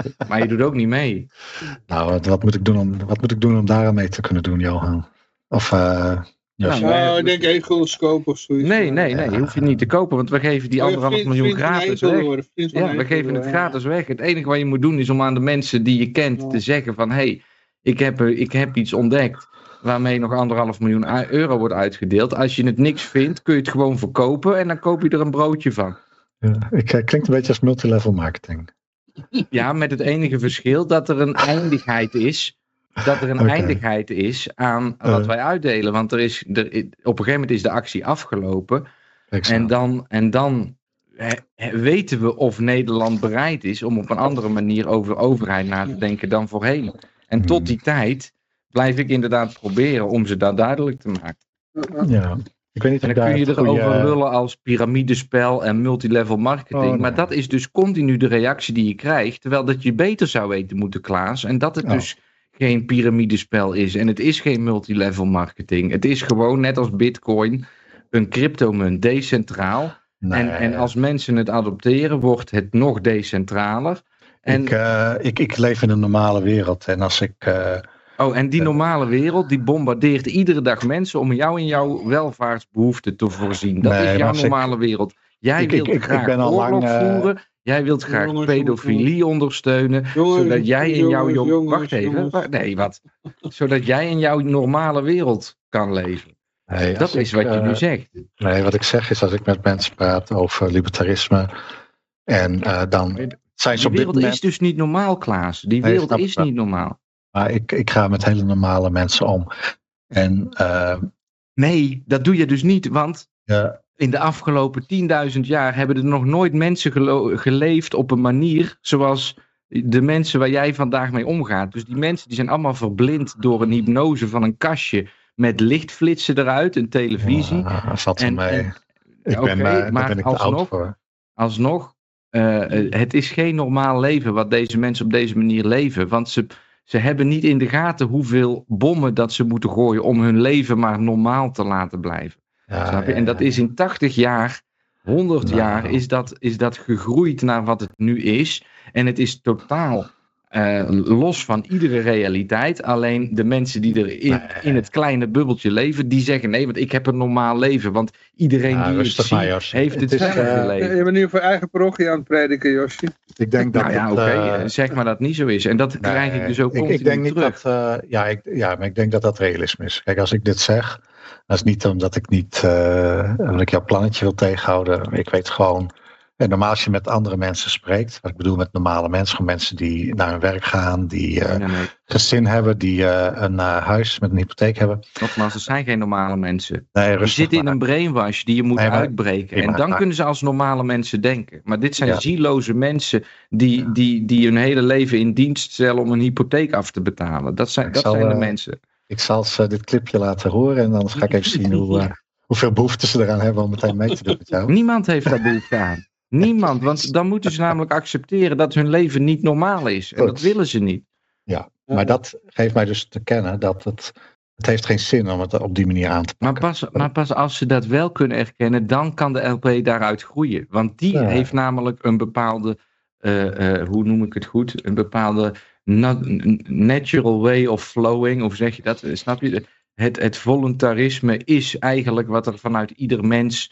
ik. Maar je doet ook niet mee. Nou, wat, wat, moet ik doen om, wat moet ik doen om daar aan mee te kunnen doen, Johan? Of... Ja, nou, ik denk egels kopen of zoiets. Nee, nee, nee, je hoeft je niet te kopen, want we geven die anderhalf miljoen gratis weg. Ja, we geven het gratis weg. Het enige wat je moet doen is om aan de mensen die je kent te zeggen van, hé, hey, ik heb, ik heb iets ontdekt waarmee nog anderhalf miljoen euro wordt uitgedeeld. Als je het niks vindt, kun je het gewoon verkopen en dan koop je er een broodje van. Ja, ik, klinkt een beetje als multilevel marketing. Ja, met het enige verschil dat er een eindigheid is. Dat er een okay. eindigheid is aan wat uh, wij uitdelen. Want er is, er, op een gegeven moment is de actie afgelopen. En dan, en dan weten we of Nederland bereid is om op een andere manier over overheid na te denken dan voorheen. En tot die tijd blijf ik inderdaad proberen om ze dat duidelijk te maken. Ja. Ik weet niet en dan kun je erover goeie... lullen als piramidespel en multilevel marketing. Oh, nee. Maar dat is dus continu de reactie die je krijgt. Terwijl dat je beter zou weten moeten, Klaas. En dat het oh. dus geen piramidespel is. En het is geen multilevel marketing. Het is gewoon net als bitcoin een cryptomunt, decentraal. Nee. En, en als mensen het adopteren, wordt het nog decentraler. En... Ik, uh, ik, ik leef in een normale wereld. En als ik... Uh... Oh, en die normale wereld, die bombardeert iedere dag mensen om jou in jouw welvaartsbehoeften te voorzien. Dat nee, is jouw normale ik, wereld. Jij ik, wilt ik, graag ben al oorlog lang, uh, voeren. Jij wilt graag jongens, pedofilie jongens. ondersteunen. Jongens, zodat jij in jouw... wacht even. Wacht, nee, wat? zodat jij in jouw normale wereld kan leven. Nee, dat is wat je nu zegt. Nee, wat ik zeg is als ik met mensen praat over libertarisme. En dan zijn ze Die op dit wereld moment... is dus niet normaal, Klaas. Die wereld is niet normaal. Maar ik, ik ga met hele normale mensen om. En uh, Nee, dat doe je dus niet, want ja, in de afgelopen 10.000 jaar hebben er nog nooit mensen geleefd op een manier zoals de mensen waar jij vandaag mee omgaat. Dus die mensen die zijn allemaal verblind door een hypnose van een kastje met lichtflitsen eruit, een televisie. ja, valt En- mee. en- ik ben, oké, eh, maar ben ik te oud alsnog- voor. Alsnog, eh, eh, het is geen normaal leven wat deze mensen op deze manier leven. Want ze, ze hebben niet in de gaten hoeveel bommen dat ze moeten gooien om hun leven maar normaal te laten blijven. Ja, Snap je? ja, En dat is in 80 jaar, 100 Nou. jaar, is dat, is dat gegroeid naar wat het nu is. En het is totaal eh, los van iedere realiteit. Alleen de mensen die er in, in het kleine bubbeltje leven, die zeggen nee, want ik heb een normaal leven. Want iedereen Ja, die het rustig maar, ziet, Jos. heeft Het het is, zelfde eh, leven. Je bent nu voor eigen parochie aan het prediken, Josje. Ik denk dat Nou ja, oké, eh, zeg maar dat het niet zo is. En dat krijg ik dus ook ik, ik denk niet terug. dat, eh, ja, ik, ja, maar ik denk dat dat realisme is. Kijk, als ik dit zeg, dat is niet omdat ik niet, eh omdat ik jouw plannetje wil tegenhouden. Ik weet gewoon, en normaal als je met andere mensen spreekt, wat ik bedoel met normale mensen, gewoon mensen die naar hun werk gaan, die eh, Nee, nee, gezin hebben, die eh, een eh, huis met een hypotheek hebben. Nogmaals, er zijn geen normale mensen. Nee, Die rustig zitten in een brainwash die je moet Nee, maar- uitbreken. prima, en dan maar- kunnen ze als normale mensen denken. Maar dit zijn Ja. zieloze mensen die, Ja. die, die hun hele leven in dienst stellen om een hypotheek af te betalen. Dat zijn, Ik dat zal, zijn de mensen. Ik zal ze dit clipje laten horen en dan ga ik even zien hoe, hoeveel behoefte ze eraan hebben om meteen mee te doen met jou. Niemand heeft daar behoefte aan. Niemand, want dan moeten ze namelijk accepteren dat hun leven niet normaal is. En dat willen ze niet. Maar dat geeft mij dus te kennen dat het, het heeft geen zin om het op die manier aan te Maar pakken. pas, maar pas als ze dat wel kunnen erkennen, dan kan de LP daaruit groeien. Want die Ja. heeft namelijk een bepaalde, eh, eh, hoe noem ik het goed, een bepaalde na- natural way of flowing, of zeg je dat? Snap je? Het, het voluntarisme is eigenlijk wat er vanuit ieder mens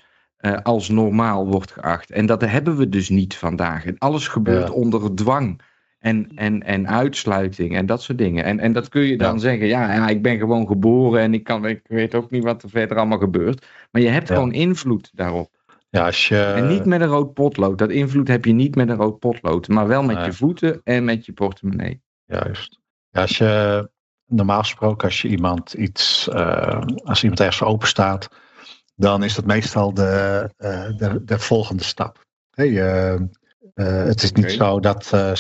eh, als normaal wordt geacht. En dat hebben we dus niet vandaag. En alles gebeurt Ja. onder dwang. En, en, en uitsluiting en dat soort dingen. En, en dat kun je dan Ja. zeggen, ja, ja, ik ben gewoon geboren en ik, kan, ik weet ook niet wat er verder allemaal gebeurt. Maar je hebt gewoon invloed daarop. Ja, als je, en niet met een rood potlood. Dat invloed heb je niet met een rood potlood. Maar wel met Nee. je voeten en met je portemonnee. Juist. Ja, als je, normaal gesproken, als je iemand iets, eh, als iemand ergens open staat, dan is dat meestal de, eh, de, de volgende stap. Hey, eh, eh, het is niet zo dat, eh,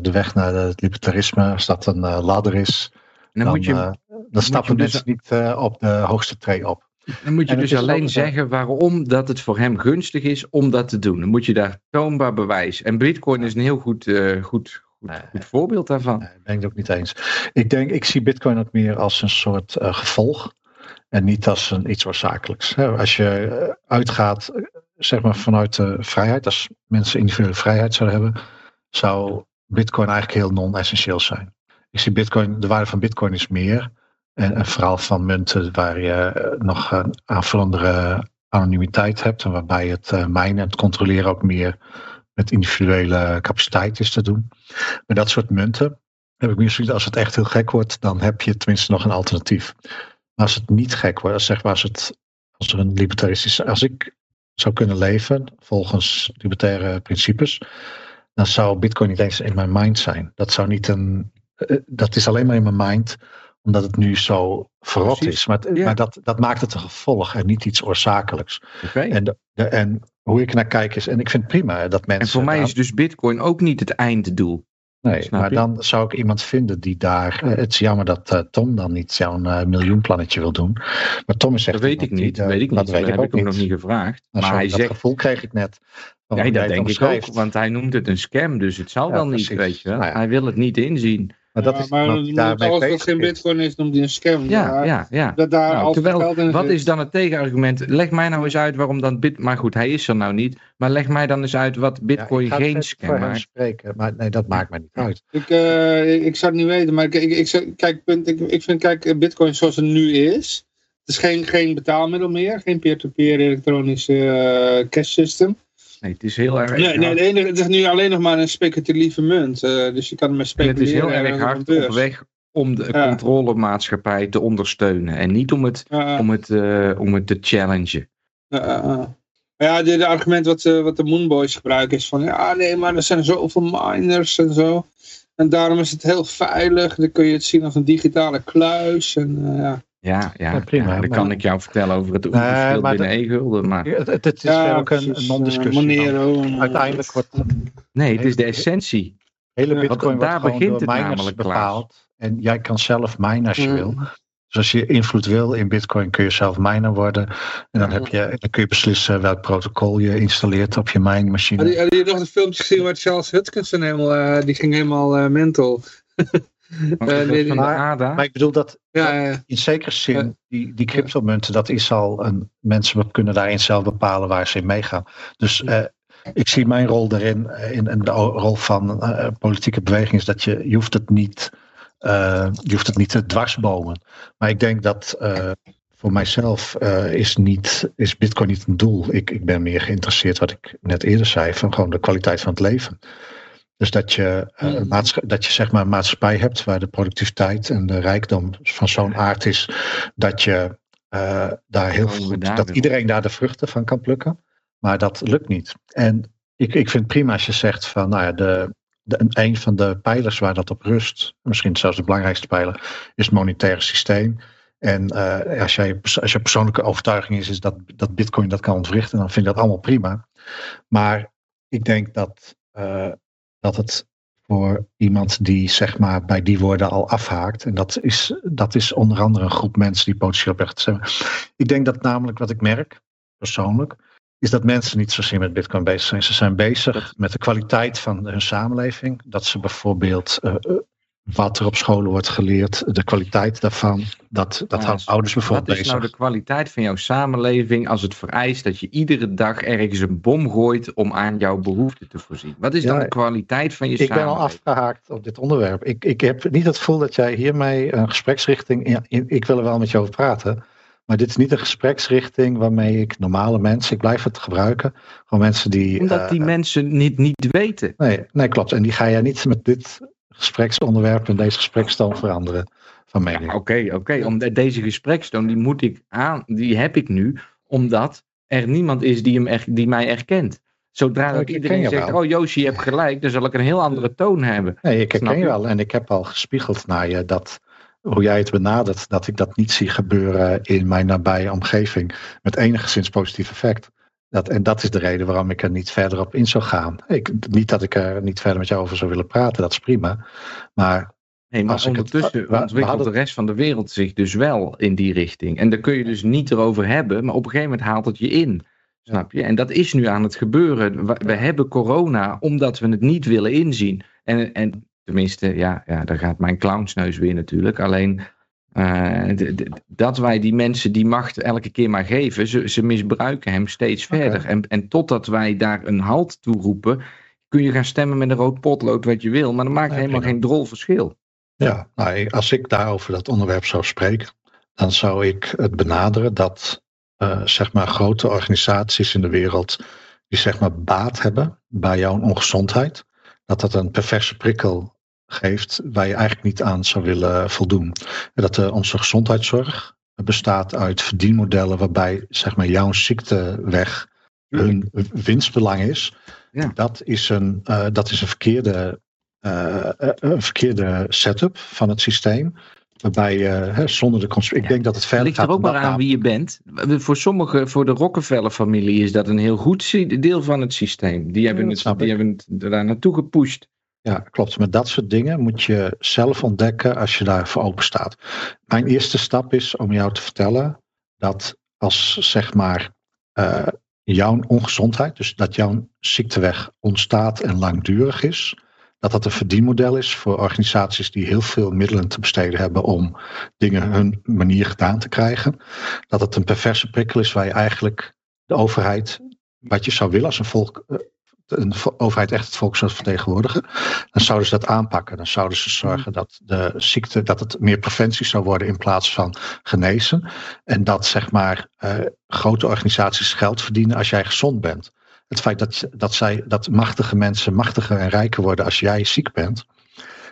de weg naar het libertarisme, als dat een ladder is, dan, dan, moet je, dan stappen je dus- mensen niet eh, op de hoogste tree op. dan moet je en dus alleen zeggen waarom dat het voor hem gunstig is om dat te doen. Dan moet je daar toonbaar bewijs. En bitcoin is een heel goed, goed, goed, Nee. goed voorbeeld daarvan. Nee, ben ik het ook niet eens. Ik denk, ik zie Bitcoin ook meer als een soort gevolg en niet als een, iets oorzakelijks. Als je eh, uitgaat, eh, zeg maar vanuit de vrijheid, als mensen individuele vrijheid zouden hebben, zou Bitcoin eigenlijk heel non-essentieel zijn. Ik zie Bitcoin, de waarde van Bitcoin is meer. En, en vooral van munten waar je eh, nog een aanvullende anonimiteit hebt en waarbij het mijnen en het controleren ook meer met individuele capaciteit is te doen. Met dat soort munten heb ik zoiets, als het echt heel gek wordt, dan heb je tenminste nog een alternatief. Als het niet gek wordt, als, zeg maar als, het, als er een libertaristische, als ik zou kunnen leven volgens libertaire principes, dan zou Bitcoin niet eens in mijn mind zijn. Dat zou niet een, uh, dat is alleen maar in mijn mind, omdat het nu zo verrot Precies. is. Maar, het, Ja. maar dat, dat maakt het een gevolg en niet iets oorzakelijks. En, de, de- en hoe ik naar kijk is, en ik vind het prima dat mensen. En voor mij is dus bitcoin ook niet het einddoel. Nee, Snap maar je? dan zou ik iemand vinden die daar. het is jammer dat eh, Tom dan niet zo'n eh, miljoenplannetje wil doen. Maar Tom is echt. Dat weet ik niet. die, Dat weet ik niet. Dat weet ik heb ook ik hem nog niet gevraagd. Maar Maar hij dat zegt. gevoel kreeg ik net. Ja, hoe dat denk ik ook. Want hij noemt het een scam. Dus het zal Ja, wel niet, precies. weet je wel. Nou ja. Hij wil het niet inzien. Maar dat Ja, is maar daarmee alles wat geen is. bitcoin is, noemt hij een scam. Ja, ja, ja. Dat daar Nou, terwijl, in wat is dan het tegenargument? Leg mij nou eens uit waarom dan bit... Maar goed, hij is er nou niet. Maar leg mij dan eens uit wat bitcoin geen scam maakt. spreken, maar nee, dat maakt mij niet uit. Ik, eh, ik, ik zou het niet weten, maar ik, ik, ik, kijk, punt, ik, ik vind, kijk, bitcoin zoals het nu is, het is geen, geen betaalmiddel meer, geen peer-to-peer elektronische eh, cash system. Nee, het is heel erg Nee, hard. nee het, enige, het is nu alleen nog maar een speculatieve munt, eh, dus je kan En speculeren. het is heel en erg hard op weg om de Ja. controlemaatschappij te ondersteunen. En niet om het, om het, eh, om het te challengen. ja, de, de argument wat, eh, wat de Moonboys gebruiken is van, ja nee, maar er zijn zoveel miners en zo. En daarom is het heel veilig, dan kun je het zien als een digitale kluis. En, ja. Ja, ja, Ja, prima, ja, dan maar- kan ik jou vertellen over het Nee, verschil maar binnen e-gulden. Maar Het, het, het is ja, ook een, non-discussie. eh, eh, Uiteindelijk wordt nee, het is de essentie. hele bitcoin want wordt daar gewoon begint door het miners namelijk, bepaald. En jij kan zelf minen als je Mm. wil. Dus als je invloed wil in bitcoin kun je zelf miner worden. En dan, heb je, dan kun je beslissen welk protocol je installeert op je miningmachine. Had je, had je nog een filmpje gezien waar Charles Hutchinson helemaal, eh, die ging helemaal eh, mental. Eh, nee, de maar- ADA. Maar ik bedoel dat Ja, ja, in zekere zin, Ja. die, die cryptomunten, dat is al een, mensen kunnen daarin zelf bepalen waar ze in meegaan. Dus eh, ik zie mijn rol daarin, eh, in, in de rol van uh, politieke beweging, is dat je, je hoeft het niet, uh, je hoeft het niet te dwarsbomen. Maar ik denk dat uh, voor mijzelf is, niet, is Bitcoin niet een doel. Ik, ik ben meer geïnteresseerd, wat ik net eerder zei, van gewoon de kwaliteit van het leven. Dus dat je, uh, dat je zeg maar een maatschappij hebt waar de productiviteit en de rijkdom van zo'n aard is dat je uh, daar heel veel, dat iedereen daar de vruchten van kan plukken. Maar dat lukt niet. En ik, ik vind prima als je zegt van nou ja, de, de, een van de pijlers waar dat op rust, misschien zelfs de belangrijkste pijler, is het monetaire systeem. En uh, als, jij, als je persoonlijke overtuiging is, is dat, dat Bitcoin dat kan ontwrichten, dan vind ik dat allemaal prima. Maar ik denk dat uh, dat het voor iemand die zeg maar bij die woorden al afhaakt. En dat is, dat is onder andere een groep mensen die potentieel recht zijn. Ik denk dat namelijk wat ik merk, persoonlijk, is dat mensen niet zozeer met bitcoin bezig zijn. Ze zijn bezig met de kwaliteit van hun samenleving. Dat ze bijvoorbeeld uh, wat er op scholen wordt geleerd, de kwaliteit daarvan. Dat, dat houdt ouders bijvoorbeeld bezig. Wat is nou de kwaliteit van jouw samenleving als het vereist dat je iedere dag ergens een bom gooit om aan jouw behoeften te voorzien? Wat is dan de kwaliteit van je ik samenleving? Ik ben al afgehaakt op dit onderwerp. Ik, ik heb niet het gevoel dat jij hiermee een gespreksrichting... Ja, ik wil er wel met je over praten. Maar dit is niet een gespreksrichting waarmee ik normale mensen, ik blijf het gebruiken, gewoon mensen die. Omdat die uh, mensen niet, niet weten. Nee, nee, klopt. En die ga je niet met dit gespreksonderwerp en deze gesprekstoon veranderen van mening. Oké, ja, oké. Okay, okay. Deze gesprekstoon die moet ik aan, die heb ik nu, omdat er niemand is die, hem die mij erkent. Zodra dat iedereen zegt, wel. oh Joosje, je hebt gelijk, dan zal ik een heel andere toon hebben. Nee, ik herken je wel. En ik heb al gespiegeld naar je dat hoe jij het benadert, dat ik dat niet zie gebeuren in mijn nabije omgeving met enigszins positief effect. Dat, en dat is de reden waarom ik er niet verder op in zou gaan. Ik, niet dat ik er niet verder met jou over zou willen praten, dat is prima. Maar, nee, maar ondertussen het, ontwikkelt hadden... de rest van de wereld zich dus wel in die richting. En daar kun je dus niet erover hebben, maar op een gegeven moment haalt het je in. Snap je? En dat is nu aan het gebeuren. We, we hebben corona omdat we het niet willen inzien. En, en tenminste, ja, ja, daar gaat mijn clownsneus weer natuurlijk. Alleen uh, de, de, dat wij die mensen die macht elke keer maar geven, ze, ze misbruiken hem steeds okay. verder. En, en totdat wij daar een halt toe roepen, kun je gaan stemmen met een rood potlood wat je wil, maar dat maakt ja, helemaal geen drol verschil. Ja, nou, als ik daarover dat onderwerp zou spreken, dan zou ik het benaderen dat uh, zeg maar grote organisaties in de wereld die zeg maar baat hebben bij jouw ongezondheid, dat dat een perverse prikkel geeft waar je eigenlijk niet aan zou willen voldoen. Dat uh, onze gezondheidszorg bestaat uit verdienmodellen waarbij zeg maar, jouw ziekteweg hun winstbelang is. Ja. Dat, is een, uh, dat is een verkeerde, uh, een verkeerde setup van het systeem. Waarbij je zonder de constructie. Ik denk dat het verder ligt er ook maar aan wie je bent. Voor sommigen, voor de Rockefeller-familie, is dat een heel goed deel van het systeem. Die hebben, ja, het, die hebben het daar naartoe gepusht. Ja, klopt. Met dat soort dingen moet je zelf ontdekken als je daarvoor open staat. Mijn eerste stap is om jou te vertellen dat als zeg maar uh, jouw ongezondheid, dus dat jouw ziekteweg ontstaat en langdurig is, dat dat een verdienmodel is voor organisaties die heel veel middelen te besteden hebben om dingen hun manier gedaan te krijgen. Dat het een perverse prikkel is waar je eigenlijk de overheid, wat je zou willen als een volk, een overheid echt het volk zou vertegenwoordigen, dan zouden ze dat aanpakken. Dan zouden ze zorgen dat de ziekte, dat het meer preventie zou worden in plaats van genezen. En dat zeg maar uh, grote organisaties geld verdienen als jij gezond bent. Het feit dat, dat, zij, dat machtige mensen machtiger en rijker worden als jij ziek bent,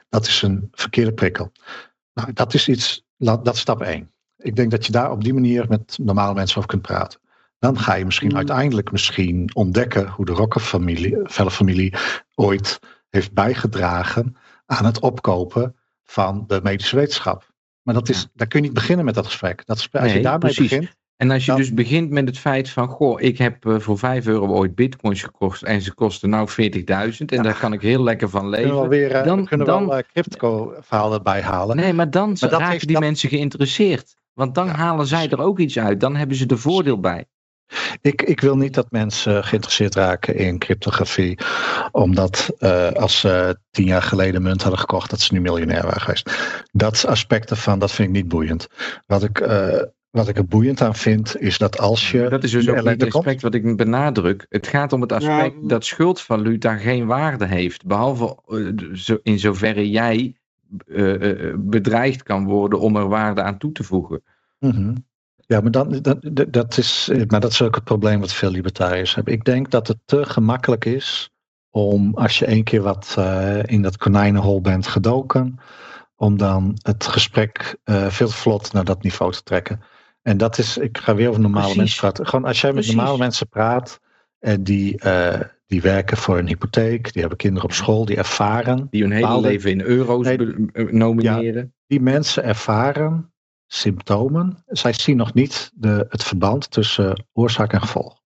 dat is een verkeerde prikkel. Nou, dat is iets, dat is stap één. Ik denk dat je daar op die manier met normale mensen over kunt praten. Dan ga je misschien mm. uiteindelijk misschien ontdekken hoe de Rockefeller-familie ooit heeft bijgedragen aan het opkopen van de medische wetenschap. Maar dat is, daar kun je niet beginnen met dat gesprek. Dat is, als nee, je daarmee precies. begint. En als je dan, dus begint met het feit van, goh, ik heb uh, voor 5 euro ooit bitcoins gekocht en ze kosten nou 40.000 en ja. daar kan ik heel lekker van leven. Kunnen we weer, uh, dan, kunnen dan, wel uh, crypto verhalen bij halen. Nee, maar dan maar raken die dat... mensen geïnteresseerd. Want dan ja, halen zij er ook iets uit. Dan hebben ze er voordeel bij. Ik, ik wil niet dat mensen geïnteresseerd raken in cryptografie, omdat uh, als ze tien jaar geleden munt hadden gekocht, dat ze nu miljonair waren geweest. Dat aspect ervan, dat vind ik niet boeiend. Wat ik, uh, wat ik er boeiend aan vind, is dat als je. Dat is dus ook het komt- aspect wat ik benadruk. Het gaat om het aspect Ja. dat schuldvaluta geen waarde heeft. Behalve eh, in zoverre jij eh, eh, bedreigd kan worden om er waarde aan toe te voegen. Mhm. Ja, maar, dan, dat, dat- is, eh, maar dat is ook het probleem wat veel libertariërs hebben. Ik denk dat het te gemakkelijk is om, als je één keer wat eh, in dat konijnenhol bent gedoken, om dan het gesprek eh, veel te vlot naar dat niveau te trekken. En dat is, ik ga weer over normale Precies. mensen praten. Gewoon als jij met Precies. normale mensen praat, en die, eh, die werken voor een hypotheek, die hebben kinderen op school, die ervaren Die hun hele Bepaalde- leven in euro's Nee, nomineren. die mensen ervaren symptomen. Zij zien nog niet de, het verband tussen oorzaak en gevolg.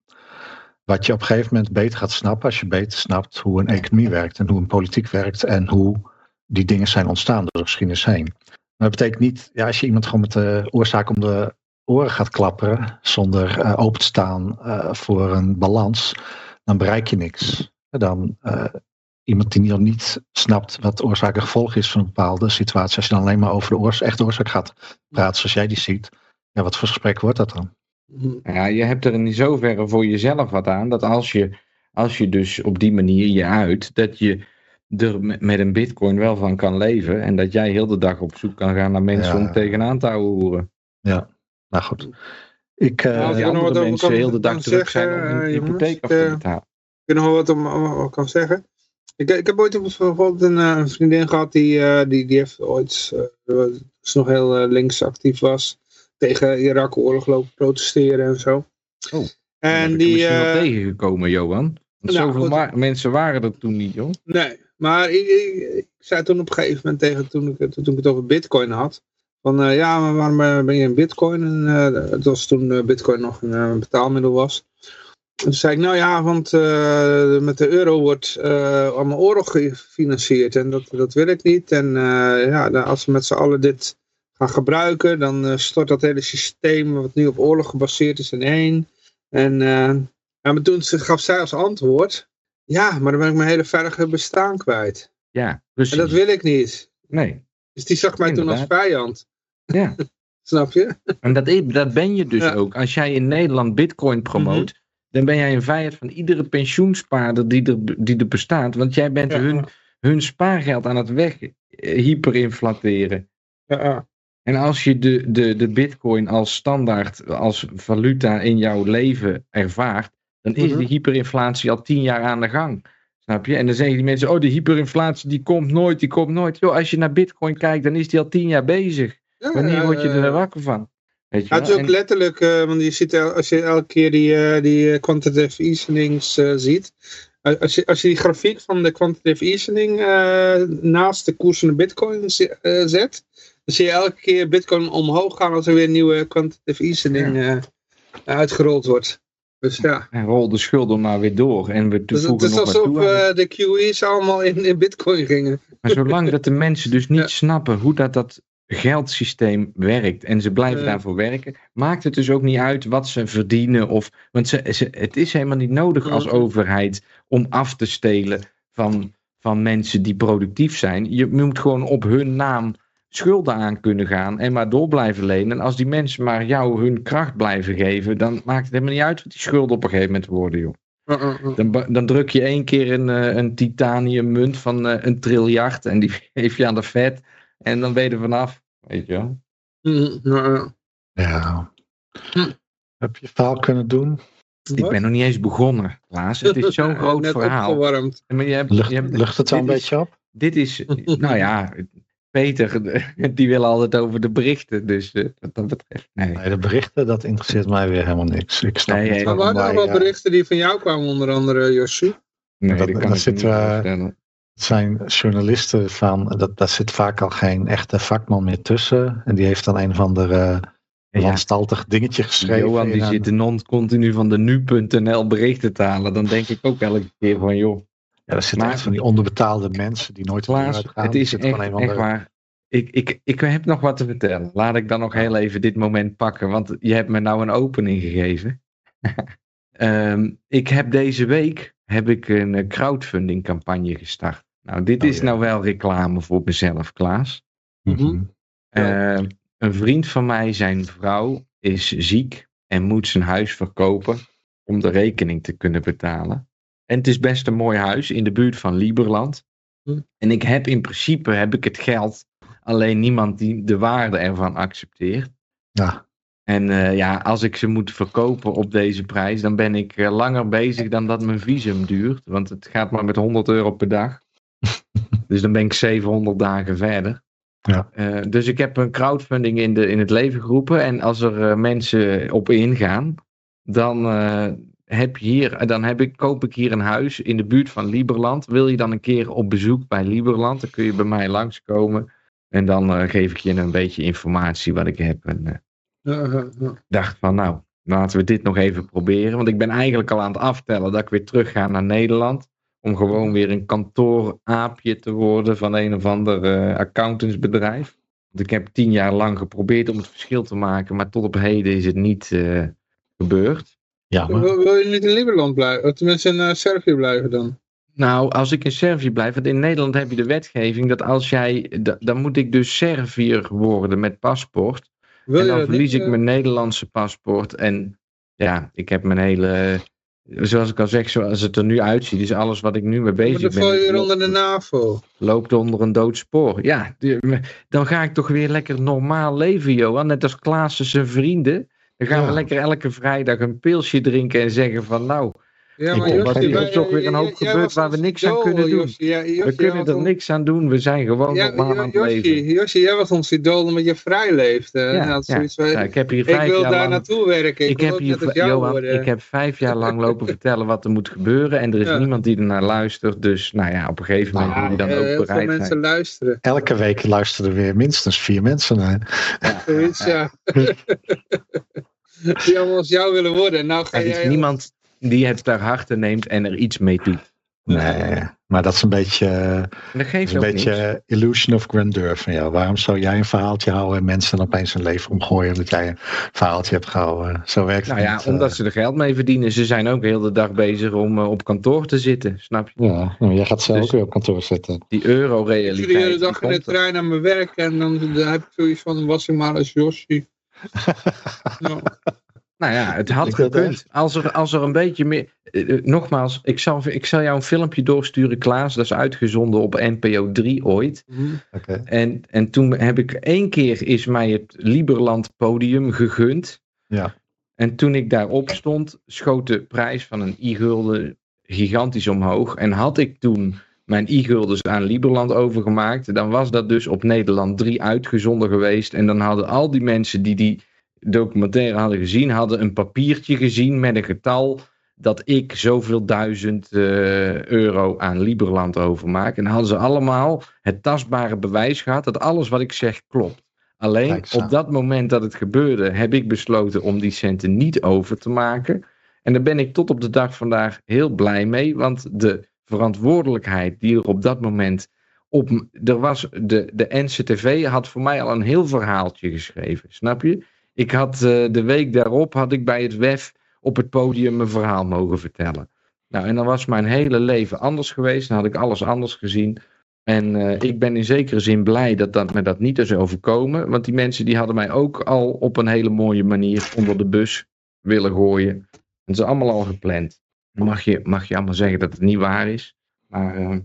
Wat je op een gegeven moment beter gaat snappen als je beter snapt hoe een economie werkt en hoe een politiek werkt en hoe die dingen zijn ontstaan door de geschiedenis heen. Maar dat betekent niet, ja, als je iemand gewoon met de oorzaak om de oren gaat klapperen zonder eh, open te staan eh, voor een balans, dan bereik je niks. Dan, eh, iemand die nog niet snapt wat oorzaak en gevolg is van een bepaalde situatie. Als je dan alleen maar over de oors echte oorzaak gaat praten zoals jij die ziet. Ja, wat voor gesprek wordt dat dan? Ja, je hebt er in zoverre voor jezelf wat aan dat als je, als je dus op die manier je uit, dat je er met een bitcoin wel van kan leven en dat jij heel de dag op zoek kan gaan naar mensen Ja. om tegenaan te houden. Nou goed. Ik, eh, Ja, als die ik er nog andere mensen heel de dag druk zijn om hun eh, hypotheek af te eh, betalen. Ik nog wel wat om, om- om kan zeggen. Ik, ik heb ooit bijvoorbeeld een, eh, een vriendin gehad die, eh, die, die heeft ooit, eh, dus nog heel links actief was, tegen Irak-oorlog lopen protesteren en zo. Oh, En die, wel eh, tegengekomen, Johan. Want nou, zoveel wa- mensen waren er toen niet, joh. nee, maar ik, ik, ik zei toen op een gegeven moment tegen, toen ik, het- toen ik het over bitcoin had, van ja, maar waarom ben je in bitcoin? En het was toen bitcoin nog een betaalmiddel was. En toen zei ik, nou ja, want eh, met de euro wordt eh, allemaal oorlog gefinancierd en dat, dat wil ik niet. En eh, ja, dan als we met z'n allen dit gaan gebruiken, dan stort dat hele systeem wat nu op oorlog gebaseerd is in één. En ja, maar toen gaf zij als antwoord, ja, maar dan ben ik mijn hele veilige bestaan kwijt. Ja, precies. En dat wil ik niet. Nee, Dus die zag mij toen als vijand. ja. Snap je? En dat, dat ben je dus Ja. ook. Als jij in Nederland bitcoin promoot, Mhm. Dan ben jij een vijand van iedere pensioenspaarder die er, die er bestaat. Want jij bent Ja. hun, hun spaargeld aan het weg eh, hyperinflateren. Ja. En als je de, de, de bitcoin als standaard, als valuta in jouw leven ervaart, dan is Mhm. die hyperinflatie al tien jaar aan de gang. Snap je? En dan zeggen die mensen, oh, de hyperinflatie die komt nooit, die komt nooit. Yo, als je naar bitcoin kijkt, dan is die al tien jaar bezig. Wanneer word je er wakker van? Weet je Ja, het is ook En- letterlijk, eh, want je ziet el- als je elke keer die, eh, die eh, quantitative easings ziet. als, je, als je die grafiek van de quantitative easing naast de koers van de bitcoin zet. Dan zie je elke keer bitcoin omhoog gaan als er weer een nieuwe quantitative easing uitgerold wordt. Dus ja. En rol de schulden maar weer door. En we Dus het toevoegen is nog wat alsof het- eh, de QE's allemaal in, in bitcoin gingen. Maar zolang dat de mensen dus niet Ja. snappen hoe dat, dat geldsysteem werkt en ze blijven Ja. daarvoor werken, maakt het dus ook niet uit wat ze verdienen. Of, want ze, ze, het is helemaal niet nodig als overheid om af te stelen van, van mensen die productief zijn. Je moet gewoon op hun naam schulden aan kunnen gaan en maar door blijven lenen. En als die mensen maar jou hun kracht blijven geven, dan maakt het helemaal niet uit wat die schulden op een gegeven moment worden, joh. Dan, dan druk je één keer een, eh, een titanium munt van eh, een triljard en die geef je aan de vet en dan ben je er vanaf. Weet je wel? Mhm, ja, ja. Hm. Heb je verhaal kunnen doen? Ik ben nog niet eens begonnen, Klaas. Het is zo'n groot Net verhaal. opgewarmd. Maar je hebt, Lucht, je hebt- lucht het al een is- beetje op? Dit is, nou ja, Peter, die wil altijd over de berichten. Dus eh, wat dat betreft, nee. Nee, de berichten, dat interesseert mij weer helemaal niks. Ik snap Nee, niet Maar we waarom hadden wij, nog wel eh, berichten die van jou kwamen, onder andere Josu. Nee, dat- dat niet zitten we-. Het zijn journalisten van, dat, daar zit vaak al geen echte vakman meer tussen. En die heeft dan een of ander eh Ja. wanstaltig dingetje geschreven. Johan die in een- zit non-continu van de nu.nl berichten te halen. Dan denk ik ook elke keer van, joh, Ja, er zitten echt van die onderbetaalde mensen die nooit Klaas, vooruit gaan. het is zit echt, een echt andere- waar. Ik, ik, ik heb nog wat te vertellen. Laat ik dan nog heel even dit moment pakken, want je hebt me nou een opening gegeven. Ehm, ik heb deze week heb ik een eh, crowdfunding campagne gestart. Nou, dit Oh, is ja. nou wel reclame voor mezelf, Klaas. Mhm. Ja. Ehm, een vriend van mij, zijn vrouw, is ziek en moet zijn huis verkopen om de rekening te kunnen betalen. En het is best een mooi huis in de buurt van Lieberland. Hm. En ik heb in principe heb ik het geld, alleen niemand die de waarde ervan accepteert. Ja. En eh, ja, als ik ze moet verkopen op deze prijs, dan ben ik eh, langer bezig dan dat mijn visum duurt. Want het gaat maar met 100 euro per dag. dus dan ben ik 700 dagen verder. Ja. Eh, dus ik heb een crowdfunding in, de, in het leven geroepen. En als er mensen op ingaan, dan, heb je hier, dan heb ik, koop ik hier een huis in de buurt van Lieberland. Wil je dan een keer op bezoek bij Lieberland, dan kun je bij mij langskomen. En dan geef ik je een beetje informatie wat ik heb. En. Dacht van nou, laten we dit nog even proberen. Want ik ben eigenlijk al aan het aftellen dat ik weer terug ga naar Nederland. Om gewoon weer een kantooraapje te worden van een of ander eh, accountantsbedrijf. Want ik heb tien jaar lang geprobeerd om het verschil te maken. Maar tot op heden is het niet eh, gebeurd. Jammer. Wil, wil je niet in Lieberland blijven? Of tenminste in eh, Servië blijven dan? Nou, als ik in Servië blijf, want in Nederland heb je de wetgeving dat als jij, da- dan moet ik dus Serviër worden met paspoort. Wil en dan verlies niet, ik eh? mijn Nederlandse paspoort. En ja, ik heb mijn hele. Zoals ik al zeg, zoals het er nu uitziet, is alles wat ik nu mee Maar bezig dan val je weer ben. onder de NAVO. Loopt onder een dood spoor. Ja, dan ga ik toch weer lekker normaal leven, Johan. Net als Klaas zijn vrienden. Dan gaan we lekker elke vrijdag een pilsje drinken en zeggen van nou, Ja, maar er is toch weer een hoop gebeurd waar we niks aan kunnen doen. We kunnen er niks aan doen. We zijn gewoon Ja, normaal aan het leven. Josje, Josje, jij was ons idool omdat je vrij zoiets van, Ja, ik heb hier ik vijf wil jaar daar naartoe werken. Ik, heb hier, Johan, worden. ik heb vijf jaar lang lopen vertellen wat er moet gebeuren. En er is Ja. niemand die ernaar luistert. Dus nou ja, op een gegeven moment Ja, moet je dan eh, ook bereid mensen zijn. luisteren. Elke week luisteren weer minstens vier mensen naar. Zoiets, ja. Die allemaal als jou willen worden. En nou ga Er is jij... niemand die het ter harte neemt en er iets mee doet. Nee, maar dat is een beetje, eh, dat geeft een ook beetje niks. eh, illusion of grandeur van jou. Waarom zou jij een verhaaltje houden en mensen dan opeens hun leven omgooien omdat jij een verhaaltje hebt gehouden? Zo werkt het Nou ja, niet. eh. omdat ze er geld mee verdienen. Ze zijn ook heel de dag bezig om eh, op kantoor te zitten. Snap je? Ja, nou, jij gaat zelf Dus- ook weer op kantoor zitten. Die Ik zit de hele euro-realiteit. dag in de trein naar mijn werk en dan, dan heb ik zoiets van, was ik maar als Josje. Nou, Nou ja, het had gekund. Als er, als er een beetje meer. eh, eh, nogmaals, ik zal, ik zal jou een filmpje doorsturen, Klaas. Dat is uitgezonden op NPO 3 ooit. Oké. En, en toen heb ik één keer is mij het Liberland podium gegund. Ja. En toen ik daarop stond, schoot de prijs van een i-gulden gigantisch omhoog. En had ik toen mijn i-guldens aan Liberland overgemaakt, dan was dat dus op Nederland 3 uitgezonden geweest. En dan hadden al die mensen die die documentaire hadden gezien, hadden een papiertje gezien met een getal dat ik zoveel duizend eh, euro aan Liberland overmaak. En dan hadden ze allemaal het tastbare bewijs gehad dat alles wat ik zeg klopt. Alleen op dat moment dat het gebeurde, heb ik besloten om die centen niet over te maken. En daar ben ik tot op de dag vandaag heel blij mee, want de verantwoordelijkheid die er op dat moment op. Er was de, de NCTV had voor mij al een heel verhaaltje geschreven, snap je? Ik had eh, de week daarop had ik bij het WEF op het podium mijn verhaal mogen vertellen. Nou, en dan was mijn hele leven anders geweest. Dan had ik alles anders gezien. En eh, ik ben in zekere zin blij dat, dat me dat niet is overkomen. Want die mensen die hadden mij ook al op een hele mooie manier onder de bus willen gooien. Dat is allemaal al gepland. Mag je, mag je allemaal zeggen dat het niet waar is. Maar eh,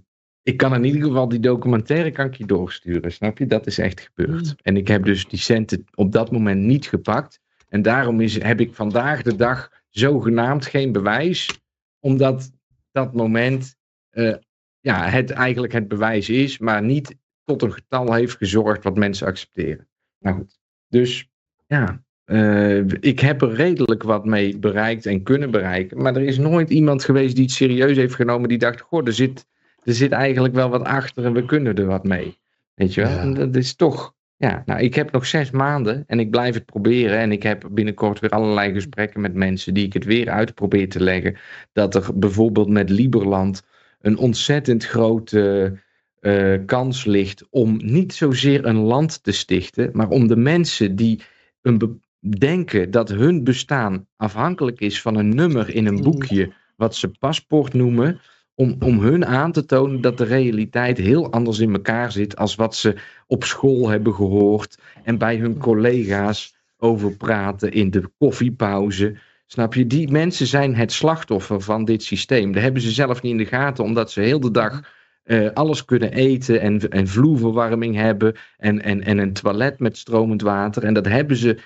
ik kan in ieder geval die documentaire kan ik je doorsturen. Snap je? Dat is echt gebeurd. En ik heb dus die centen op dat moment niet gepakt. En daarom is, heb ik vandaag de dag zogenaamd geen bewijs. Omdat dat moment eh, ja, het eigenlijk het bewijs is, maar niet tot een getal heeft gezorgd wat mensen accepteren. Nou goed, dus ja, eh, ik heb er redelijk wat mee bereikt en kunnen bereiken. Maar er is nooit iemand geweest die het serieus heeft genomen die dacht, goh, er zit, er zit eigenlijk wel wat achter en we kunnen er wat mee. Weet je wel? Ja. En dat is toch, ja, nou ik heb nog zes maanden en ik blijf het proberen. En ik heb binnenkort weer allerlei gesprekken met mensen die ik het weer uit probeer te leggen. Dat er bijvoorbeeld met Liberland een ontzettend grote eh, kans ligt om niet zozeer een land te stichten, maar om de mensen die een denken dat hun bestaan afhankelijk is van een nummer in een boekje, wat ze paspoort noemen, om, om hun aan te tonen dat de realiteit heel anders in elkaar zit als wat ze op school hebben gehoord en bij hun collega's over praten in de koffiepauze. Snap je? Die mensen zijn het slachtoffer van dit systeem. Dat hebben ze zelf niet in de gaten, omdat ze heel de dag eh, alles kunnen eten en, en vloerverwarming hebben en, en, en een toilet met stromend water. En dat hebben ze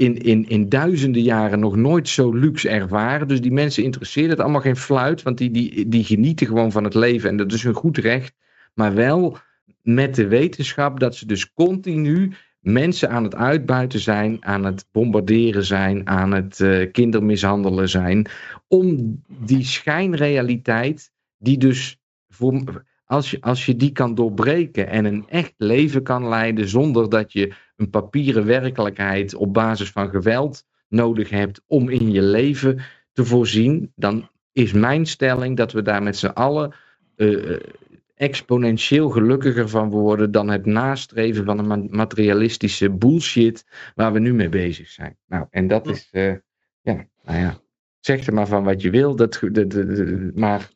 in, in, in duizenden jaren nog nooit zo luxe ervaren. Dus die mensen interesseert het allemaal geen fluit, want die, die, die genieten gewoon van het leven en dat is hun goed recht. Maar wel met de wetenschap dat ze dus continu mensen aan het uitbuiten zijn, aan het bombarderen zijn, aan het uh, kindermishandelen zijn. Om die schijnrealiteit, die dus voor, als, je, als je die kan doorbreken en een echt leven kan leiden zonder dat je een papieren werkelijkheid op basis van geweld nodig hebt om in je leven te voorzien, dan is mijn stelling dat we daar met z'n allen uh, exponentieel gelukkiger van worden dan het nastreven van een materialistische bullshit waar we nu mee bezig zijn. Nou, en dat is, uh, ja, nou ja, zeg er maar van wat je wil, dat, de, maar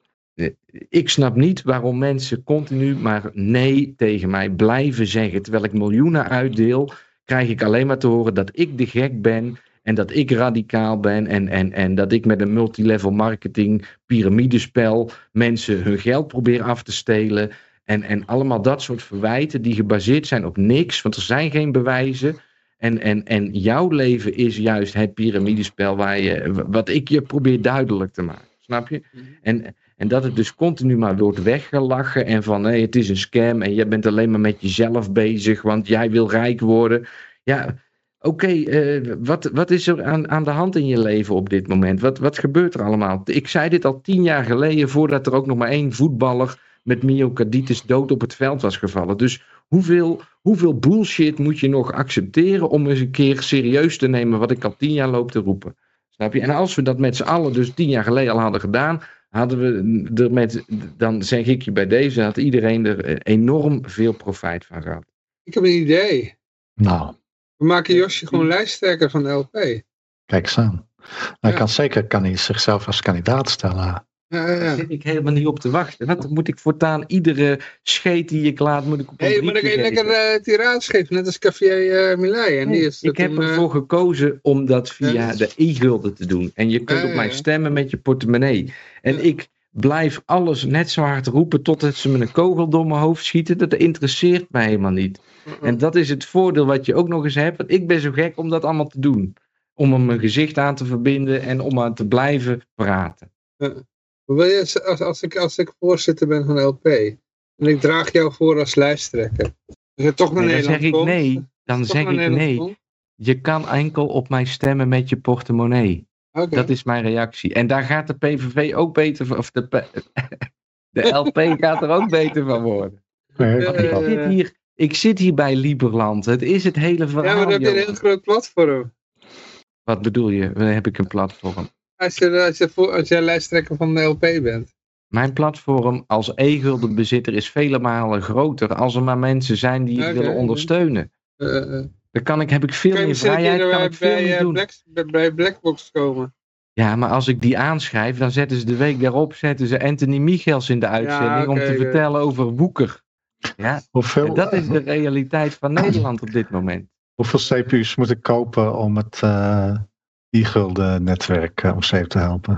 ik snap niet waarom mensen continu maar nee tegen mij blijven zeggen. Terwijl ik miljoenen uitdeel, krijg ik alleen maar te horen dat ik de gek ben. En dat ik radicaal ben en, en, en dat ik met een multilevel marketing piramidespel mensen hun geld probeer af te stelen. En, en allemaal dat soort verwijten die gebaseerd zijn op niks, want er zijn geen bewijzen. En, en, en jouw leven is juist het piramidespel waar je, wat ik je probeer duidelijk te maken. Snap je? Mhm. En, en dat het dus continu maar wordt weggelachen en van hey, het is een scam en jij bent alleen maar met jezelf bezig, want jij wil rijk worden. Ja, oké, eh, wat, wat is er aan, aan de hand in je leven op dit moment? Wat, wat gebeurt er allemaal? Ik zei dit al tien jaar geleden, voordat er ook nog maar één voetballer met myocarditis dood op het veld was gevallen. Dus hoeveel, hoeveel bullshit moet je nog accepteren om eens een keer serieus te nemen wat ik al tien jaar loop te roepen? Snap je? En als we dat met z'n allen dus tien jaar geleden al hadden gedaan, hadden we er met, dan zeg ik je bij deze, had iedereen er enorm veel profijt van gehad. Ik heb een idee. Nou. We maken Josje gewoon lijsttrekker van de LP. Kijk eens aan. Nou, kan zeker kan hij zichzelf als kandidaat stellen. Ja, ja. Daar zit ik helemaal niet op te wachten. Wat moet ik voortaan iedere scheet die ik laat, moet ik op een hey, maar dan kun je lekker uh, tirades geven, net als Café uh, Milei. En die is ik heb ervoor uh... gekozen om dat via de e-gulden te doen. En je kunt op mij stemmen met je portemonnee. En ik blijf alles net zo hard roepen totdat ze me een kogel door mijn hoofd schieten. Dat interesseert mij helemaal niet. En dat is het voordeel wat je ook nog eens hebt. Want ik ben zo gek om dat allemaal te doen. Om er mijn gezicht aan te verbinden en om aan te blijven praten. Als, als, ik, als ik voorzitter ben van LP en ik draag jou voor als lijsttrekker. Als je toch naar nee, Nederland dan zeg ik nee. Dan zeg ik nee. Je kan enkel op mij stemmen met je portemonnee. Okay. Dat is mijn reactie. En daar gaat de PVV ook beter van. Of de, de LP gaat er ook beter van worden. Uh, ik, zit hier, ik zit hier bij Liberland. Het is het hele verhaal. Ja, maar dan heb je een heel groot platform. Wat bedoel je? heb ik een platform? Als, je, als, je, als jij lijsttrekker van de LP bent. Mijn platform als e-guldenbezitter is vele malen groter als er maar mensen zijn die okay. willen ondersteunen. Uh, uh. Dan kan ik, heb ik veel meer vrijheid. Kan bij, ik veel bij, meer doen. Black, bij Blackbox komen. Ja, maar als ik die aanschrijf, dan zetten ze de week daarop zetten ze Anthony Michels in de uitzending ja, okay, om te vertellen over Woeker. Ja, Hoeveel, dat is de realiteit van Nederland op dit moment. Hoeveel CPU's moet ik kopen om het uh, e-gulden netwerk uh, om ze te helpen?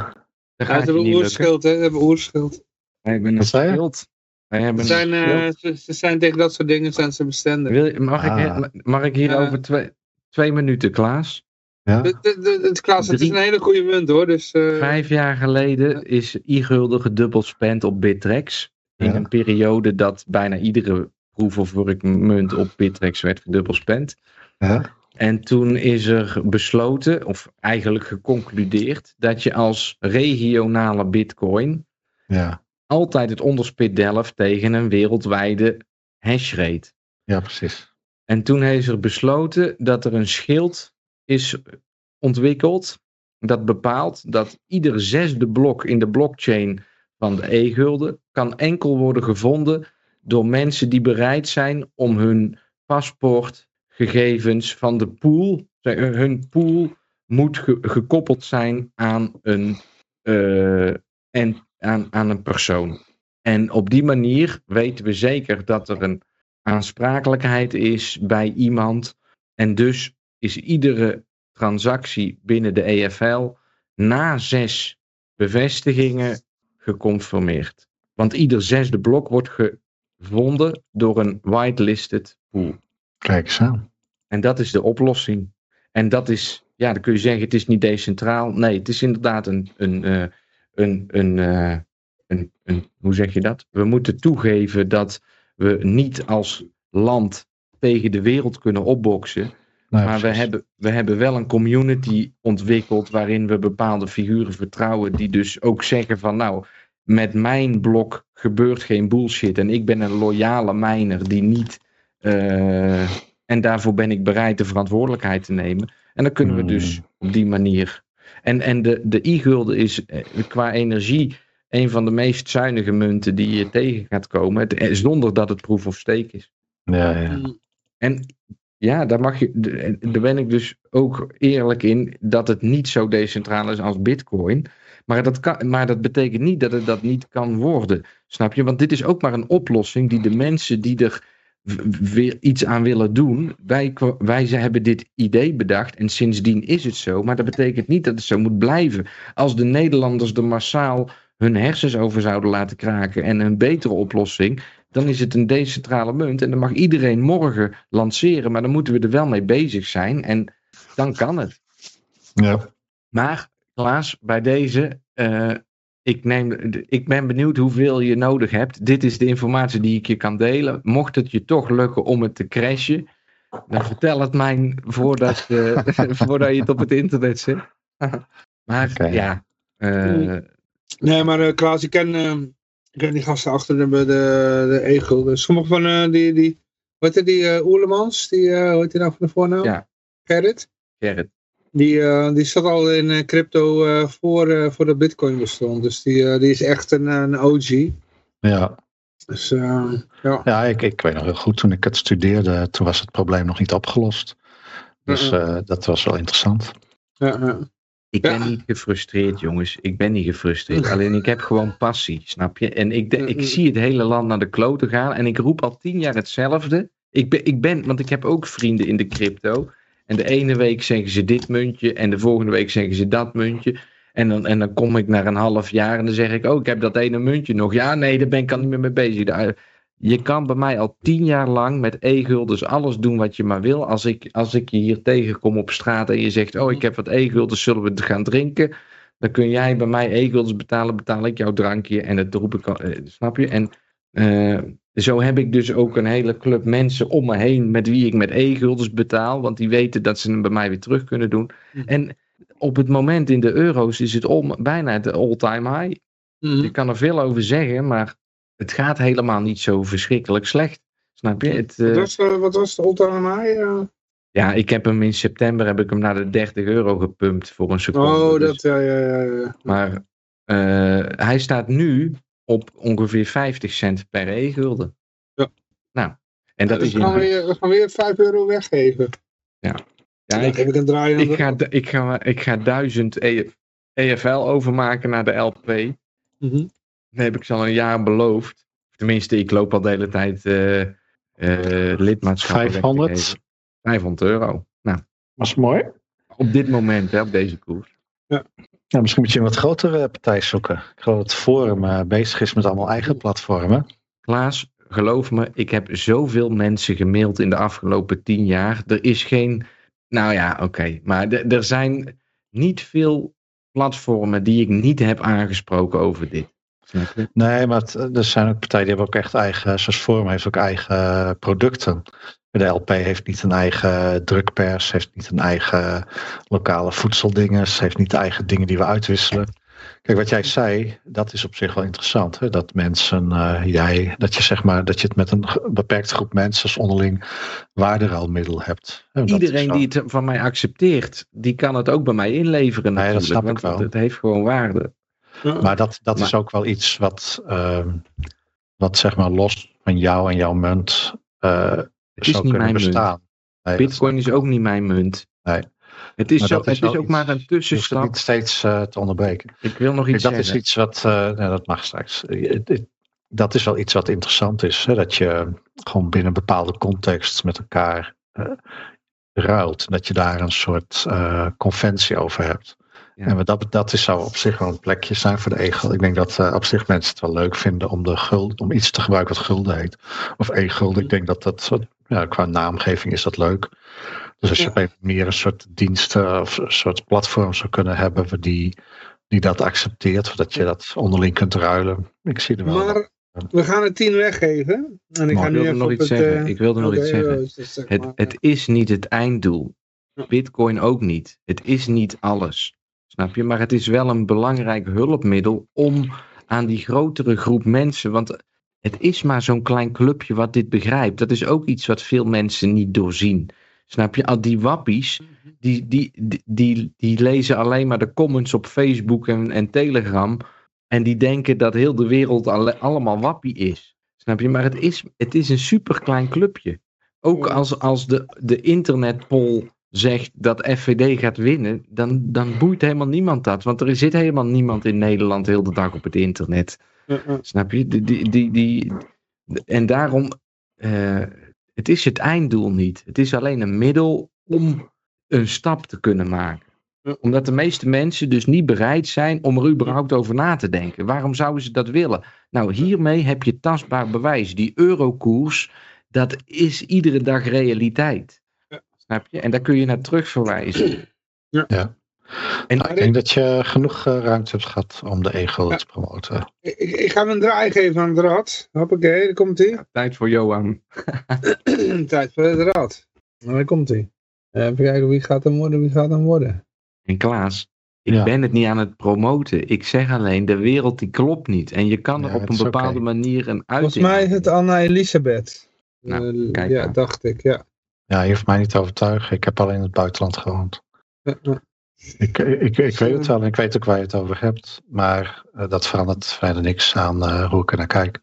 Dat gaat hebben oerschuld, hè? Ze hebben oerschuld. Wij hebben een schild. Wij hebben ze, zijn, uh, ze, ze, zijn tegen dat soort dingen zijn ze bestendig. Wil, mag, ah. ik, mag ik hier over twee, twee minuten, Klaas? Ja? De, de, de, Klaas, het is een hele goede munt hoor. Dus, uh... Vijf jaar geleden is e-gulden gedubbeld spend op Bittrex. In ja. een periode dat bijna iedere proef of munt op Bittrex werd verdubbeld spend. Ja. En toen is er besloten, of eigenlijk geconcludeerd, dat je als regionale bitcoin ja. altijd het onderspit delft tegen een wereldwijde hashrate. Ja, precies. En toen is er besloten dat er een schild is ontwikkeld dat bepaalt dat ieder zesde blok in de blockchain van de e-gulden kan enkel worden gevonden door mensen die bereid zijn om hun paspoortgegevens van de pool, hun pool moet ge gekoppeld zijn aan een, uh, en, aan, aan een persoon. En op die manier weten we zeker dat er een aansprakelijkheid is bij iemand. En dus is iedere transactie binnen de EFL na zes bevestigingen geconfirmeerd. Want ieder zesde blok wordt gevonden door een whitelisted pool. Kijk eens aan. En dat is de oplossing. En dat is, ja, dan kun je zeggen, het is niet decentraal. Nee, het is inderdaad een, een, uh, een, een, uh, een, een, hoe zeg je dat? We moeten toegeven dat we niet als land tegen de wereld kunnen opboksen. Nee, maar we hebben, we hebben wel een community ontwikkeld waarin we bepaalde figuren vertrouwen die dus ook zeggen van nou, met mijn blok gebeurt geen bullshit en ik ben een loyale mijner die niet en daarvoor ben ik bereid de verantwoordelijkheid te nemen. En dan kunnen we dus op die manier. En, en de, de i-gulden is qua energie een van de meest zuinige munten die je tegen gaat komen. Het, zonder dat het proof of stake is. Ja, ja. En ja, daar, mag je, daar ben ik dus ook eerlijk in dat het niet zo decentraal is als Bitcoin. Maar dat, kan, maar dat betekent niet dat het dat niet kan worden. Snap je? Want dit is ook maar een oplossing die de mensen die er weer iets aan willen doen. Wij, wij ze hebben dit idee bedacht en sindsdien is het zo. Maar dat betekent niet dat het zo moet blijven. Als de Nederlanders er massaal hun hersens over zouden laten kraken en een betere oplossing, dan is het een decentrale munt en dan mag iedereen morgen lanceren, maar dan moeten we er wel mee bezig zijn en dan kan het. Ja. Maar Klaas, bij deze, uh, ik, neem, ik ben benieuwd hoeveel je nodig hebt. Dit is de informatie die ik je kan delen. Mocht het je toch lukken om het te crashen, dan vertel het mij voordat, uh, voordat je het op het internet zet. maar okay. ja. Uh, nee, maar uh, Klaas, ik ken, ik ken die gasten achter de, de, de egel. Dus sommige van die, die, wat heet die Oerlemans? Die, hoe heet die nou van de voornaam? Ja. Gerrit? Gerrit. Die, uh, die zat al in uh, crypto uh, voor, voor de bitcoin bestond. Dus die, die is echt een, een OG. Ja. Dus, ja, ja ik, ik weet nog heel goed, toen ik het studeerde, toen was het probleem nog niet opgelost. Dus -uh. dat was wel interessant. Ja. Ik ben ja. niet gefrustreerd, jongens. Ik ben niet gefrustreerd. Alleen ik heb gewoon passie, snap je? En ik, ik zie het hele land naar de kloten gaan. En ik roep al tien jaar hetzelfde. Ik ben, ik ben, want ik heb ook vrienden in de crypto. En de ene week zeggen ze dit muntje en de volgende week zeggen ze dat muntje. En dan, en dan kom ik naar een half jaar en dan zeg ik, oh, ik heb dat ene muntje nog. Ja, nee, daar ben ik al niet meer mee bezig. Je kan bij mij al tien jaar lang met e-guldens alles doen wat je maar wil. Als ik, als ik je hier tegenkom op straat en je zegt, oh, ik heb wat e-guldens, zullen we gaan drinken? Dan kun jij bij mij e-guldens betalen, betaal ik jouw drankje en dat roep ik al, snap je? En uh, zo heb ik dus ook een hele club mensen om me heen met wie ik met e-guldens betaal. Want die weten dat ze hem bij mij weer terug kunnen doen. Mhm. En op het moment in de euro's is het om, bijna de all-time high. Mhm. Je kan er veel over zeggen, maar het gaat helemaal niet zo verschrikkelijk slecht. Snap je? Het, uh, wat, was, uh, wat was de all-time high? Uh... Ja, ik heb hem in september heb ik hem naar de 30 euro gepumpt voor een seconde. Oh, dat, ja, ja, ja, ja. Maar hij staat nu op ongeveer 50 cent per e-gulden. Ja. Nou, en dat dus is... we, gaan weer, we gaan weer 5 euro weggeven. Ja. Ja, ik, ik, een draai ik, ga, ik, ga, ik ga 1000 e, EFL overmaken naar de LP. Mm -hmm. Dat heb ik ze al een jaar beloofd. Tenminste, ik loop al de hele tijd uh, uh, lidmaatschap. 500? 500 euro. Nou. Dat is mooi. Op dit moment, hè, op deze koers. Ja. Ja, misschien moet je een wat grotere partij zoeken. Ik geloof dat Forum uh, bezig is met allemaal eigen platformen. Klaas, geloof me, ik heb zoveel mensen gemaild in de afgelopen tien jaar. Er is geen. Nou ja, oké. Maar er zijn niet veel platformen die ik niet heb aangesproken over dit. Nee, maar het, er zijn ook partijen die hebben ook echt eigen. Zoals Forum heeft ook eigen producten. De LP heeft niet een eigen drukpers, heeft niet een eigen lokale voedseldinges, heeft niet de eigen dingen die we uitwisselen. Kijk, wat jij zei, dat is op zich wel interessant. Hè? Dat mensen, uh, jij, dat je zeg maar, dat je het met een beperkte groep mensen als onderling waarderuilmiddel hebt. Hè? Iedereen die het van mij accepteert, die kan het ook bij mij inleveren. Nee, dat snap ik wel. Het heeft gewoon waarde. Maar dat, dat maar, is ook wel iets wat, uh, wat zeg maar los van jou en jouw munt uh, het is niet mijn bestaan. Nee, Bitcoin is ook niet mijn munt. Nee. Het is, zo, het is ook iets, maar een tussenstap. niet steeds uh, te onderbreken. Ik wil nog iets dat zeggen. is iets wat, uh, dat mag straks. Dat is wel iets wat interessant is. Hè? Dat je gewoon binnen een bepaalde context met elkaar uh, ruilt. Dat je daar een soort conventie over hebt. Ja. En dat, dat is, zou op zich wel een plekje zijn voor de egel. Ik denk dat uh, op zich mensen het wel leuk vinden om, de guld, om iets te gebruiken wat gulden heet. Of e-gulden. Ik denk dat dat, ja, qua naamgeving is dat leuk. Dus als je ja. meer een soort diensten of een soort platform zou kunnen hebben die, die dat accepteert, zodat je dat onderling kunt ruilen. Ik zie er wel. Maar we gaan het tien weggeven. En ik, ga nu nog iets het, zeggen. ik wilde nog okay, iets zeggen. Zeg het, het is niet het einddoel. Bitcoin ook niet. Het is niet alles. Snap je? Maar het is wel een belangrijk hulpmiddel om aan die grotere groep mensen. Want het is maar zo'n klein clubje wat dit begrijpt. Dat is ook iets wat veel mensen niet doorzien. Snap je? Al die wappies, die, die, die, die, die lezen alleen maar de comments op Facebook en, en Telegram. En die denken dat heel de wereld alle, allemaal wappie is. Snap je? Maar het is, het is een superklein clubje. Ook als, als de, de internetpoll zegt dat FVD gaat winnen, dan, dan boeit helemaal niemand dat. Want er zit helemaal niemand in Nederland heel de dag op het internet. Snap je? Die, die, die, die, en daarom, uh, het is het einddoel niet. Het is alleen een middel om een stap te kunnen maken omdat de meeste mensen dus niet bereid zijn om er überhaupt over na te denken. Waarom zouden ze dat willen? Nou, hiermee heb je tastbaar bewijs. Die eurokoers, dat is iedere dag realiteit. Snap je? En daar kun je naar terugverwijzen. Ja. ja. En, nou, ik denk dat je genoeg uh, ruimte hebt gehad om de ego ja. te promoten. Ik, ik, ga hem een draai geven aan de rad. Hoppakee, daar komt hij. Ja, tijd voor Johan. tijd voor de rad. Nou, daar komt hij. Even kijken, wie gaat hem worden, wie gaat hem worden. En Klaas, ik ben het niet aan het promoten. Ik zeg alleen, de wereld die klopt niet. En je kan er op een bepaalde manier een uiting Volgens mij is het Anna Elisabeth. Nou, uh, kijk ja, dacht ik, ja. Ja, je hoeft mij niet te overtuigen. Ik heb al in het buitenland gewoond. Ik, ik, ik weet het wel en ik weet ook waar je het over hebt. Maar uh, dat verandert verder niks aan uh, hoe ik er naar kijk.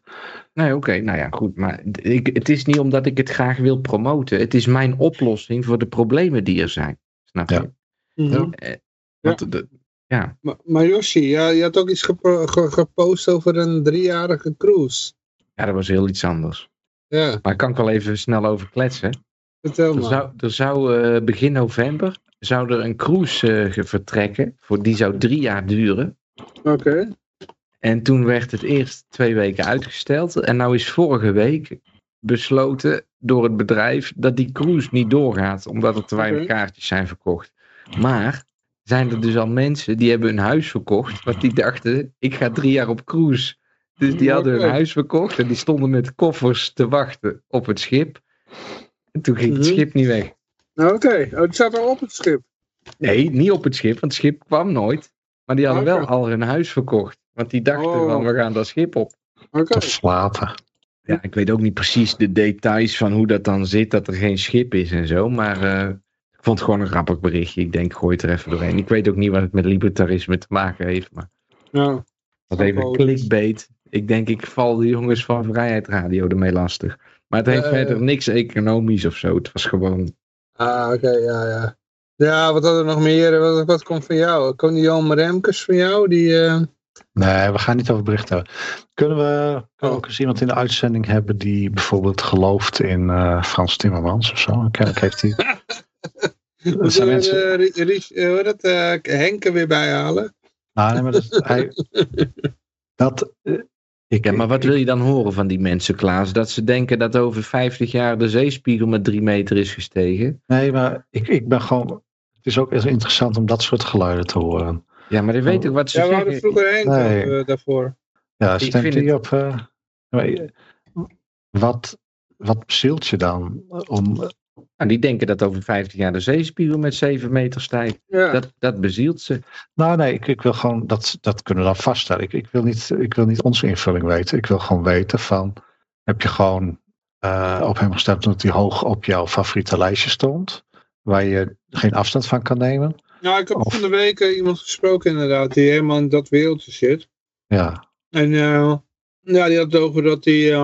Nee, oké. Okay, nou ja, goed. Maar ik, het is niet omdat ik het graag wil promoten. Het is mijn oplossing voor de problemen die er zijn. Snap je? Mm -hmm. ja. Want de, ja. Maar, maar Yoshi, ja, je had ook iets gepost over een driejarige cruise. Ja, dat was heel iets anders. Ja. Maar ik kan ik wel even snel over kletsen. Vertel er Zou, er zou uh, begin november zou er een cruise uh, vertrekken. Voor, die zou drie jaar duren. Oké. Okay. En toen werd het eerst twee weken uitgesteld. En nou is vorige week besloten door het bedrijf dat die cruise niet doorgaat. Omdat er te weinig okay. kaartjes zijn verkocht. Maar zijn er dus al mensen die hebben hun huis verkocht. Want die dachten, ik ga drie jaar op cruise. Dus die hadden hun huis verkocht en die stonden met koffers te wachten op het schip. En toen ging het schip niet weg. Oké, okay. oh, het zat al op het schip? Nee, niet op het schip, want het schip kwam nooit. Maar die hadden wel al hun huis verkocht. Want die dachten oh. van, we gaan dat schip op. Okay. Te slapen. Ja, ik weet ook niet precies de details van hoe dat dan zit, dat er geen schip is en zo. Maar uh, ik vond het gewoon een grappig berichtje. Ik denk, gooi het er even doorheen. Ik weet ook niet wat het met libertarisme te maken heeft. Maar ja, dat even clickbait. Ik denk, ik val de jongens van Vrijheid Radio ermee lastig. Maar het heeft uh, verder niks economisch of zo. Het was gewoon... Ah, oké, okay, ja, ja. Ja, wat hadden we nog meer? Wat, wat komt van jou? Komt die Jan Remkes van jou? Die, uh... Nee, we gaan niet over berichten hebben. Kunnen we oh. ook eens iemand in de uitzending hebben die bijvoorbeeld gelooft in uh, Frans Timmermans of zo? Kennelijk heeft hij... dat zijn mensen... Uh, uh, dat, uh, Henke weer bijhalen? Nou, nee, maar dat, hij, dat, ik, ja, maar wat wil je dan horen van die mensen, Klaas? Dat ze denken dat over 50 jaar de zeespiegel met drie meter is gestegen? Nee, maar ik, ik ben gewoon... Het is ook interessant om dat soort geluiden te horen. Ja, maar je weet ook wat ze ja, zeggen. Ja, we hadden vroeger Henk nee. uh, daarvoor. Ja, stemt hij op... Uh, wat, wat bezielt je dan om... Nou, die denken dat over 50 jaar de zeespiegel met 7 meter stijgt. Ja. Dat, dat bezielt ze. Nou nee, ik, ik wil gewoon, dat, dat kunnen we dan vaststellen. Ik, ik, wil niet, ik wil niet onze invulling weten. Ik wil gewoon weten van, heb je gewoon uh, op hem gestemd omdat hij hoog op jouw favoriete lijstje stond? Waar je geen afstand van kan nemen? Nou, ik heb of... van de week uh, iemand gesproken inderdaad, die helemaal in dat wereldje zit. Ja. En uh, ja, die had het over dat die,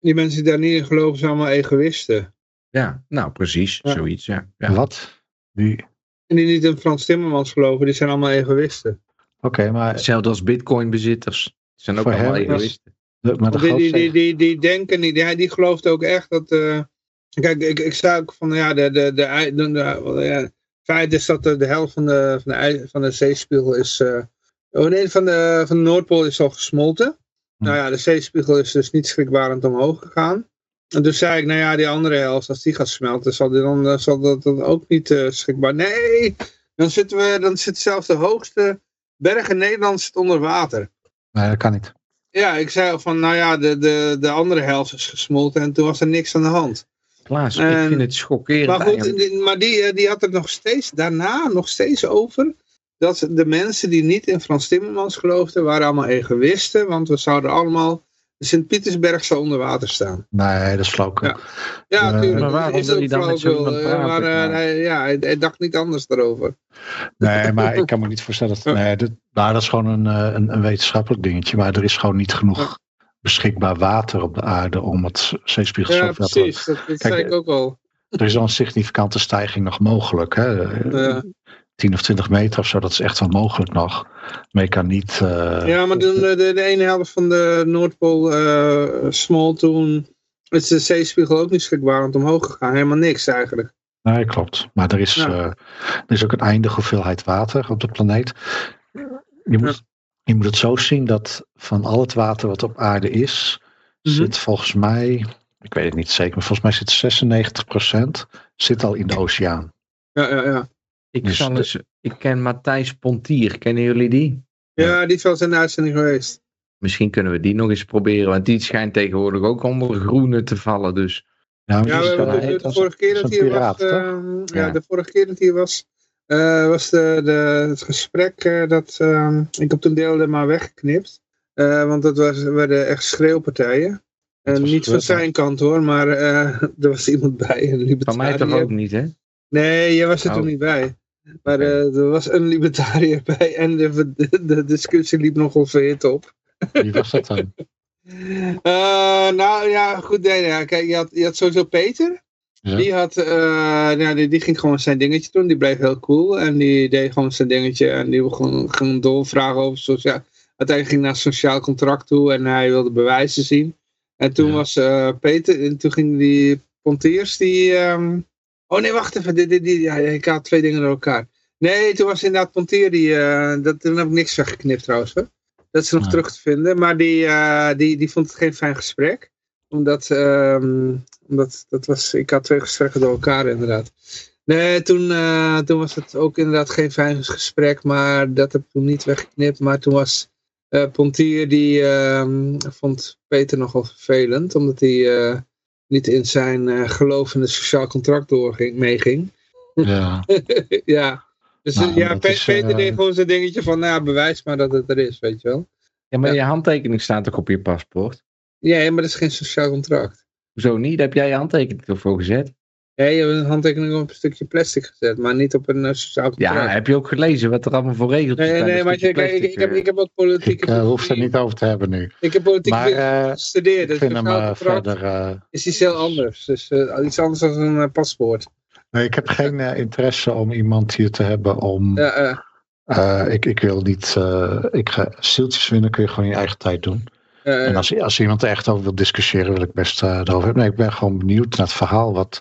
die mensen die daar niet in geloven zijn allemaal egoïsten. Ja, nou precies, ja. zoiets, ja. ja. Wat? Die... En die niet in Frans Timmermans geloven, die zijn allemaal egoïsten. Oké, okay, maar... Hetzelfde als bitcoinbezitters. Die zijn ook allemaal egoïsten. De, maar de die, die, die, die, die, denken, die, die gelooft ook echt dat, uh, Kijk, ik, ik zei ook van, ja, de, de, de, ei- de, de- ja, het feit is dat de, de helft van de, van de, van de zeespiegel is, eh, oh nee, van de, van de Noordpool is al gesmolten. Nou ja, de zeespiegel is dus niet schrikbarend omhoog gegaan. En toen zei ik, nou ja, die andere helft, als die gaat smelten, zal, die dan, eh, zal dat dan ook niet eh, schrikbaar. Nee, dan zitten we, dan zit zelfs de hoogste berg in Nederland zit onder water. Nee, dat kan niet. Ja, ik zei al van, nou ja, de, de, de andere helft is gesmolten en toen was er niks aan de hand. Klaas, ik vind het schokkerend. Maar goed, die- maar die, eh, die had het nog steeds, daarna nog steeds over, dat de mensen die niet in Frans Timmermans geloofden, waren allemaal egoïsten, want we zouden allemaal, Sint-Pietersberg zou onder water staan. Nee, dat is. Ja. Ja, Eh, natuurlijk. Maar waarom dat is wil hij dan met zo eh, praten, Maar eh, hij, ja, hij, hij dacht niet anders daarover. Nee, maar ik kan me niet voorstellen dat. Nee, dit, nou, dat is gewoon een, eh, een, een wetenschappelijk dingetje. Maar er is gewoon niet genoeg beschikbaar water op de aarde om het zeespiegel Ja, precies. Dat, dat Kijk, zei ik ook al. Er is al een significante stijging nog mogelijk. Hè? Ja. 10 of 20 meter of zo, dat is echt wel mogelijk nog. Maar je kan niet. eh, Ja, maar de, de, de ene helft van de Noordpool eh smol toen is de zeespiegel ook niet schrikbarend omhoog gegaan. Helemaal niks eigenlijk. Nee, klopt. Maar er is, Ja. eh, er is ook een eindige hoeveelheid water op de planeet. Je moet, je moet het zo zien dat van al het water wat op aarde is, Mhm. zit volgens mij, ik weet het niet zeker, maar volgens mij zit 96% zit al in de oceaan. Ja, ja, ja. Ik, Dus zal de- eens, ik ken Matthijs Pontier, kennen jullie die? Ja, die is wel eens in de uitzending geweest. Misschien kunnen we die nog eens proberen, want die schijnt tegenwoordig ook onder groene te vallen. Dus Ja, maar Ja, we, wel- de, hij de, de vorige keer dat piraat, was, ehm, ja, Ja. de vorige keer dat hij was, eh, was de, de, het gesprek eh, dat ehm, ik heb toen deelde maar weggeknipt. Eh, want dat was, werden echt schreeuwpartijen. En niet van zijn kant hoor, maar eh, er was iemand bij. Een van mij toch ook niet, hè? Nee, jij was er Oh. toen niet bij. Maar eh, er was een libertariër bij en de, de, de discussie liep nogal verhit op. Wie was dat dan? Eh, nou ja, goed. Nee, ja, kijk, je had, je had sowieso Peter. Ja. Die, had, nou, die, die ging gewoon zijn dingetje doen. Die bleef heel cool. En die deed gewoon zijn dingetje. En die ging, ging doorvragen over sociaal... Uiteindelijk ging hij naar sociaal contract toe. En hij wilde bewijzen zien. En toen Ja. was Peter... En toen ging die Pontiers die... ehm, oh nee, wacht even. Die, die, ja, ik had twee dingen door elkaar. Nee, toen was inderdaad Pontier die... eh, dat, toen heb ik niks weggeknipt trouwens. Hoor. Dat is nog terug te vinden. Maar die, eh, die, die vond het geen fijn gesprek. Omdat, ehm, omdat dat was, ik had twee gesprekken door elkaar inderdaad. Nee, toen, eh, toen was het ook inderdaad geen fijn gesprek. Maar dat heb ik toen niet weggeknipt. Maar toen was Pontier, die ehm, vond Peter nogal vervelend. Omdat hij niet in zijn eh geloof in het sociaal contract doorging, meeging. Ja. ja. Dus Nou, ja, is, Peter eh, deed gewoon zijn dingetje van, nou, bewijs maar dat het er is, weet je wel. Ja, maar Ja. je handtekening staat toch op je paspoort? Ja, maar dat is geen sociaal contract. Hoezo niet? Daar heb jij je handtekening ervoor gezet? Ja, je hebt een handtekening op een stukje plastic gezet, maar niet op een eh, sociaal contract. Ja, heb je ook gelezen wat er allemaal voor regeltjes nee, zijn? nee, Een maar kijk, ik, ik, heb, ik heb ook politieke Ik eh, hoef het niet over te hebben nu. Ik heb politiek Maar eh, gestudeerd, ik dus vind hem eh, verder. eh, is iets heel anders. Dus eh, iets anders dan een eh, paspoort. nee, ik heb geen eh, interesse om iemand hier te hebben om. Ja, eh, eh, ik, ik wil niet. eh, ik ga zieltjes winnen, kun je gewoon in je eigen tijd doen. eh, En als, als iemand er echt over wil discussiëren, wil ik best eh erover hebben. Nee, ik ben gewoon benieuwd naar het verhaal. Wat,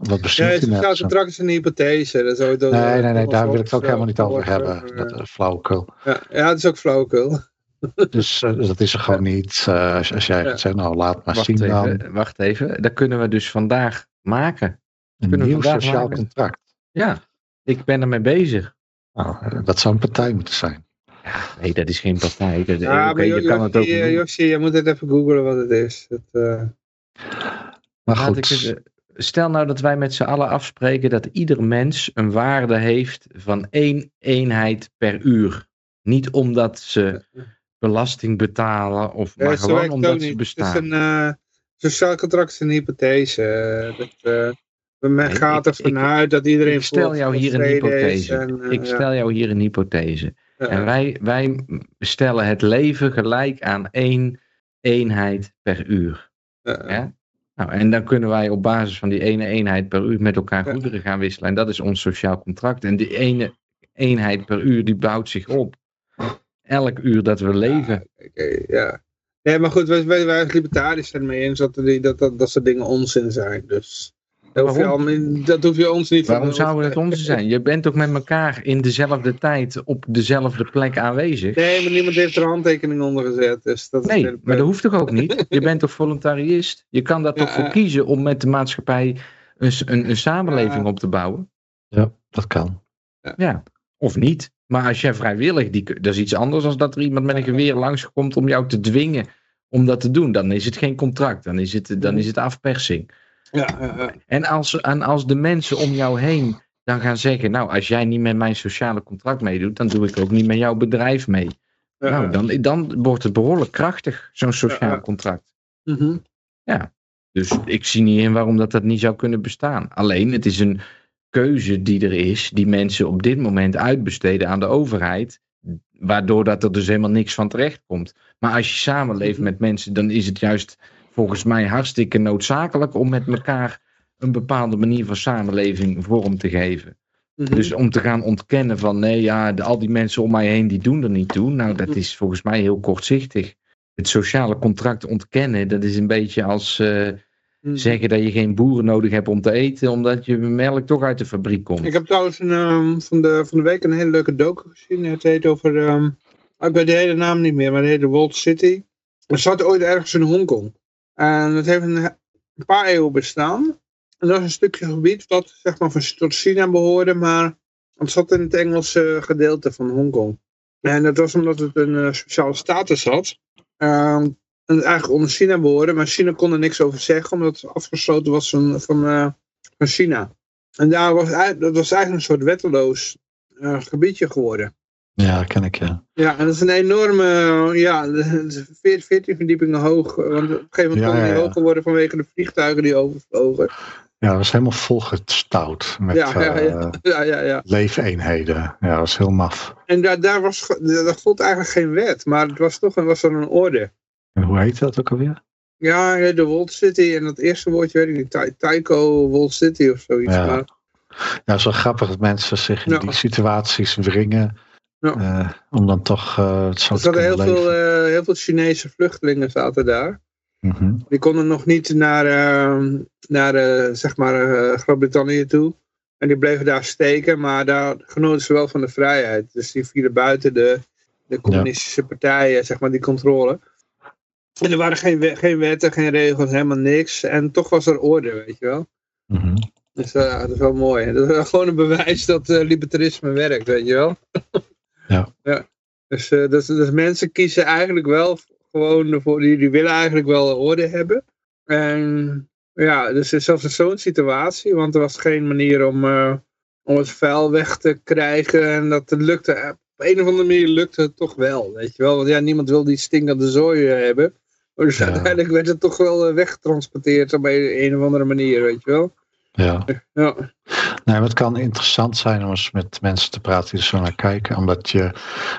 wat ja, het sociaal contract is een hypothese. Dat is door- Nee, nee, nee, daar wil ik het ook helemaal niet over hebben. Dat is flauwekul. Ja, ja, het is ook flauwekul. Dus, eh, dus dat is er gewoon niet. Eh, als, als jij Ja. gaat zeggen, nou laat maar Wacht zien dan. even, wacht even. Dat kunnen we dus vandaag maken. Een nieuw sociaal maken. contract. Ja, ik ben ermee bezig. Nou, eh, dat zou een partij moeten zijn. Nee, dat is geen partij. Dat, Ja, je kan het ook eh, je moet het even googlen wat het is. Dat, eh, Maar Laat goed, ik eh, stel nou dat wij met z'n allen afspreken dat ieder mens een waarde heeft van één eenheid per uur. Niet omdat ze belasting betalen, of, maar gewoon omdat ze bestaan. Het is een eh, sociaal contract is een hypothese. eh, dat, eh, men Nee, gaat ik- ervan ik- uit dat iedereen Ik stel voor- jou hier een hypothese. en, eh, ik ja, stel jou hier een hypothese. ja, En wij, wij stellen het leven gelijk aan één eenheid per uur. Ja? Nou, en dan kunnen wij op basis van die ene eenheid per uur met elkaar Ja. goederen gaan wisselen. En dat is ons sociaal contract. En die ene eenheid per uur die bouwt zich op. Elk uur dat we leven. Oké, ja. Nee, maar goed, wij, wij, wij als libertariërs zijn mee eens dat, die, dat, dat dat soort dingen onzin zijn. Dus dat hoef je, Waarom? al, dat hoef je ons niet Waarom van- zou het onzin zijn? Je bent toch met elkaar in dezelfde tijd op dezelfde plek aanwezig? Nee, maar niemand heeft er handtekening onder gezet. Dus dat is Nee, maar dat hoeft toch ook niet? Je bent toch voluntarist? Je kan daar toch Ja, voor kiezen om met de maatschappij een, een, een samenleving Ja. op te bouwen? Ja, dat kan. Ja, of niet. Maar als jij vrijwillig, die, dat is iets anders dan dat er iemand met een geweer langskomt om jou te dwingen om dat te doen. Dan is het geen contract, dan is het, dan is het afpersing. Ja, ja, ja. En als, en als de mensen om jou heen dan gaan zeggen, nou als jij niet met mijn sociale contract meedoet, dan doe ik ook niet met jouw bedrijf mee. Ja, Nou, dan, dan wordt het behoorlijk krachtig, zo'n sociaal Ja. contract. Mhm. Dus ik zie niet in waarom dat, dat niet zou kunnen bestaan. Alleen, het is een keuze die er is, die mensen op dit moment uitbesteden aan de overheid, waardoor dat er dus helemaal niks van terecht komt. Maar als je samenleeft Mhm. met mensen, dan is het juist volgens mij hartstikke noodzakelijk om met elkaar een bepaalde manier van samenleving vorm te geven. Mhm. Dus om te gaan ontkennen van nee, ja, de, al die mensen om mij heen die doen er niet toe. Nou, dat is volgens mij heel kortzichtig. Het sociale contract ontkennen, dat is een beetje als eh, Mhm. zeggen dat je geen boeren nodig hebt om te eten, omdat je melk toch uit de fabriek komt. Ik heb trouwens een, ehm, van, de, van de week een hele leuke docu gezien. Het heet over, ehm, ik weet de hele naam niet meer, maar het heet Walled City. Het zat ooit ergens in Hongkong. En het heeft een, een paar eeuwen bestaan. En dat is een stukje gebied dat zeg maar tot China behoorde, maar het zat in het Engelse gedeelte van Hongkong. En dat was omdat het een eh, speciale status had. Ehm, en eigenlijk onder China behoorde, maar China kon er niks over zeggen, omdat het afgesloten was van, van, eh, van China. En daar was, dat was eigenlijk een soort wetteloos eh, gebiedje geworden. Ja, ken ik ja. Ja, en dat is een enorme, ja, de- de 14, 14 verdiepingen hoog. eh, Want op een gegeven moment Ja, kon het ja, hoger worden vanwege de vliegtuigen die overvlogen. Ja, dat was helemaal volgestouwd met Ja, ja. leefeenheden. Ja, dat was heel maf. En daar, daar, was, daar gold eigenlijk geen wet, maar het was toch een, was er een orde. En hoe heet dat ook alweer? Ja, de Walled City en dat eerste woordje weet ik niet, Taiko Walled City of zoiets. Ja. Maar, Ja, wel grappig dat mensen zich in die situaties wringen. Ja. eh, om dan toch het zo er te zaten heel veel, eh, heel veel Chinese vluchtelingen zaten daar. Mhm. Die konden nog niet naar, eh, naar zeg maar, Groot-Brittannië toe. En die bleven daar steken, maar daar genoten ze wel van de vrijheid. Dus die vielen buiten de, de communistische partijen, zeg maar, die controle. En er waren geen, geen wetten, geen regels, helemaal niks. En toch was er orde, weet je wel. Mhm. Dus dat is wel mooi. Dat is wel gewoon een bewijs dat libertarisme werkt, weet je wel. Ja. ja. Dus, eh, dus, dus mensen kiezen eigenlijk wel gewoon ervoor, die, die willen eigenlijk wel orde hebben. En ja, dus zelfs zo'n situatie, want er was geen manier om, eh, om het vuil weg te krijgen. En dat lukte, op een of andere manier lukte het toch wel, weet je wel. Want ja, niemand wil die stinkende zooi eh, hebben. Dus Ja. uiteindelijk werd het toch wel eh, weggetransporteerd op een, een of andere manier, weet je wel. Ja. Ja. Nee, het kan interessant zijn om eens met mensen te praten die er zo naar kijken. Omdat je,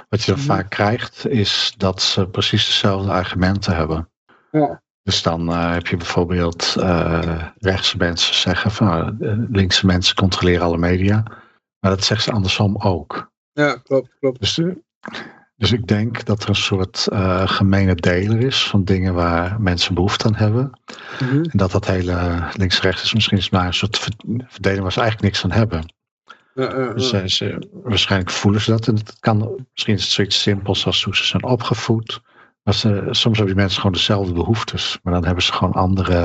wat je dan Mhm. vaak krijgt, is dat ze precies dezelfde argumenten hebben. Ja. Dus dan eh, heb je bijvoorbeeld eh, rechtse mensen zeggen van eh, linkse mensen controleren alle media. Maar dat zeggen ze andersom ook. Ja, klopt, klopt. Dus, dus ik denk dat er een soort eh gemene deler is van dingen waar mensen behoefte aan hebben. Mhm. En dat dat hele links-rechts is misschien is maar een soort ver- verdeling waar ze eigenlijk niks aan hebben. Ja, ja, Dus ze, waarschijnlijk voelen ze dat. En het kan, misschien is het zoiets simpels als hoe ze zijn opgevoed. Maar ze, soms hebben die mensen gewoon dezelfde behoeftes. Maar dan hebben ze gewoon andere,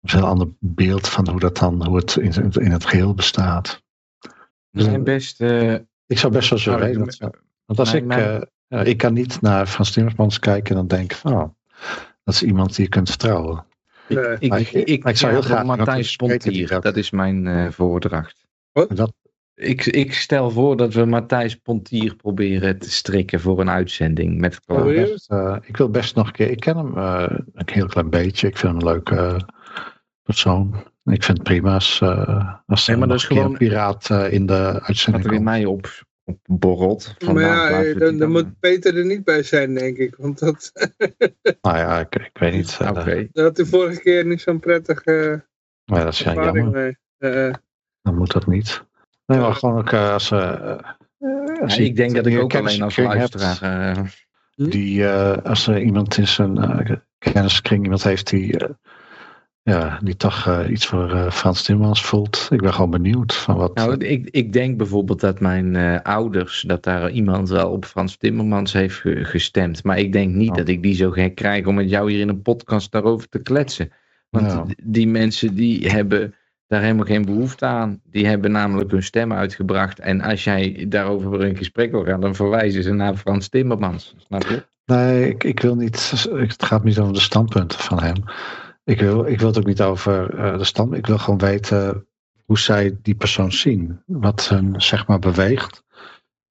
een heel ander beeld van hoe, dat dan, hoe het in, in het geheel bestaat. Er zijn best... eh, Ik zou best wel zo Nou, Want als mijn- ik, mijn- eh, ja, ik kan niet naar Frans Timmermans kijken en dan denk ik van, oh, dat is iemand die je kunt vertrouwen. Nee. ik, Maar ik, ik- ik, maar ik zou heel graag die Pontier. dat- Dat is mijn eh, voordracht. Dat, Ik, ik stel voor dat we Matthijs Pontier proberen te strikken voor een uitzending met Klaas. eh, ik wil best nog een keer, ik ken hem eh, een heel klein beetje. Ik vind hem een leuke eh, persoon. Ik vind het prima als, eh als Nee, maar nog dat is een keer gewoon- een piraat eh, in de Dat uitzending er in mij op borrelt. Van, maar ja, eh, dan, dan dan- moet Peter er niet bij zijn, denk ik. Want dat, Nou ja, ik, ik weet niet. eh, Oké. daar had hij vorige keer niet zo'n prettige maar dat is ja, ervaring jammer. mee. Eh, Dan moet dat niet. Nee, maar gewoon ook eh, als... eh, Ja, als ik denk dat ik je ook alleen als luisteraar... eh, Die, eh, als er iemand in zijn uh, kenniskring iemand heeft die, uh, ja, die toch iets voor Frans Timmermans voelt. Ik ben gewoon benieuwd van wat. Nou, ik, ik denk bijvoorbeeld dat mijn ouders, dat daar iemand wel op Frans Timmermans heeft gestemd. Maar ik denk niet Oh. dat ik die zo gek krijg om met jou hier in een podcast daarover te kletsen. Want die mensen die hebben daar helemaal geen behoefte aan. Die hebben namelijk hun stem uitgebracht. En als jij daarover in gesprek wil gaan, dan verwijzen ze naar Frans Timmermans. Snap je? Nee, ik, ik wil niet. Het gaat niet om de standpunten van hem. Ik wil, ik wil het ook niet over eh, de stand. Ik wil gewoon weten hoe zij die persoon zien. Wat hen zeg maar beweegt.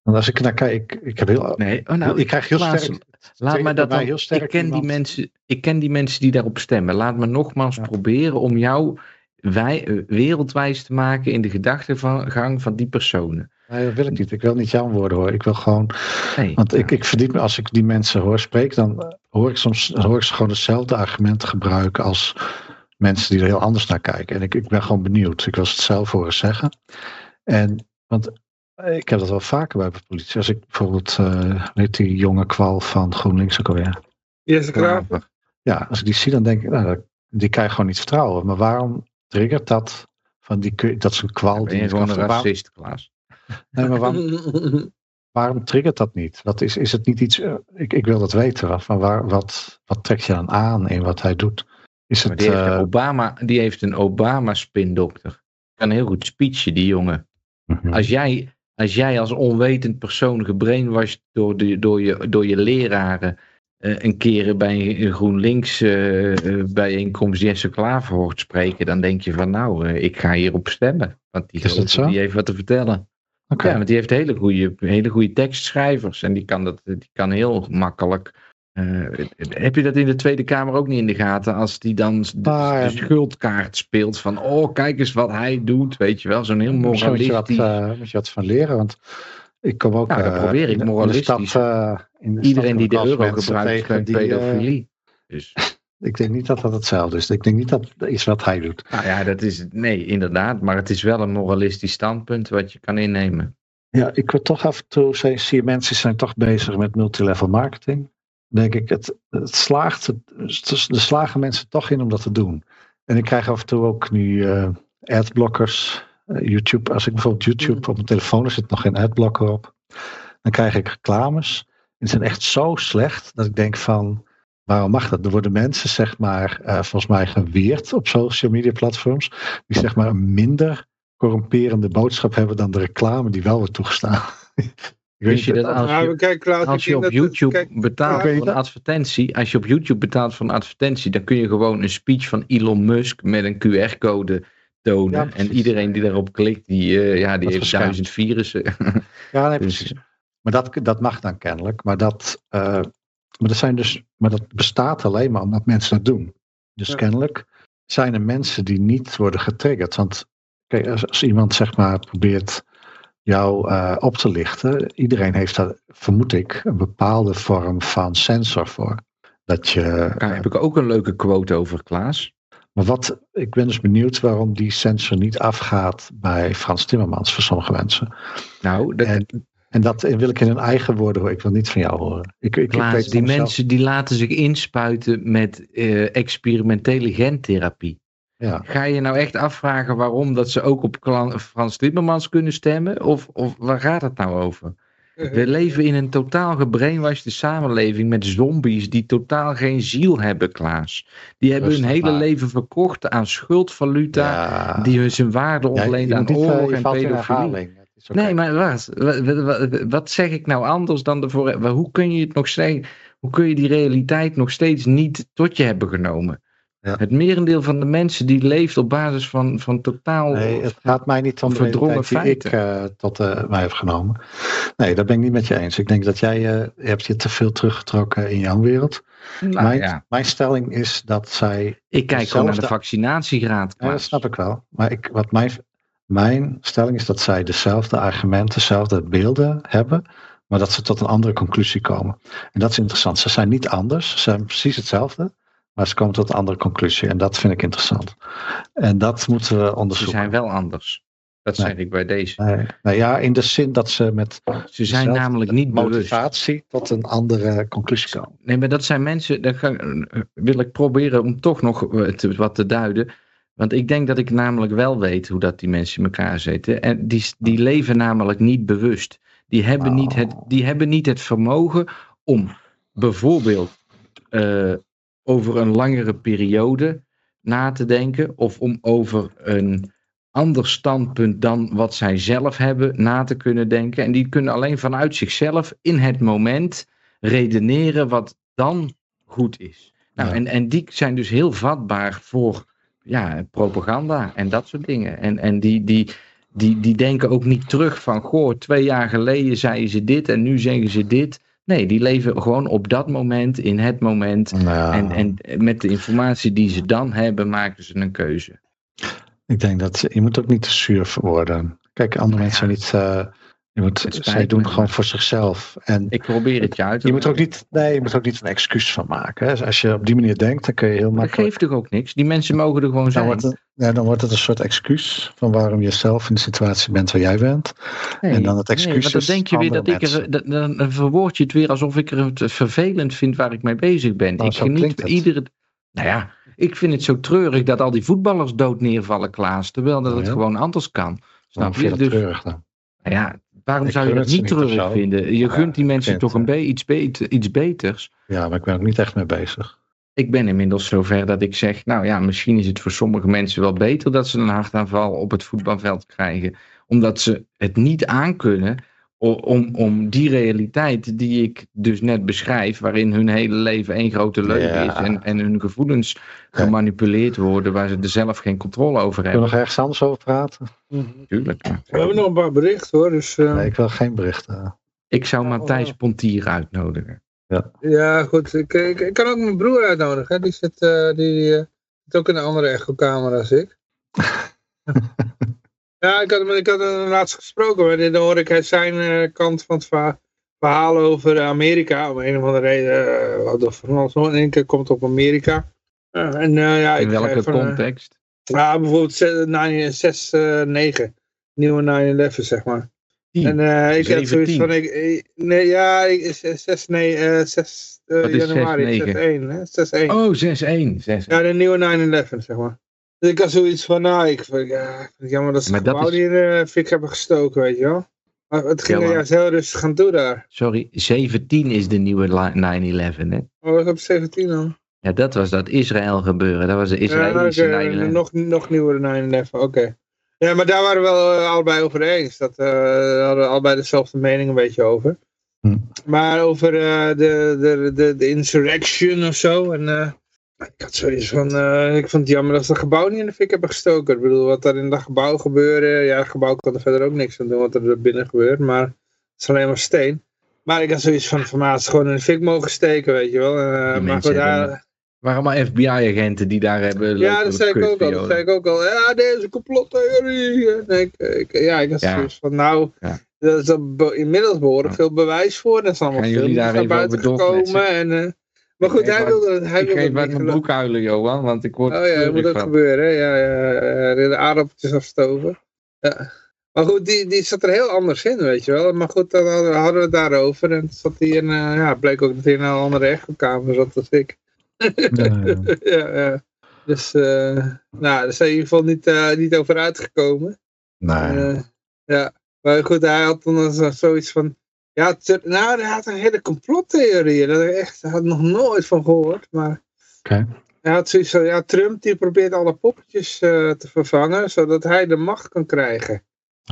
Want als ik naar kijk, ik, ik heb heel. Nee, oh, nou, ik krijg heel Klaas, sterk. Laat me dat dan. heel sterk ik, ken die mensen, ik ken die mensen die daarop stemmen. Laat me nogmaals Ja. proberen om jou wij, eh, wereldwijs te maken in de gedachtegang van die personen. Nee, dat wil ik niet. Ik wil niet jouw woorden horen. Ik wil gewoon. Nee, Want ik, ja. ik verdiep me, als ik die mensen hoor spreken, dan hoor ik soms hoor ik ze gewoon dezelfde argumenten gebruiken als mensen die er heel anders naar kijken. En ik, ik ben gewoon benieuwd. Ik wil ze het zelf horen zeggen. En, want eh, ik heb dat wel vaker bij de politie. Als ik bijvoorbeeld, eh weet die jonge kwal van GroenLinks ook alweer. Jesse Graaf. Klaver. Ja, als ik die zie, dan denk ik, nou, dat- die kan je gewoon niet vertrouwen. Maar waarom triggert dat van die, dat is een kwal Ben die je gewoon kan een racist, Klaas? Nee, maar waarom, waarom triggert dat niet? Wat is, is het niet iets. eh, ik, ik wil dat weten. Wat, van waar, wat, wat trekt je dan aan in wat hij doet? Is het. die, heeft een eh, Obama, die heeft een Obama-spindokter. Kan heel goed speechen, die jongen. mhm. Als jij als, jij als onwetend persoon gebrainwashed door, de, door, je, door je leraren eh, een keer bij een GroenLinks eh, bijeenkomst Jesse Klaver hoort spreken, dan denk je van nou, ik ga hierop stemmen. Want die, Is dat gozer, zo? die heeft wat te vertellen. Oké. Ja, want die heeft hele goede, hele goede tekstschrijvers. En die kan, dat, die kan heel makkelijk. eh, heb je dat in de Tweede Kamer ook niet in de gaten? Als die dan de, Ah, ja. de schuldkaart speelt van. Oh, kijk eens wat hij doet. Weet je wel, zo'n heel Misschien moet je, wat, moralistisch. eh, moet je wat van leren. Want ik kom ook. Nou, dat eh, probeer ik, in de moralistisch. stad, eh, in de Iedereen die de euro gebruikt, tegen steunt die, eh, pedofilie. Dus, ik denk niet dat dat hetzelfde is. Ik denk niet dat dat is wat hij doet. nou ja, dat is. Nee, inderdaad. Maar het is wel een moralistisch standpunt wat je kan innemen. Ja, ik word toch af en toe, zie zie mensen zijn toch bezig met multilevel marketing. Denk ik, het, het slaagt, het, er slagen mensen toch in om dat te doen. En ik krijg af en toe ook nu eh adblockers, eh, YouTube. Als ik bijvoorbeeld YouTube op mijn telefoon, er zit nog geen adblocker op. Dan krijg ik reclames. En die zijn echt zo slecht dat ik denk van, waarom mag dat? Er worden mensen, zeg maar, eh, volgens mij geweerd op social media platforms. Die zeg maar een minder corrumperende boodschap hebben dan de reclame die wel wordt toegestaan. Ik weet Wist je dat als Nou, je, kijk, als op YouTube betaalt voor een advertentie, als je op YouTube betaalt voor een advertentie, dan kun je gewoon een speech van Elon Musk met een QR-code tonen. Ja, en iedereen die daarop klikt, die, eh, ja, die Dat heeft duizend virussen. Ja, nee, Dus- precies. Maar dat, dat mag dan kennelijk. Maar dat, eh, maar, dat zijn dus, maar dat bestaat alleen maar omdat mensen dat doen. Dus Ja. kennelijk zijn er mensen die niet worden getriggerd. Want kijk, als, als iemand zeg maar probeert jou eh, op te lichten. Iedereen heeft daar, vermoed ik, een bepaalde vorm van sensor voor. Dat je, Daar heb ik ook een leuke quote over, Klaas. maar wat, ik ben dus benieuwd waarom die sensor niet afgaat bij Frans Timmermans voor sommige mensen. Nou, dat, En, en dat wil ik in hun eigen woorden horen. Ik wil niet van jou horen. Ik, ik, ik weet die mensen die laten zich inspuiten met eh, experimentele gentherapie. Ja. Ga je nou echt afvragen waarom dat ze ook op Frans Timmermans kunnen stemmen? Of, of waar gaat het nou over? We leven in een totaal gebrainwashed samenleving met zombies die totaal geen ziel hebben, Klaas. Die hebben hun hele maar. leven verkocht aan schuldvaluta, Ja. die hun zijn waarde ontleent aan eh, oorlog en pedofilie. Nee, maar wat, wat, zeg ik nou anders dan de vorige? Hoe kun je het nog steeds, hoe kun je die realiteit nog steeds niet tot je hebben genomen? Ja. Het merendeel van de mensen die leeft op basis van, van totaal. Nee, het gaat mij niet om de verdrongen realiteit die ik feiten. eh, tot eh, mij heb genomen. Nee, dat ben ik niet met je eens. Ik denk dat jij eh, je hebt je te veel teruggetrokken in jouw wereld. Nou mijn, ja, mijn stelling is dat zij. ik kijk gewoon naar de vaccinatiegraad. Ja, dat snap ik wel. Maar ik, wat mijn, mijn stelling is dat zij dezelfde argumenten, dezelfde beelden hebben. Maar dat ze tot een andere conclusie komen. En dat is interessant. Ze zijn niet anders. Ze zijn precies hetzelfde. Maar ze komen tot een andere conclusie. En dat vind ik interessant. En dat moeten we Ze onderzoeken. zijn wel anders. Dat Nee. zeg ik bij deze. Nee, nou ja, in de zin dat ze met Ze zijn namelijk niet bewust. motivatie tot een andere conclusie komen. Nee, maar dat zijn mensen, daar ga, wil ik proberen om toch nog te- wat te duiden. Want ik denk dat ik namelijk wel weet hoe dat die mensen in elkaar zitten. En die, die leven namelijk niet bewust. Die hebben, niet, het, die hebben niet het vermogen om bijvoorbeeld eh, over een langere periode na te denken. Of om over een ander standpunt dan wat zij zelf hebben na te kunnen denken. En die kunnen alleen vanuit zichzelf in het moment redeneren wat dan goed is. Nou, Ja. en, en die zijn dus heel vatbaar voor ja, propaganda en dat soort dingen. En, en die, die, die, die denken ook niet terug van, goh, twee jaar geleden zeiden ze dit en nu zeggen ze dit. Nee, die leven gewoon op dat moment, in het moment. Nou, En, en met de informatie die ze dan hebben, maken ze een keuze. ik denk dat je moet ook niet te zuur worden. Kijk, andere Nou mensen ja. niet. eh, je moet, zij doen me, gewoon voor zichzelf. En Ik probeer het je uit te je moet ook niet, nee, je moet ook niet een excuus van maken. Hè. Als je op die manier denkt, dan kun je heel Dat makkelijk. geeft toch ook niks? Die mensen mogen er gewoon Dan zijn. wordt, het, ja, dan wordt het een soort excuus van waarom je zelf in de situatie bent waar jij bent. Nee, en dan het excuus Nee, want dan denk je weer dat ik er, dan, dan dan verwoord je het weer alsof ik er het vervelend vind waar ik mee bezig ben. Nou, ik geniet iedere. Nou ja, ik vind het zo treurig dat al die voetballers dood neervallen, Klaas. Terwijl dat het Ja. gewoon anders kan. Snap je dat Dus, treurig dan? nou ja, waarom Ik zou je dat niet zo. vinden? Je gunt die mensen toch een het, be iets, beter, iets beters. Ja, maar ik ben ook niet echt mee bezig. Ik ben inmiddels zover dat ik zeg, nou ja, misschien is het voor sommige mensen wel beter dat ze een hartaanval op het voetbalveld krijgen. Omdat ze het niet aankunnen om, om die realiteit die ik dus net beschrijf, waarin hun hele leven één grote leugen Ja. is en, en hun gevoelens gemanipuleerd worden waar ze er zelf geen controle over Kunnen we hebben. nog ergens anders over praten? Tuurlijk. ja. We hebben nog een paar berichten hoor. Dus, eh, Nee, ik wil geen berichten. Ik zou Ja, Matthijs oh. Pontier uitnodigen. Ja, goed. Ik, ik, ik kan ook mijn broer uitnodigen. hè. Die zit, eh, die, die, eh, zit ook in een andere echokamer als ik. ja, ik had, hem- ik had hem laatst gesproken. Maar dan hoor ik zijn eh, kant van het verha- verhaal over Amerika. Om een of andere reden. Uh, wat of van alles nog. In één keer komt op Amerika. Ja, en, eh, ja, In ik welke van, eh, context? ja, bijvoorbeeld 6, 9. Nieuwe 9-11, zeg maar. Tien. En eh, ik had zoiets 17. van, ik, nee, ja, ik- 6, nee, eh 6 eh, Wat is januari, 6-9? 6-1, hè, 6-1. Oh, 6-1. 6 Ja, de nieuwe 9-11, zeg maar. Dus ik had zoiets van, nou, ik vind, ja, ik jammer dat ze Maar dat gebouw is- de fik hebben gestoken, weet je wel. Maar het ging Ja, er maar- juist heel rustig aan toe daar. Sorry, 17 is de nieuwe li- 9-11, hè? Oh, wat op 17 dan? Ja, dat was dat Israël gebeuren. Dat was de Ja, Israëlische oké, 9-11. nog, nog nieuwere 9-11, oké. Ja, maar daar waren we wel eh, allebei over eens. Dat eh, we hadden allebei dezelfde mening een beetje over. Hm. Maar over eh, de, de, de, de insurrection of zo. En eh, ik had zoiets van, eh, ik vond het jammer dat ze het gebouw niet in de fik hebben gestoken. Ik bedoel, wat er in dat gebouw gebeurde. Ja, het gebouw kan er verder ook niks aan doen wat er binnen gebeurt. Maar het is alleen maar steen. Maar ik had zoiets van, van maar het is gewoon in de fik mogen steken, weet je wel. En, eh, maar goed, daar- waren allemaal FBI-agenten die daar hebben. ja, dat zei ik ook al. Dat zei ik ook al. Ja, deze complottheorie. Ik, ik, ja, ik had Ja. zoiets van, nou, Ja. er is inmiddels behoorlijk Ja. veel bewijs voor. Er zijn allemaal Gaan jullie daar even over. En, eh, maar goed, hij wilde, hij Ik wilde geef het uit niet mijn geloven. broek huilen, Johan, want ik word Oh ja, dat moet ook van. gebeuren. Hè? Ja, ja, de aardappeltjes afstoven. Ja. Maar goed, die, die zat er heel anders in, weet je wel. Maar goed, dan hadden, hadden we het daarover. En zat hij in, eh, ja, bleek ook dat hij in een andere echokamer zat als ik. Ja, ja. ja, ja. Dus, eh, nou, daar is hij in ieder geval niet, eh, niet over uitgekomen. Nee. Ja, maar goed, hij had dan zo- zoiets van... Ja, nou, hij had een hele complottheorie. Daar had ik echt had ik nog nooit van gehoord. Maar hij had zoiets van, ja, Trump die probeert alle poppetjes eh, te vervangen, zodat hij de macht kan krijgen.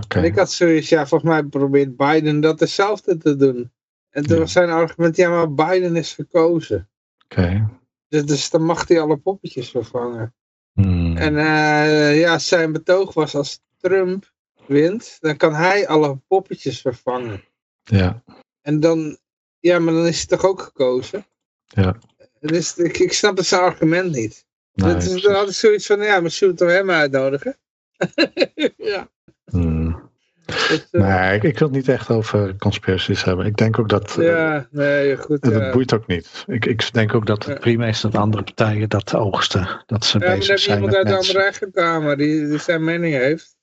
En ik had zoiets, ja, volgens mij probeert Biden dat hetzelfde te doen. En toen Ja. was zijn argument, ja, maar Biden is verkozen. Oké. Dus, dus dan mag hij alle poppetjes vervangen. Hmm. En eh, ja, zijn betoog was als Trump wint, dan kan hij alle poppetjes vervangen. Ja. En dan, ja, maar dan is hij toch ook gekozen? Ja. Dus ik, ik snap het zijn argument niet. Nee, dus precies. dan had ik zoiets van, ja, misschien moeten we hem uitnodigen. ja. Hmm. Dus, eh, Nee, ik, ik wil het niet echt over conspiracies hebben. Ik denk ook dat... ja, nee, goed. dat boeit ook niet. Ik, ik denk ook dat het prima is dat andere partijen dat oogsten. Dat ze Ja, maar dan heb bezig je zijn iemand met uit de andere echtkamer die, die zijn mening heeft.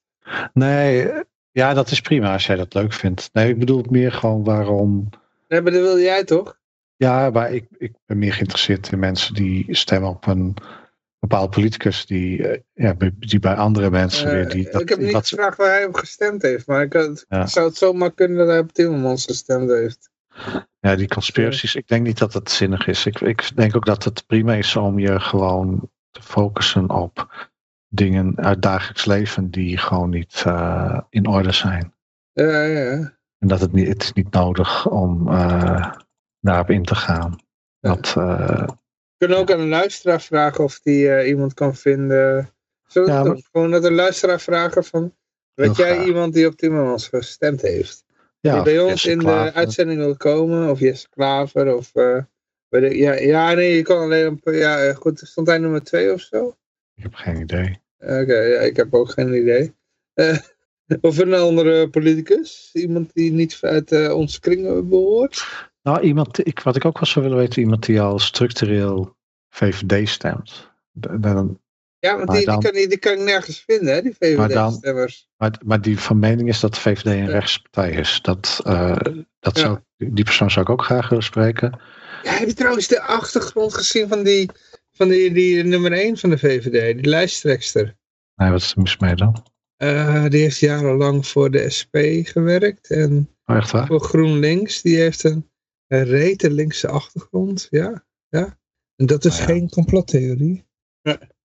Nee, ja, dat is prima als jij dat leuk vindt. Nee, ik bedoel meer gewoon waarom. Nee, maar dat wil jij toch? Ja, maar ik, ik ben meer geïnteresseerd in mensen die stemmen op een bepaald politicus die, eh, ja, die bij andere mensen weer die. Eh, Dat, ik heb niet dat- gevraagd waar hij op gestemd heeft, maar ik had- Ja. zou het zomaar kunnen dat hij op Timmermans gestemd heeft. Ja, die conspiracies. Ik denk niet dat het zinnig is. Ik, ik denk ook dat het prima is om je gewoon te focussen op dingen uit dagelijks leven die gewoon niet eh, in orde zijn. Ja, ja, ja. En dat het niet, het is niet nodig om eh, daarop in te gaan. Dat, eh, We kunnen ook aan een luisteraar vragen of die iemand kan vinden. Zullen Ja, maar- gewoon dat een luisteraar vragen van... Weet jij graag. iemand die op Timmermans gestemd heeft? ja, die bij ons Jesse in de uitzending wil komen? Of Jesse Klaver? Of, ja, ja, nee, je kan alleen... Op, ja, goed, stond hij nummer twee of zo? Ik heb geen idee. Oké, ja, ik heb ook geen idee. Eh, of een andere politicus? Iemand die niet uit eh, onze kringen behoort? Nou, iemand, ik, wat ik ook wel zou willen weten, iemand die al structureel VVD stemt. Dan, Ja, want Maar die, dan- die, kan, die, die kan ik nergens vinden, hè, die Maar VVD-stemmers. maar, maar die van mening is dat de VVD een Ja. rechtspartij is. Dat, eh, dat Ja. zou, die persoon zou ik ook graag willen spreken. Ja, heb je trouwens de achtergrond gezien van die, van die, die nummer 1 van de VVD, die lijsttrekster? Nee, wat is er mis mee dan? Eh, die heeft jarenlang voor de SP gewerkt en Oh, echt waar? voor GroenLinks. Die heeft een, een rete linkse achtergrond, ja. ja. En dat is Nou ja. geen complottheorie.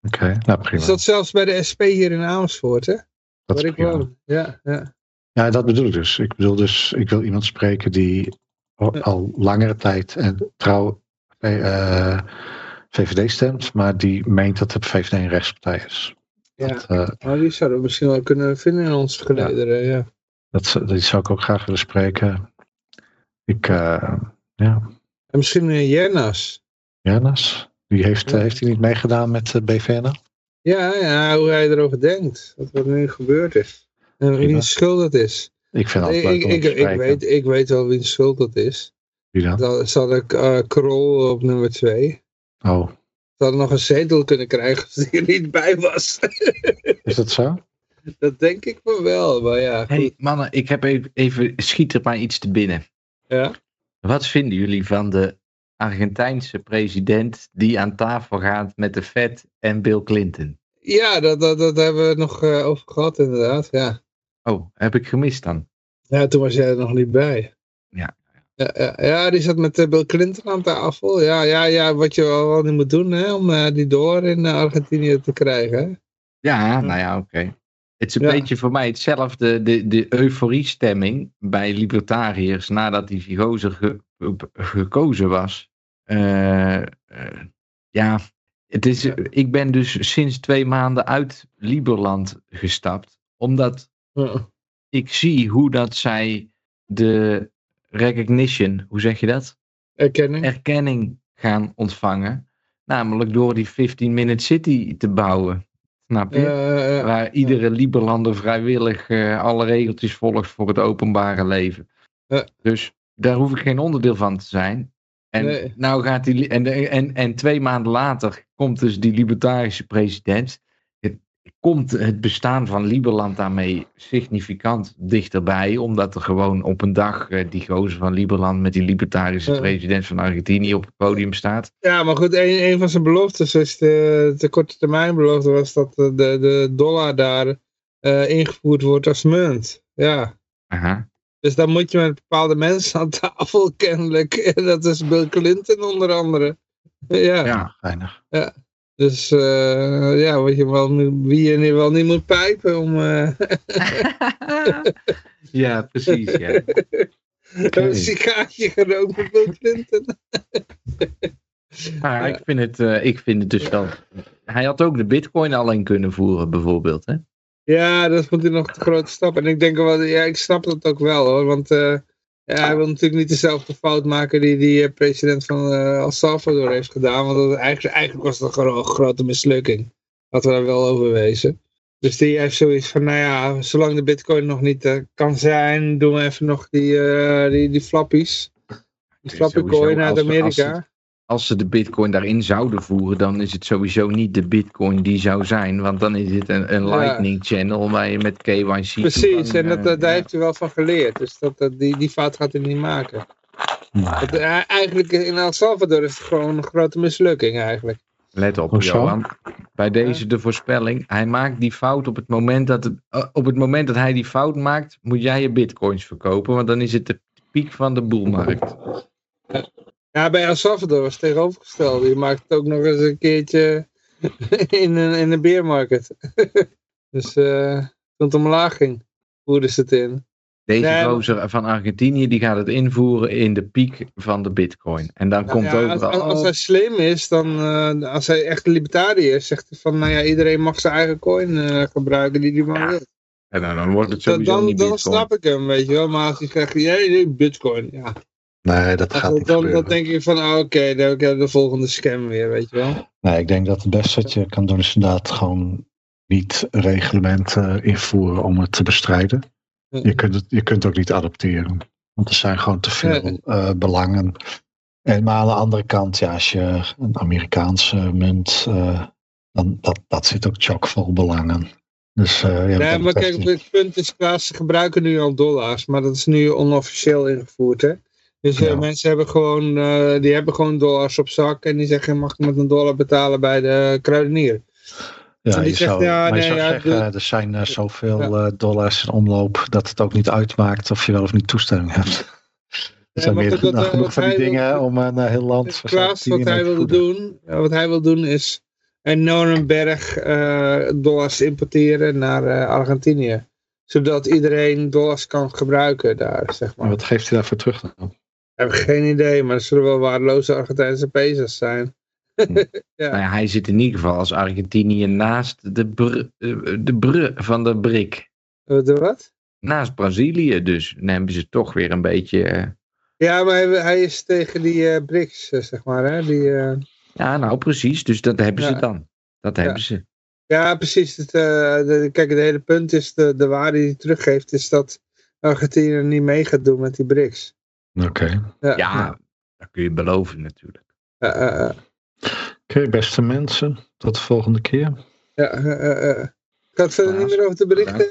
Oké, nou prima. Is dat zelfs bij de SP hier in Amersfoort, hè? dat Waar is ik prima. woon. Ja, ja. Ja, dat bedoel ik dus. Ik bedoel dus, ik wil iemand spreken die al, Ja. al langere tijd en trouw eh, VVD stemt, maar die meent dat de VVD een rechtspartij is. ja. Dat, eh, Maar die zouden we misschien wel kunnen vinden in onze gelederen, ja. dat, die zou ik ook graag willen spreken. Ik, eh, ja, En misschien uh, Jernas. Janus, die heeft, Ja. eh, heeft hij niet meegedaan met BVN? Ja, ja, hoe hij erover denkt. Wat er nu gebeurd is. En wiens schuld dat is. Ik vind het Ik, leuk ik, weet, ik weet wel wiens schuld dat is. Wie dan? Zat ik eh Krol op nummer 2. Oh, Ze hadden nog een zetel kunnen krijgen als die er niet bij was. is dat zo? dat denk ik wel wel, maar ja, goed. Hey mannen, ik heb even, even schiet er maar iets te binnen. Ja. Wat vinden jullie van de Argentijnse president die aan tafel gaat met de Fed en Bill Clinton? Ja, dat, dat, dat hebben we het nog eh, over gehad inderdaad, ja. Oh, heb ik gemist dan? Ja, toen was jij er nog niet bij. Ja. Ja, die zat met eh, Bill Clinton aan tafel. Ja, ja, ja, wat je wel, wel niet moet doen hè, om eh, die door in eh, Argentinië te krijgen. Hè? Ja, nou ja, oké. Het is een Ja. beetje voor mij hetzelfde, de, de euforiestemming bij libertariërs nadat die Vigozer ge- gekozen was. Ja, het is, ik ben dus sinds twee maanden uit Liberland gestapt, omdat Ja. ik zie hoe dat zij de recognition, hoe zeg je dat? Erkenning. Erkenning gaan ontvangen. Namelijk door die 15-minute city te bouwen. Snap je? Waar iedere Liberlander vrijwillig eh, alle regeltjes volgt voor het openbare leven. Dus daar hoef ik geen onderdeel van te zijn. En, Nee. nou gaat die, en, en, en twee maanden later komt dus die libertarische president. Komt het bestaan van Liberland daarmee significant dichterbij. Omdat er gewoon op een dag eh, die gozer van Liberland met die libertarische Ja. president van Argentinië op het podium staat. Ja, maar goed, een, een van zijn beloftes, is de, de korte termijn belofte, was dat de, de, dollar daar eh, ingevoerd wordt als munt. Ja. Aha. Dus dan moet je met bepaalde mensen aan tafel kennelijk. En dat is Bill Clinton onder andere. Ja. Ja. Geinig. Dus eh, ja, wat je wel, wie je wel niet moet pijpen om eh, ja, precies. Ja. een sigaartje gerookt met Bill Clinton. Maar ik vind, het, eh, ik vind het dus wel. Hij had ook de Bitcoin al in kunnen voeren, bijvoorbeeld. Hè? Ja, dat vond hij nog te grote stap. En ik denk wel, ja, ik snap dat ook wel hoor. Want hij wil natuurlijk niet dezelfde fout maken die die eh, president van eh El Salvador heeft gedaan. Want dat, eigenlijk, eigenlijk was het een gro- grote mislukking. Hadden we daar wel over wezen. Dus die heeft zoiets van, nou ja, zolang de bitcoin nog niet eh, kan zijn, doen we even nog die, die, die flappies. Die flappy coin uit als Amerika. het- als ze de bitcoin daarin zouden voeren, dan is het sowieso niet de bitcoin die zou zijn. Want dan is het een, een Ja. lightning channel waar je met KYC... Precies, toegang, en dat, eh, dat, daar ja. heeft hij wel van geleerd. Dus dat, dat, die, die fout gaat hij niet maken. Dat, eh, eigenlijk in El Salvador is het gewoon een grote mislukking eigenlijk. Let op, Hoezo? Johan. Bij deze de voorspelling. Hij maakt die fout op het moment dat, het, eh, op het moment dat hij die fout maakt, moet jij je bitcoins verkopen. Want dan is het de piek van de boelmarkt. Ja, bij El Salvador was het tegenovergesteld. Je maakt het ook nog eens een keertje in een, in een beermarket. dus eh toen het omlaag ging, voerden ze het in. Deze Nee, gozer van Argentinië die gaat het invoeren in de piek van de bitcoin. En dan komt Ja, overal... als, als hij slim is, dan eh, als hij echt een libertariër is, zegt hij van, nou ja, iedereen mag zijn eigen coin eh, gebruiken die hij maar Ja, wil. En dan, dan wordt het Dan, sowieso dan, niet dan bitcoin. snap ik hem, weet je wel. Maar als hij zegt, nee, bitcoin, ja. Nee, dat gaat Dan, niet dan, gebeuren. dan denk je van, ah, oké, dan heb ik de volgende scam weer, weet je wel. Nee, ik denk dat het beste wat je kan doen is inderdaad gewoon niet reglementen invoeren om het te bestrijden. Je kunt het, je kunt het ook niet adopteren. Want er zijn gewoon te veel eh, belangen. En maar aan de andere kant, ja, als je een Amerikaanse munt, eh, dan dat, dat zit ook chockvol belangen. Dus eh, ja, Nee, maar kijk, het punt is, ze gebruiken nu al dollars, maar dat is nu onofficieel ingevoerd, hè. Dus eh, Ja. mensen hebben gewoon, eh, die hebben gewoon dollars op zak en die zeggen, mag ik met een dollar betalen bij de kruidenier? Ja, je zegt, zou, ja, maar je nee, zou ja, zeggen, er zijn eh, zoveel dollars in omloop dat het ook niet uitmaakt of je wel of niet toestemming hebt. Er zijn meer genoeg wat van die wil- dingen om een eh, heel land Klaas, wat hij te wil doen, ja, wat hij wil doen is een enorme berg dollars importeren naar Argentinië. Zodat iedereen dollars kan gebruiken daar, zeg Maar maar. wat geeft hij daarvoor terug dan? Ik heb geen idee, maar er zullen wel waardeloze Argentijnse pesos zijn. Nou ja, hij zit in ieder geval als Argentinië naast de, br eh, de br van de BRIC. Wat? wat? Naast Brazilië dus. Dan hebben ze toch weer een beetje... eh, Ja, maar hij, hij is tegen die eh, BRICS, zeg maar. Hè? Die, Ja, nou precies. Dus dat hebben ze dan. Dat Ja. hebben ze. ja, precies. Het, de, kijk, het hele punt is, de, de waarde die hij teruggeeft, is dat Argentinië niet mee gaat doen met die BRICS. Oké. Ja, Ja, dat kun je beloven natuurlijk. eh, eh, Oké, beste mensen. Tot de volgende keer. ja, eh, eh, eh. Ik ga het verder Klaas. niet meer over de berichten.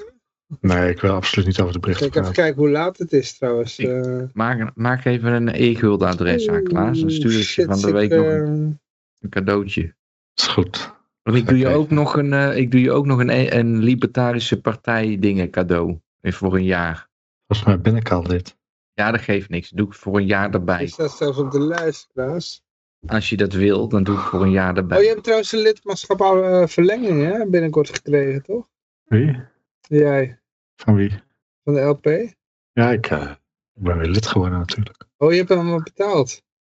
Nee, ik wil absoluut niet over de berichten Ik even kijken hoe laat het is trouwens. Eh. Maak, maak even een e-guld adres aan Klaas. Dan stuur ik je van de ik, week nog eh, een, een cadeautje. is goed. En ik doe je ook nog een, eh, ik doe je ook nog een, e- een libertarische partij dingen cadeau. Even voor een jaar. Volgens mij ben ik al dit. Ja, dat geeft niks. Doe ik voor een jaar Je erbij. staat zelfs op de lijst, Klaas. Als je dat wil, dan doe ik voor een jaar erbij. Oh, je hebt trouwens een lidmaatschap eh, verlenging hè? binnenkort gekregen, toch? Wie? Jij, Van wie? van de LP? Ja, ik, eh, ik ben weer lid geworden natuurlijk. Oh, je hebt hem al betaald.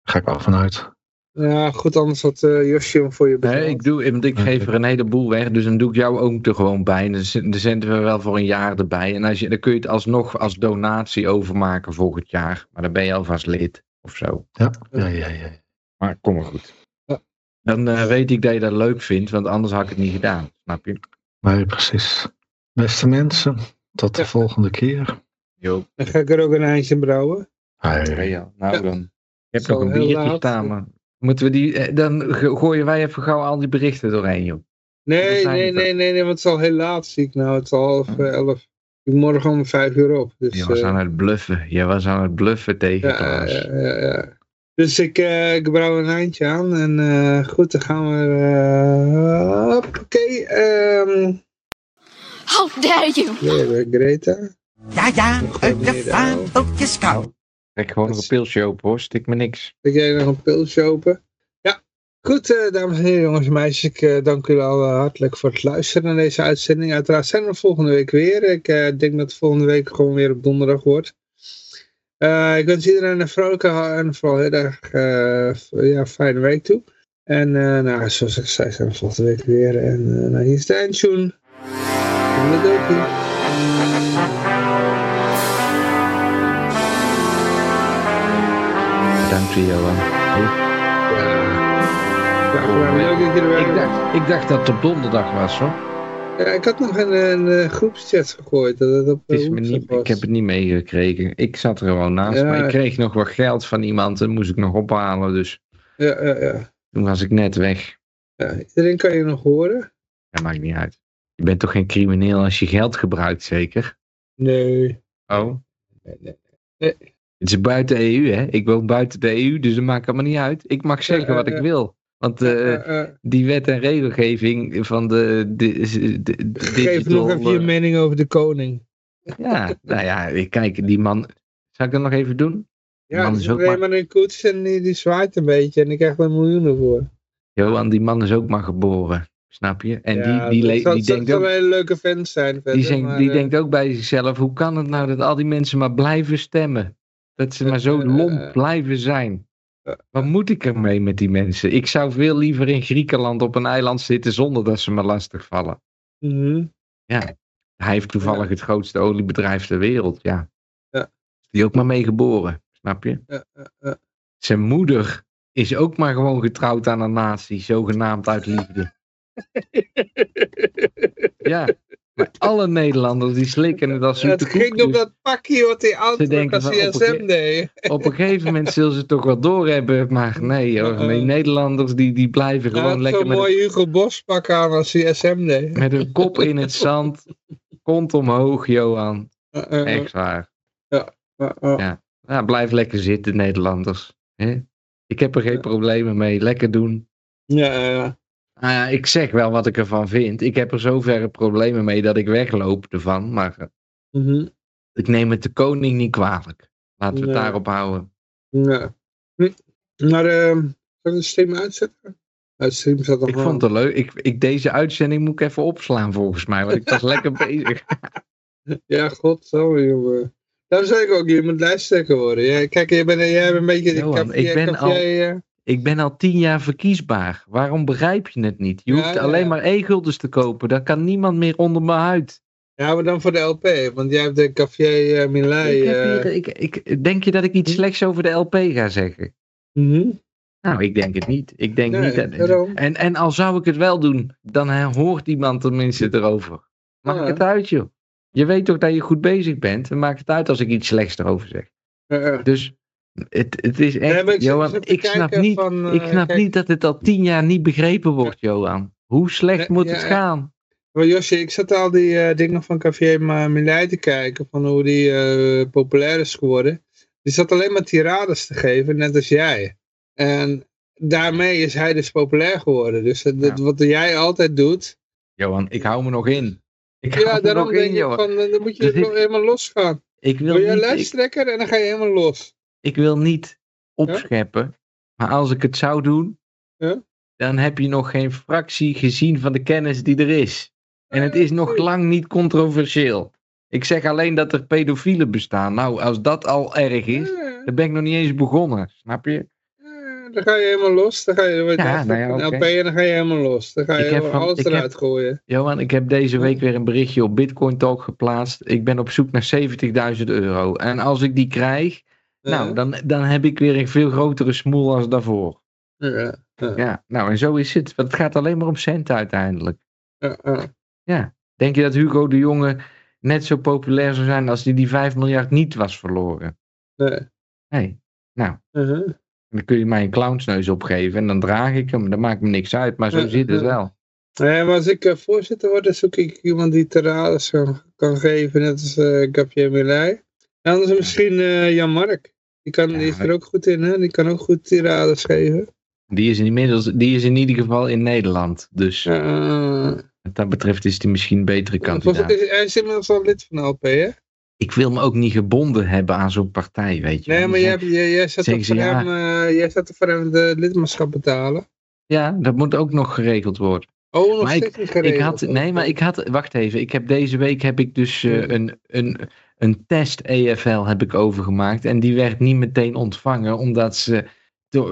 Daar ga ik wel vanuit. Ja, goed, anders had eh Josje hem voor je betaald. Nee, ik, doe, want ik geef er een heleboel weg, dus dan doe ik jou ook er gewoon bij. En dan zenden we wel voor een jaar erbij. En als je, dan kun je het alsnog als donatie overmaken volgend jaar. Maar dan ben je alvast lid of zo. Ja, ja, ja. ja. Maar kom maar goed. Ja. Dan eh, weet ik dat je dat leuk vindt, want anders had ik het niet gedaan. Snap je? Nee, precies. Beste mensen, tot de Ja. volgende keer. Jo. Dan ga ik er ook een eindje brouwen. Hoi. Ja, nou Ja. dan. Ik heb nog een biertje staan, maar moeten we die, eh, dan go- gooien wij even gauw al die berichten doorheen, joh. Nee, nee, nee, nee, nee, want het is al heel laat, zie ik nou. Het is al half eh, elf. Ik morgen om vijf uur op. Dus, Je was eh, aan het bluffen. Je was aan het bluffen tegen ja, Klaas. ja, ja, ja. Dus ik, eh, ik brouw een eindje aan. En eh, goed, dan gaan we... eh Oké, ehm How dare you! Greta. Ja, ja, uit de vaandeltjes kou. Trek gewoon nog een pilsje open hoor, stik me niks. Heb jij nog een pilsje open? Ja. Goed, eh, dames en heren, jongens en meisjes. Ik eh, dank jullie al eh, hartelijk voor het luisteren naar deze uitzending. Uiteraard zijn we volgende week weer. Ik denk dat het volgende week gewoon weer op donderdag wordt. Ik wens iedereen een vrolijke en vooral heel erg ja, fijne week toe. En nou, zoals ik zei, zijn we volgende week weer. En nou, hier is de eindtune. Ik bent. dacht, ik dacht dat het op donderdag was hoor. Ja, ik had nog een, een, eh, groepschat gegooid. Dat het op Het eh, is me niet, ik heb het niet meegekregen. Ik zat er gewoon naast, Ja. maar ik kreeg nog wat geld van iemand en moest ik nog ophalen. Dus Ja, ja, ja. Toen was ik net weg. ja. Iedereen kan je nog horen? Dat maakt niet uit. Je bent toch geen crimineel als je geld gebruikt, zeker? Nee. Oh. Nee, nee. Nee. Het is buiten de EU, hè? Ik woon buiten de EU, dus dat maakt allemaal niet uit. Ik mag zeggen Ja, wat ja, ik ja. wil. Want eh, Eh, eh, die wet en regelgeving van de, de, de, de Geef nog even je eh, mening over de koning. Ja, nou ja, kijk, die man... Zal ik dat nog even doen? Ja, man is ook alleen maar, maar een koets en die, die zwaait een beetje en ik krijg er miljoenen voor. Johan, die man is ook maar geboren. Snap je? En ja, die, die, dat denkt ook, wel een leuke vent zijn verder, die, maar, die eh, denkt ook bij zichzelf, hoe kan het nou dat al die mensen maar blijven stemmen? Dat ze maar zo Eh, lomp eh, blijven zijn. eh, Wat moet ik ermee met die mensen? Ik zou veel liever in Griekenland op een eiland zitten zonder dat ze me lastig vallen. mhm. Hij heeft toevallig het grootste oliebedrijf ter wereld, ja. Ja. Is die ook maar mee geboren, snap je? Ja, ja, ja. Zijn moeder is ook maar gewoon getrouwd aan een natie, zogenaamd uit liefde. Ja, alle Nederlanders die slikken het als zoete Het ging om dat pakje wat hij aan denken als een CSM deed. Op een gegeven moment zullen ze het toch wel doorhebben, maar nee Nederlanders die, die blijven gewoon had lekker zo'n mooi Hugo Boss pak aan als CSM deed. met hun kop in het zand, kont omhoog, Johan. Eh, Echt waar. Ja. Ja, blijf lekker zitten, Nederlanders. Ik heb er geen problemen mee. Lekker doen. Ja, ja, ja. Nou ja, ik zeg wel wat ik ervan vind. Ik heb er zoverre problemen mee dat ik wegloop ervan. Maar eh, Mhm. ik neem het de koning niet kwalijk. Laten we het Nee. daarop houden. Ja. Hm. Maar, ehm zal ik de stream uitzetten? Nog Ik vond het leuk. Ik, ik, deze uitzending moet ik even opslaan volgens mij. Want ik was lekker bezig. Ja, god, zo jongen. Daarom zei ik ook, je moet lijsttrekker worden. Kijk, jij bent, jij bent een beetje... Johan, ik ben al- jij, eh, Ik ben al tien jaar verkiesbaar. Waarom begrijp je het niet? Je hoeft ja, alleen ja. maar e-guldens te kopen. Dan kan niemand meer onder mijn huid. Ja, maar dan voor de LP, want jij hebt de Café eh Milai. Ik heb eh, ik, ik, denk je dat ik iets slechts over de LP ga zeggen? mhm. Nou, ik denk het niet. Ik denk Nee, niet dat, en, en al zou ik het wel doen, dan eh, hoort iemand tenminste erover. Maakt Ja. het uit, joh. Je weet toch dat je goed bezig bent. Dan maakt het uit als ik iets slechts erover zeg. Eh, eh. Dus het, het is echt, Nee, ik Johan, ik snap, niet, van, eh, ik snap kijk- niet dat het al tien jaar niet begrepen wordt, Johan. Hoe slecht moet ja, het gaan? Maar Josje, ik zat al die eh, dingen van Café Milai te kijken, van hoe die eh, populair is geworden. Die zat alleen maar tirades te geven, net als jij. En daarmee is hij dus populair geworden. Dus het- het- Ja. wat jij altijd doet, Johan, ik hou me nog in. Ik ja, daarom nog denk in, ik Johan. van, dan moet je Dus ik- helemaal losgaan. Ik wil, Wil niet, ik, lijsttrekker en dan ga je helemaal los. Ik wil niet opscheppen. Maar als ik het zou doen, Ja? dan heb je nog geen fractie gezien van de kennis die er is. En het is nog lang niet controversieel. Ik zeg alleen dat er pedofielen bestaan. Nou, als dat al erg is, dan ben ik nog niet eens begonnen. Snap je? dan ga je helemaal los. Dan ga je Ja, nou ja. LP en dan ga je helemaal los. Dan ga je van- alles eruit heb- gooien. Johan, ik heb deze week weer een berichtje op Bitcoin Talk geplaatst. Ik ben op zoek naar 70.000 euro. En als ik die krijg, nou, Ja. dan, dan heb ik weer een veel grotere smoel als daarvoor. Ja, ja, Ja, nou, en zo is het. Want het gaat alleen maar om centen uiteindelijk. ja, ja. Denk je dat Hugo de Jonge net zo populair zou zijn als hij die 5 miljard niet was verloren? Nee. Nee. Nou, Uh-huh. dan kun je mij een clownsneus opgeven en dan draag ik hem. Dat maakt me niks uit, maar zo Ja, zit het ja. wel. Nee, maar als ik eh, voorzitter word, dan zoek ik iemand die tirades kan, kan geven, net als uh, Gabriel Milei. En anders misschien eh, Jan Mark. Die, kan, Ja, die is er ook goed in, hè? Die kan ook goed tirades geven. Die is, inmiddels, die is in ieder geval in Nederland. Dus Uh, wat dat betreft is hij misschien een betere kandidaat. is- hij is inmiddels al lid van de LP, hè? Ik wil me ook niet gebonden hebben aan zo'n partij, weet je. Nee, maar Die jij, jij, jij zat zeggen toch voor ja. hem, eh, jij zat toch voor hem de lidmaatschap betalen? Ja, dat moet ook nog geregeld worden. Oh, nog Maar ik- steeds niet geregeld. Ik had, nee, maar ik had, wacht even. Ik heb deze week heb ik dus eh, Ja. een, een, een test EFL heb ik overgemaakt. En die werd niet meteen ontvangen, omdat ze.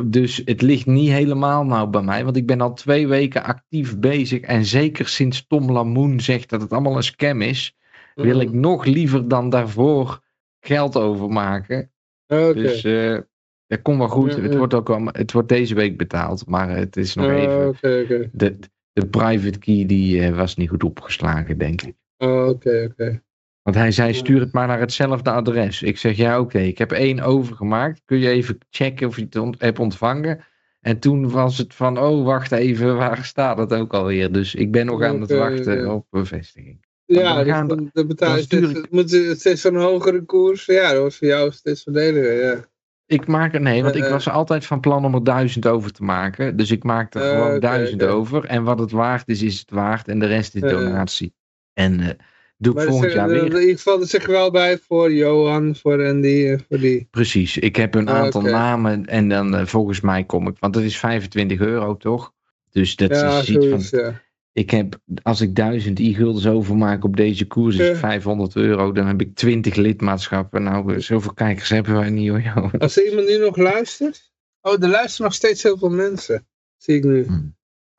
Dus het ligt niet helemaal nou bij mij, want ik ben al twee weken actief bezig. En zeker sinds Tom Lamoen zegt dat het allemaal een scam is, wil ik nog liever dan daarvoor geld overmaken. Dus eh, dat komt wel goed. Het, wordt ook al, het wordt deze week betaald, maar het is nog Oh, even. De, de private key die eh, was niet goed opgeslagen, denk ik. Oh, Oké, oké. Want hij zei, stuur het maar naar hetzelfde adres. Ik zeg, ja oké, ik heb één overgemaakt. Kun je even checken of je het ont- hebt ontvangen? En toen was het van, oh wacht even, waar staat het ook alweer? Dus ik ben nog aan het wachten op bevestiging. Ja, we dus dan, dan betaal je dan stuur steeds, ik- het moet steeds van een hogere koers. Ja, dat was voor jou steeds voordeliger, ja. Ik maak er, nee, want ik Eh, eh. was altijd van plan om er duizend over te maken. Dus ik maak er gewoon oké, duizend oké. over. En wat het waard is, is het waard. En de rest is Eh, donatie. En doe ik volgend jaar weer. in ieder geval, er wel bij voor Johan, voor Andy, voor die. Precies, ik heb een Ah, aantal namen en dan eh, volgens mij kom ik, want het is 25 euro toch? Dus dat ja, is iets van, ja. ik heb, als ik 1000 e-guldens overmaak op deze koers is Ja. het 500 euro, dan heb ik 20 lidmaatschappen. Nou, eh, zoveel kijkers hebben wij niet hoor. Als er iemand nu nog luistert. Oh, er luisteren nog steeds heel veel mensen. Zie ik nu.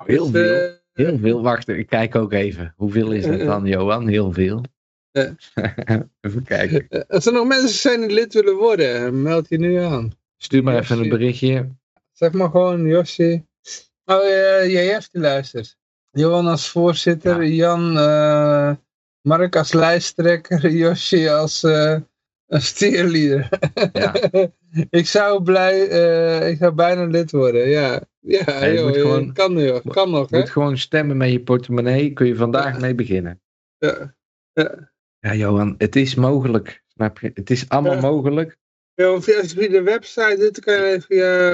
Heel Dus, veel, eh, heel veel. Wacht, ik kijk ook even. Hoeveel is het Eh, eh. dan, Johan? Heel veel. Ja. even kijken. eh, als er nog mensen zijn die lid willen worden, meld je nu aan. Stuur maar even een berichtje. Zeg maar gewoon Josje. Oh, eh JF die luistert. Johan als voorzitter, Jan, eh, Mark als lijsttrekker, Josje als, eh als cheerleader. Ja. ik zou blij, eh, ik zou bijna lid worden, ja. Ja, joh, moet eh, gewoon- kan nu, joh. kan nog, Je moet gewoon stemmen met je portemonnee. Kun je vandaag Ja. mee beginnen. Ja. Ja, Johan, het is mogelijk. Snap je? Het is allemaal Ja. mogelijk. Ja, of als je via de website doet, dan kan je via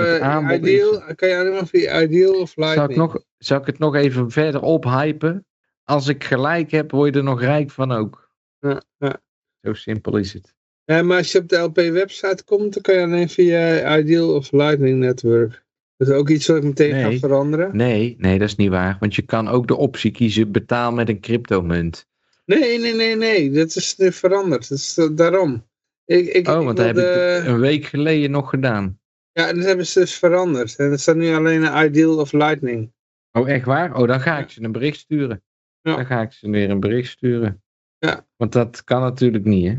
eh, Ideal, kan je alleen maar via Ideal of Lightning. ik, nog, zal ik het nog even verder ophypen? Als ik gelijk heb, word je er nog rijk van ook. Ja, ja. Zo simpel is het. Ja, maar als je op de LP-website komt, dan kan je alleen via Ideal of Lightning Network. Dat is ook iets wat ik meteen Nee. ga veranderen. Nee, nee, dat is niet waar. Want je kan ook de optie kiezen, betaal met een cryptomunt. Nee, nee, nee, nee. Dat is nu veranderd. Dat is eh, daarom. Ik, ik, Oh, ik want dat heb ik een week geleden nog gedaan. Ja, dat hebben ze dus veranderd. En het staat nu alleen Ideal of Lightning. Oh, echt waar? Oh, dan ga ik ze een bericht sturen. Ja. Dan ga ik ze weer een bericht sturen. Ja. Want dat kan natuurlijk niet, hè?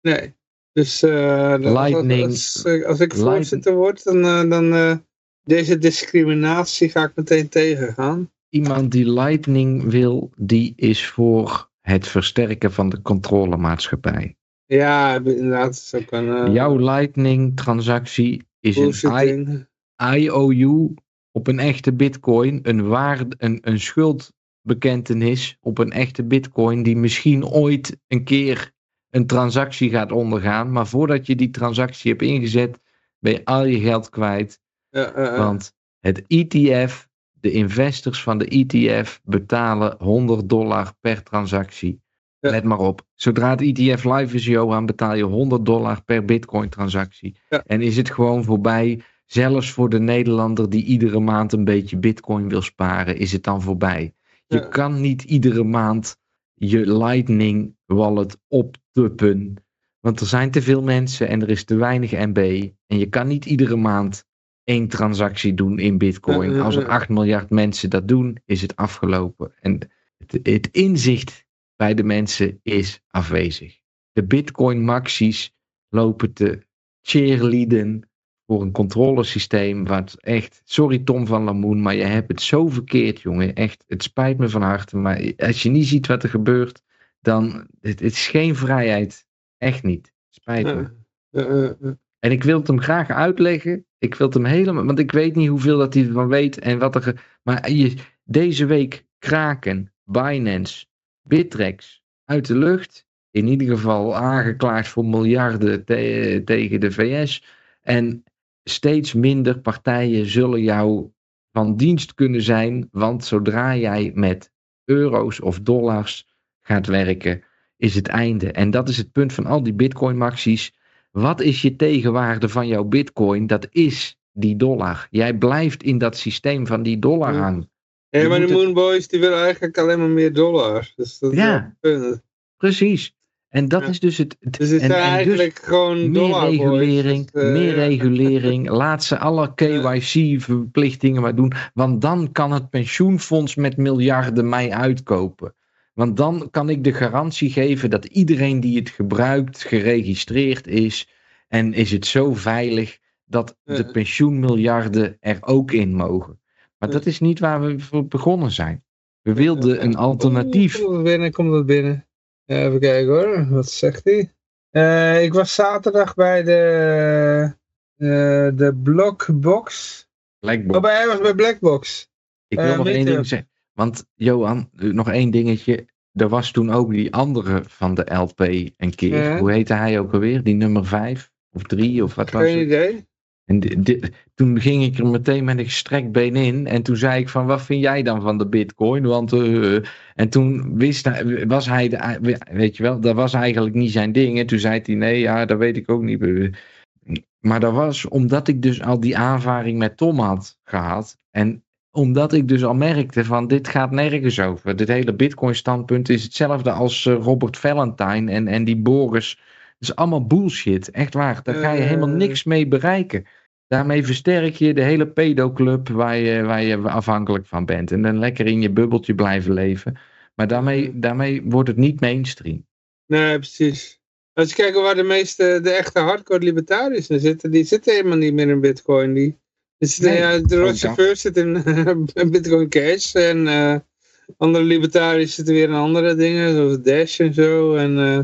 Nee. Dus eh, als- Lightning- als, als, als ik voorzitter word, dan, eh, dan eh, deze discriminatie ga ik meteen tegengaan. Iemand die Lightning wil, die is voor het versterken van de controlemaatschappij. Ja, inderdaad. Eh, Jouw Lightning-transactie is een I-. IOU op een echte bitcoin, een, waarde, een, een schuldbekentenis op een echte bitcoin die misschien ooit een keer een transactie gaat ondergaan, maar voordat je die transactie hebt ingezet, ben je al je geld kwijt, Ja, want het ETF, de investors van de ETF betalen 100 dollar per transactie. Ja. Let maar op. Zodra het ETF live is, Johan, betaal je 100 dollar per bitcoin transactie. Ja. En is het gewoon voorbij, zelfs voor de Nederlander die iedere maand een beetje bitcoin wil sparen, is het dan voorbij. Je Ja. kan niet iedere maand je Lightning wallet optuppen. Want er zijn te veel mensen en er is te weinig MB. En je kan niet iedere maand één transactie doen in bitcoin. Ja, ja, Als er ja. 8 miljard mensen dat doen, is het afgelopen. En het, het inzicht bij de mensen is afwezig. De bitcoin maxis lopen te cheerleaden voor een controlesysteem wat echt, sorry Tom van Lamoen, maar je hebt het zo verkeerd jongen, echt, het spijt me van harte, maar als je niet ziet wat er gebeurt, dan, het, het is geen vrijheid, echt niet, spijt me. eh, eh, eh, En ik wil het hem graag uitleggen. Ik wil het hem helemaal, want ik weet niet hoeveel dat hij ervan weet en wat er. Maar je, deze week Kraken, Binance, Bittrex uit de lucht. In ieder geval aangeklaagd voor miljarden te- tegen de VS. En steeds minder partijen zullen jou van dienst kunnen zijn. Want zodra jij met euro's of dollars gaat werken, is het einde. En dat is het punt van al die Bitcoin-maxies. Wat is je tegenwaarde van jouw bitcoin? Dat is die dollar. Jij blijft in dat systeem van die dollar hangen. Ja, Je maar de het- Moonboys die willen eigenlijk alleen maar meer dollars. Dus dat Ja. Precies. En dat Ja. is dus het. het- Dus het en, dus eigenlijk gewoon meer regulering, Dus, eh, meer ja. regulering. Laat ze alle KYC-verplichtingen maar doen. Want dan kan het pensioenfonds met miljarden mij uitkopen. Want dan kan ik de garantie geven dat iedereen die het gebruikt geregistreerd is. En is het zo veilig dat de Ja. pensioenmiljarden er ook in mogen. Maar Ja. dat is niet waar we voor begonnen zijn. We wilden een alternatief. Komt het binnen, komt het binnen. Even kijken hoor, wat zegt hij? Eh, ik was zaterdag bij de, eh, de Blockbox Blackbox. Oh, bij hij was bij Blackbox. Ik wil Eh, nog één ding zeggen. Want Johan, eh, nog één dingetje. Er was toen ook die andere van de LP een keer. Ja. Hoe heette hij ook alweer? Die nummer vijf of drie of wat was Geen het? idee. En toen ging ik er meteen met een gestrekt been in. En toen zei ik van, wat vind jij dan van de bitcoin? Want, eh, en toen wist hij, was hij, de, weet je wel, dat was eigenlijk niet zijn ding. En toen zei hij, nee, ja, dat weet ik ook niet. Maar dat was omdat ik dus al die aanvaring met Tom had gehad. En omdat ik dus al merkte van, dit gaat nergens over. Dit hele bitcoin standpunt is hetzelfde als eh, Robert Valentine en, en die Boris. Dat is allemaal bullshit, echt waar. Daar ga je helemaal Eh. niks mee bereiken. Daarmee versterk je de hele pedoclub waar je, waar je afhankelijk van bent. En dan lekker in je bubbeltje blijven leven. Maar daarmee, daarmee wordt het niet mainstream. Nee, precies. Als je kijkt waar de meeste, de echte hardcore libertariërs zitten, die zitten helemaal niet meer in bitcoin. Die, zitten, Nee, ja, de chauffeur zit in in bitcoin cash en eh, andere libertariërs zitten weer in andere dingen, zoals Dash en zo. En, eh,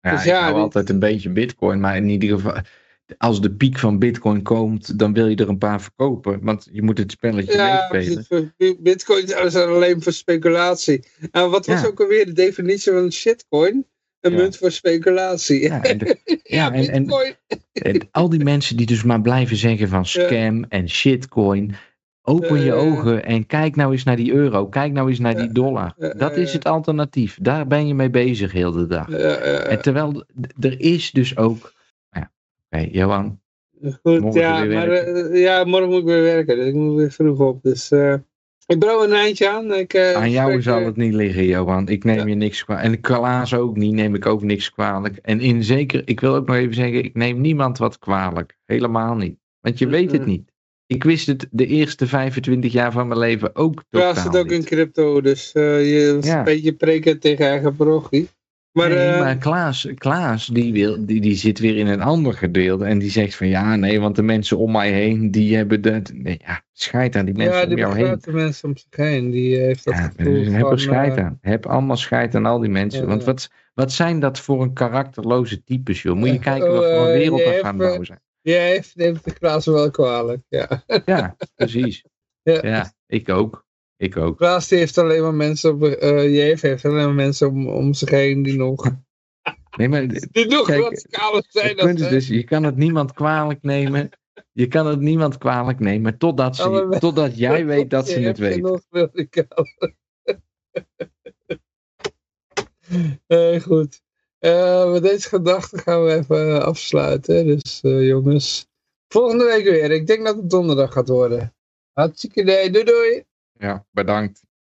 Ja, Dus ik ja, die- altijd een beetje bitcoin. Maar in ieder geval, als de piek van bitcoin komt, dan wil je er een paar verkopen. Want je moet het spelletje ja, meespelen. bitcoin is alleen voor speculatie. En wat was Ja. ook alweer de definitie van shitcoin? Een Ja. munt voor speculatie. Ja, en, de- ja, en, en, bitcoin. en al die mensen die dus maar blijven zeggen van scam en shitcoin. Open je ogen en kijk nou eens naar die euro. Kijk nou eens naar die dollar. Dat is het alternatief. Daar ben je mee bezig heel de dag. Ja, ja, En terwijl er is dus ook. Ja, oké, Johan. Goed, Morgen ja, maar ja, morgen moet ik weer werken, dus ik moet weer vroeg op. Dus eh, ik brouw een eindje aan. Ik, eh, Aan jou spreek, zal eh, het niet liggen, Johan. Ik neem Ja. je niks kwalijk. En Klaas ook niet, neem ik ook niks kwalijk. En in zeker, ik wil ook nog even zeggen, ik neem niemand wat kwalijk. Helemaal niet. Want je weet het niet. Ik wist het de eerste 25 jaar van mijn leven ook Ja, zit ook in crypto, dus eh, je Ja. een beetje preken tegen eigen parochie. Maar, nee, eh, maar Klaas, Klaas die, wil, die, die zit weer in een ander gedeelte. En die zegt van ja, nee, want de mensen om mij heen, die hebben dat. Nee, ja, scheid aan die mensen ja, om jou heen. begrijpt de mensen om zich heen. Die eh, heeft dat Ja, gevoel dus heb er scheid eh, aan. Heb allemaal scheid aan al die mensen. Ja, Want ja. wat, wat zijn dat voor een karakterloze types, joh? Moet je kijken wat oh, voor een wereld dat gaan bouwen zijn. Jij heeft, neemt de Klaas wel kwalijk, ja. Ja, precies. Ja. Ja, ik ook. Ik ook. Klaas die heeft alleen maar mensen op, JF heeft alleen maar mensen om, om zich heen die nog, Nee, maar die nog Kijk, zijn dan punt is zij. dus, je kan het niemand kwalijk nemen. Je kan het niemand kwalijk nemen totdat, ze, Ja, totdat jij weet dat ze het weten. nog. Eh, goed. Eh, met deze gedachte gaan we even eh, afsluiten. Dus eh, jongens, volgende week weer. Ik denk dat het donderdag gaat worden. Hartstikke idee. Doei doei. Ja, bedankt.